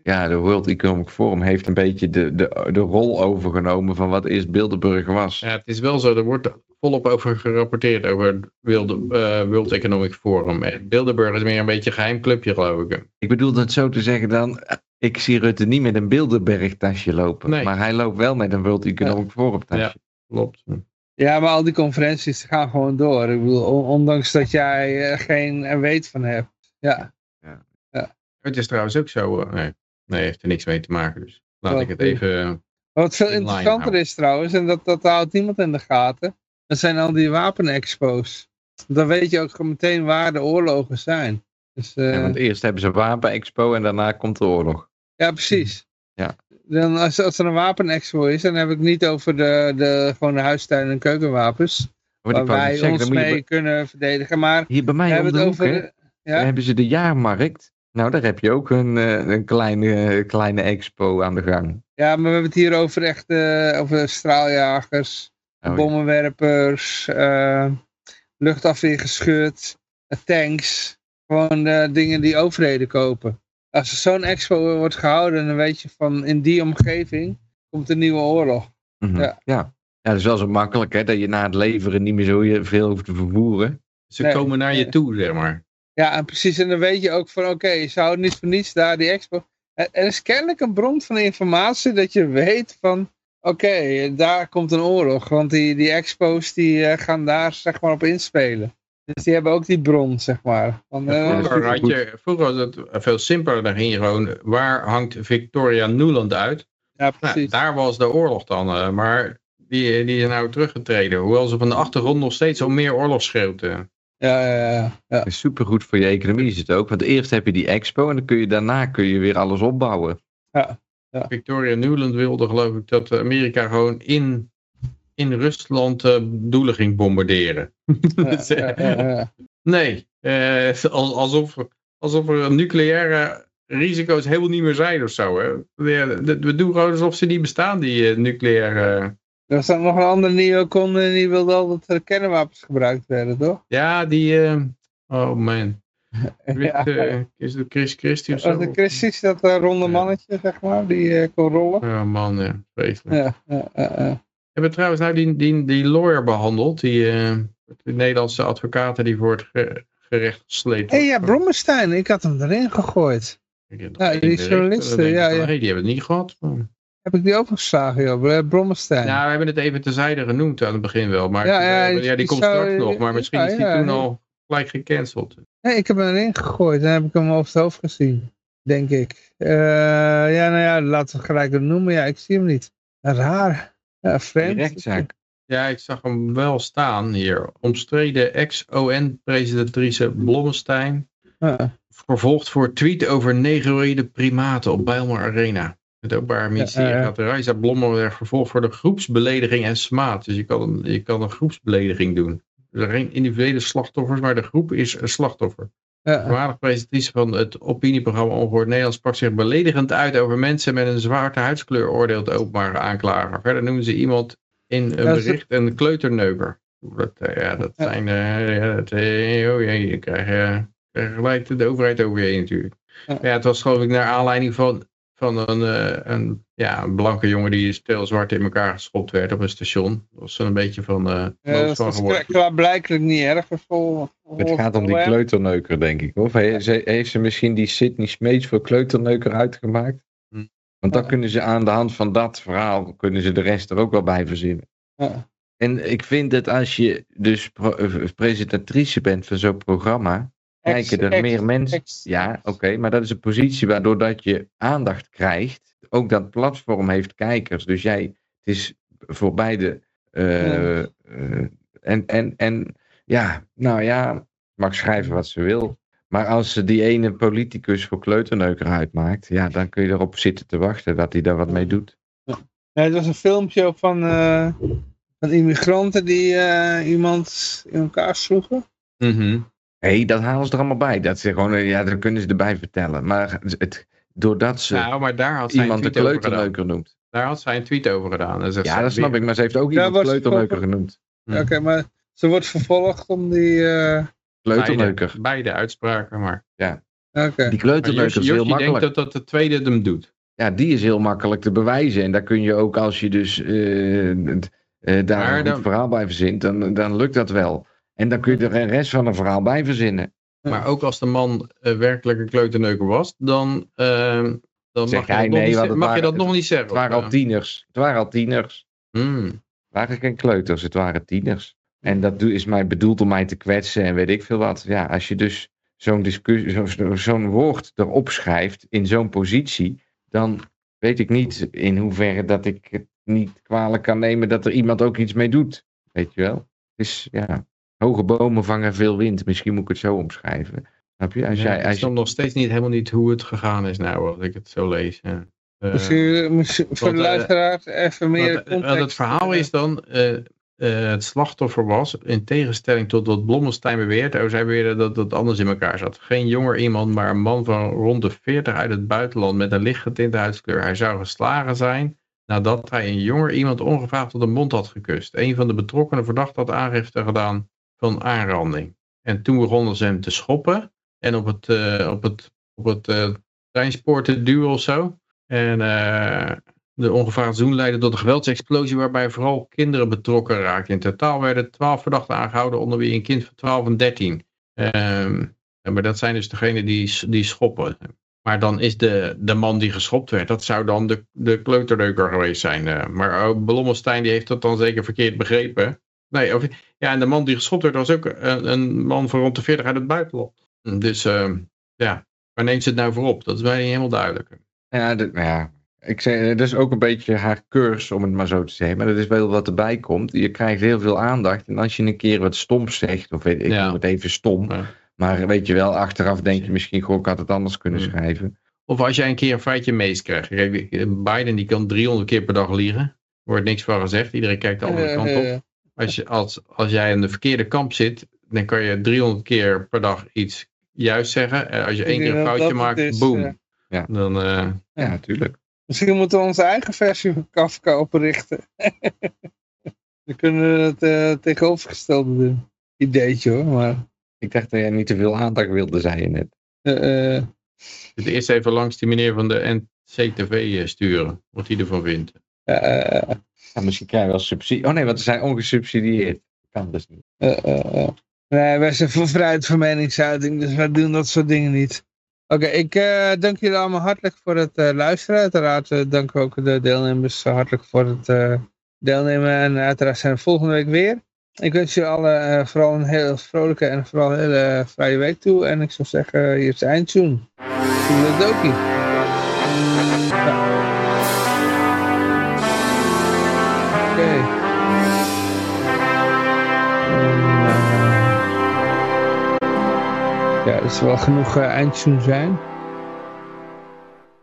ja, de World Economic Forum heeft een beetje de, de, de rol overgenomen van wat eerst Bilderberg was. Ja, het is wel zo, er wordt volop over gerapporteerd over het World, eh, World Economic Forum. En Bilderberg is meer een beetje een geheim clubje, geloof ik. Ik bedoel dat zo te zeggen dan, ik zie Rutte niet met een Bilderberg tasje lopen, Nee. maar hij loopt wel met een World Economic Forum tasje. Ja. Klopt. Ja, maar al die conferenties gaan gewoon door. Ik bedoel, on- ondanks dat jij eh, geen eh, weet van hebt. Ja, Het is trouwens ook zo. nee, nee, heeft er niks mee te maken. Dus laat ik het even. Wat veel interessanter houden. is trouwens, en dat, dat houdt niemand in de gaten, dat zijn al die wapenexpo's. Dan weet je ook meteen waar de oorlogen zijn. Dus, eh, Ja, want eerst hebben ze een wapenexpo en daarna komt de oorlog. ja, precies. Ja. Dan als, als er een wapenexpo is, dan heb ik niet over de, de, gewoon de huistuin- en keukenwapens. Waar wij zeggen, ons mee kunnen verdedigen. Maar Hier bij mij hebben hoek, over... hè, hebben ze de jaarmarkt. Nou, daar heb je ook een, eh, een kleine, kleine expo aan de gang. ja, maar we hebben het hier over echt eh, over straaljagers, Oh, bommenwerpers, eh luchtafweergeschut, tanks. Gewoon dingen die overheden kopen. Als er zo'n expo wordt gehouden, dan weet je van in die omgeving komt een nieuwe oorlog. Mhm. ja. ja. Ja, dat is wel zo makkelijk, hè, dat je na het leveren niet meer zo je- veel hoeft te vervoeren. Ze Nee, komen naar je toe, zeg maar. Ja, en precies. En dan weet je ook van, oké, ze houden niet voor niets daar die expo. Er er is kennelijk een bron van informatie dat je weet van, oké, daar komt een oorlog. Want die, die expos die eh, gaan daar zeg maar op inspelen. Dus die hebben ook die bron, zeg maar. Van, eh, Vroeger, had je, vroeger was het veel simpeler. Dan ging je gewoon, waar hangt Victoria Nuland uit? ja, Nou, precies. daar was de oorlog dan. eh, maar die, die is nou teruggetreden. Hoewel ze van de achtergrond nog steeds om meer oorlog schreeuwt. Eh. Ja, ja, ja, ja. Supergoed voor je economie is het ook. Want eerst heb je die expo en dan kun je daarna kun je weer alles opbouwen. Victoria Nuland wilde geloof ik dat Amerika gewoon in, in Rusland eh, doelen ging bombarderen. Ja, ja, ja, ja. Nee, eh, als- alsof, alsof er nucleaire risico's helemaal niet meer zijn of zo. Hè? We, we- we doen gewoon alsof ze niet bestaan, die eh, nucleaire... Er was dan nog een andere neocon en die wilde al dat er kernwapens gebruikt werden, toch? Ja, die... eh, oh man. Ja. Ja. is het Chris Christie of Was zo? de Christus, dat eh, ronde Ja. mannetje, zeg maar, die eh, kon rollen? Ja man, ja, vreselijk. Ja. Hebben we trouwens nou die, die, die lawyer behandeld, die, eh, de Nederlandse advocaten die voor het ge- gerecht Hé, ja, wordt? Brommenstein, ik had hem erin gegooid. Één die journalisten, ja, ja. hey, die hebben het niet gehad. Heb ik die overgeslagen, joh, eh, Brommenstein. Nou, we hebben het even terzijde genoemd aan het begin wel. Maar Ja, ja, ja, ja, die die komt zou- straks nog. Maar misschien ja, is die ja, toen ja. al gelijk gecanceld. Nee, ik heb hem erin gegooid en heb ik hem over het hoofd gezien, denk ik. Eh, ja, nou ja, laten we gelijk het noemen. Ja, ik zie hem niet. Raar. Ja, vreemd. Ja, ik zag hem wel staan hier. Omstreden ex-ON-presentatrice Blommestein. Ja. Vervolgd voor tweet over negroïde primaten op Bijlmer Arena. Het Openbaar Ministerie ja, ja. gaat vervolgd voor de groepsbelediging en smaad. Dus je kan, een- je kan een groepsbelediging doen. Er zijn geen individuele slachtoffers, maar de groep is een slachtoffer. Ja. voormalig presentatrice van het opinieprogramma Ongehoord Nederland sprak zich beledigend uit over mensen met een zwarte huidskleur, oordeelt de openbare aanklager. Verder noemen ze iemand in een bericht een kleuterneuker. Dat, eh, ja, dat Ja. zijn, eh, ja, dat, eh, oh jee, je krijgt, krijg je gelijk de overheid over je heen natuurlijk. Ja. Ja. het was geloof ik naar aanleiding van, van een, eh, een, ja, een blanke jongen die stil zwart in elkaar geschopt werd op een station. Dat was zo'n beetje van, eh Ja, dat van is geworden. qua blijkelijk niet erg. Vol, Het gaat om die kleuterneuker, denk ik. Of He- ze- heeft ze misschien die Sydney Smeets voor kleuterneuker uitgemaakt? Hm. Want dan Ja. kunnen ze aan de hand van dat verhaal, kunnen ze de rest er ook wel bij verzinnen. Ja. En ik vind dat als je dus eh, presentatrice bent van zo'n programma, kijken er ex- meer mensen. ex- Ja, oké, maar dat is een positie waardoor dat je aandacht krijgt. Ook dat platform heeft kijkers. Dus jij, het is voor beide. eh, Ja. eh, en, en, en ja, nou ja, mag schrijven wat ze wil. Maar als ze die ene politicus voor kleuterneuker uitmaakt, ja, dan kun je erop zitten te wachten dat hij daar wat mee doet. Nee, het was een filmpje van, eh, van immigranten die eh, iemand in elkaar sloegen. Mhm. Hé, dat halen ze er allemaal bij. Dat ze gewoon, eh, ja, dan kunnen ze erbij vertellen. Maar het, doordat ze Nou, maar daar had iemand de kleuterneuker noemt. Daar had zij een tweet over gedaan. En zegt Ja, dat snap weer- ik, maar ze heeft ook Ja, iemand was- kleuterneuker genoemd. Hm. Oké, maar ze wordt vervolgd om die... eh, Kleuterneuker. Beide, beide uitspraken, maar. Oké. Die maar kleuterneuker is heel Josje denkt makkelijk. dat, dat de tweede hem doet. Ja, die is heel makkelijk te bewijzen. En daar kun je ook, als je dus eh, eh, daar Maar een dan- verhaal bij verzint, dan, dan lukt dat wel. En dan kun je er een rest van een verhaal bij verzinnen. Maar ook als de man eh, werkelijk een kleuterneuker was, dan, eh, dan Zeg mag, je dat, nog nee, niet, ze- het mag je waren- dat nog niet zeggen. Het waren al eh? tieners. Het waren al tieners. Hmm. Het waren geen kleuters, het waren tieners. En dat is mij bedoeld om mij te kwetsen en weet ik veel wat. Ja, als je dus zo'n discussie, zo- zo- zo'n woord erop schrijft in zo'n positie, dan weet ik niet in hoeverre dat ik het niet kwalijk kan nemen dat er iemand ook iets mee doet. Weet je wel? Dus ja, hoge bomen vangen veel wind. Misschien moet ik het zo omschrijven. Snap je? Als Ja, jij, ik als snap je, nog steeds niet helemaal niet hoe het gegaan is nou, als ik het zo lees. Ja. Eh, Misschien, misschien voor de eh, luisteraars even meer eh, context. want het verhaal is dan, eh, eh, het slachtoffer was, in tegenstelling tot wat Blommestein beweert, oh, zij beweerde dat het anders in elkaar zat. Geen jonger iemand, maar een man van rond de 40 uit het buitenland met een lichtgetinte huidskleur. Hij zou geslagen zijn nadat hij een jonger iemand ongevraagd op de mond had gekust. Een van de betrokkenen verdacht had aangifte gedaan van aanranding. En toen begonnen ze hem te schoppen en op het, eh, op het, op het eh, treinspoor te duwen of zo. En eh, de ongevraagde zoen leidde tot een geweldsexplosie waarbij vooral kinderen betrokken raakten. In totaal werden 12 verdachten aangehouden, onder wie een kind van 12 en 13. Ehm, ja, maar dat zijn dus degenen die, die schoppen. Maar dan is de, de man die geschopt werd, dat zou dan de, de kleuterleuker geweest zijn. maar ook Blommestein die heeft dat dan zeker verkeerd begrepen. Nee, of, ja, en de man die geschopt werd was ook een, een man van rond de 40 uit het buitenland. Dus ehm, ja, waar neemt ze het nou voor op? Dat is mij niet helemaal duidelijk. ja, dat- nou ja, ik zeg, dat is ook een beetje haar curse, om het maar zo te zeggen. Maar dat is wel wat erbij komt. Je krijgt heel veel aandacht. En als je een keer wat stoms zegt, of weet, ik Ja. noem het even stom. Ja. Maar weet je wel, achteraf denk je misschien, goh, ik had het anders kunnen Hmm. schrijven. Of als jij een keer een feitje meest krijgt. Biden die kan 300 keer per dag liegen. Er wordt niks van gezegd. Iedereen kijkt de andere kant op. Als, je, als, als jij aan de verkeerde kant zit, dan kan je 300 keer per dag iets juist zeggen. En als je één keer een foutje maakt, is, boom. Ja. Dan, eh, Ja, natuurlijk. Misschien moeten we onze eigen versie van Kafka oprichten. Dan kunnen we het eh, tegenovergestelde doen. Ideetje hoor, maar... Ik dacht dat jij niet te veel aandacht wilde, zei je net. eh, eh, moet eerst even langs die meneer van de NCTV sturen. Wat hij ervan vindt. eh, Misschien krijgen we wel subsidie. Oh nee, want ze zijn ongesubsidieerd. Kan dus niet. eh, eh, eh. Nee, wij zijn voor vrijheid van meningsuiting, dus wij doen dat soort dingen niet. Oké, ik dank jullie allemaal hartelijk voor het luisteren. Uiteraard dank ook de deelnemers hartelijk voor het deelnemen. En uiteraard zijn we volgende week weer. Ik wens jullie allen vooral een heel vrolijke en vooral een hele vrije week toe. En ik zou zeggen, hier is de eindtune. Toedeledokie. Er zal wel genoeg eh, eindtune zijn.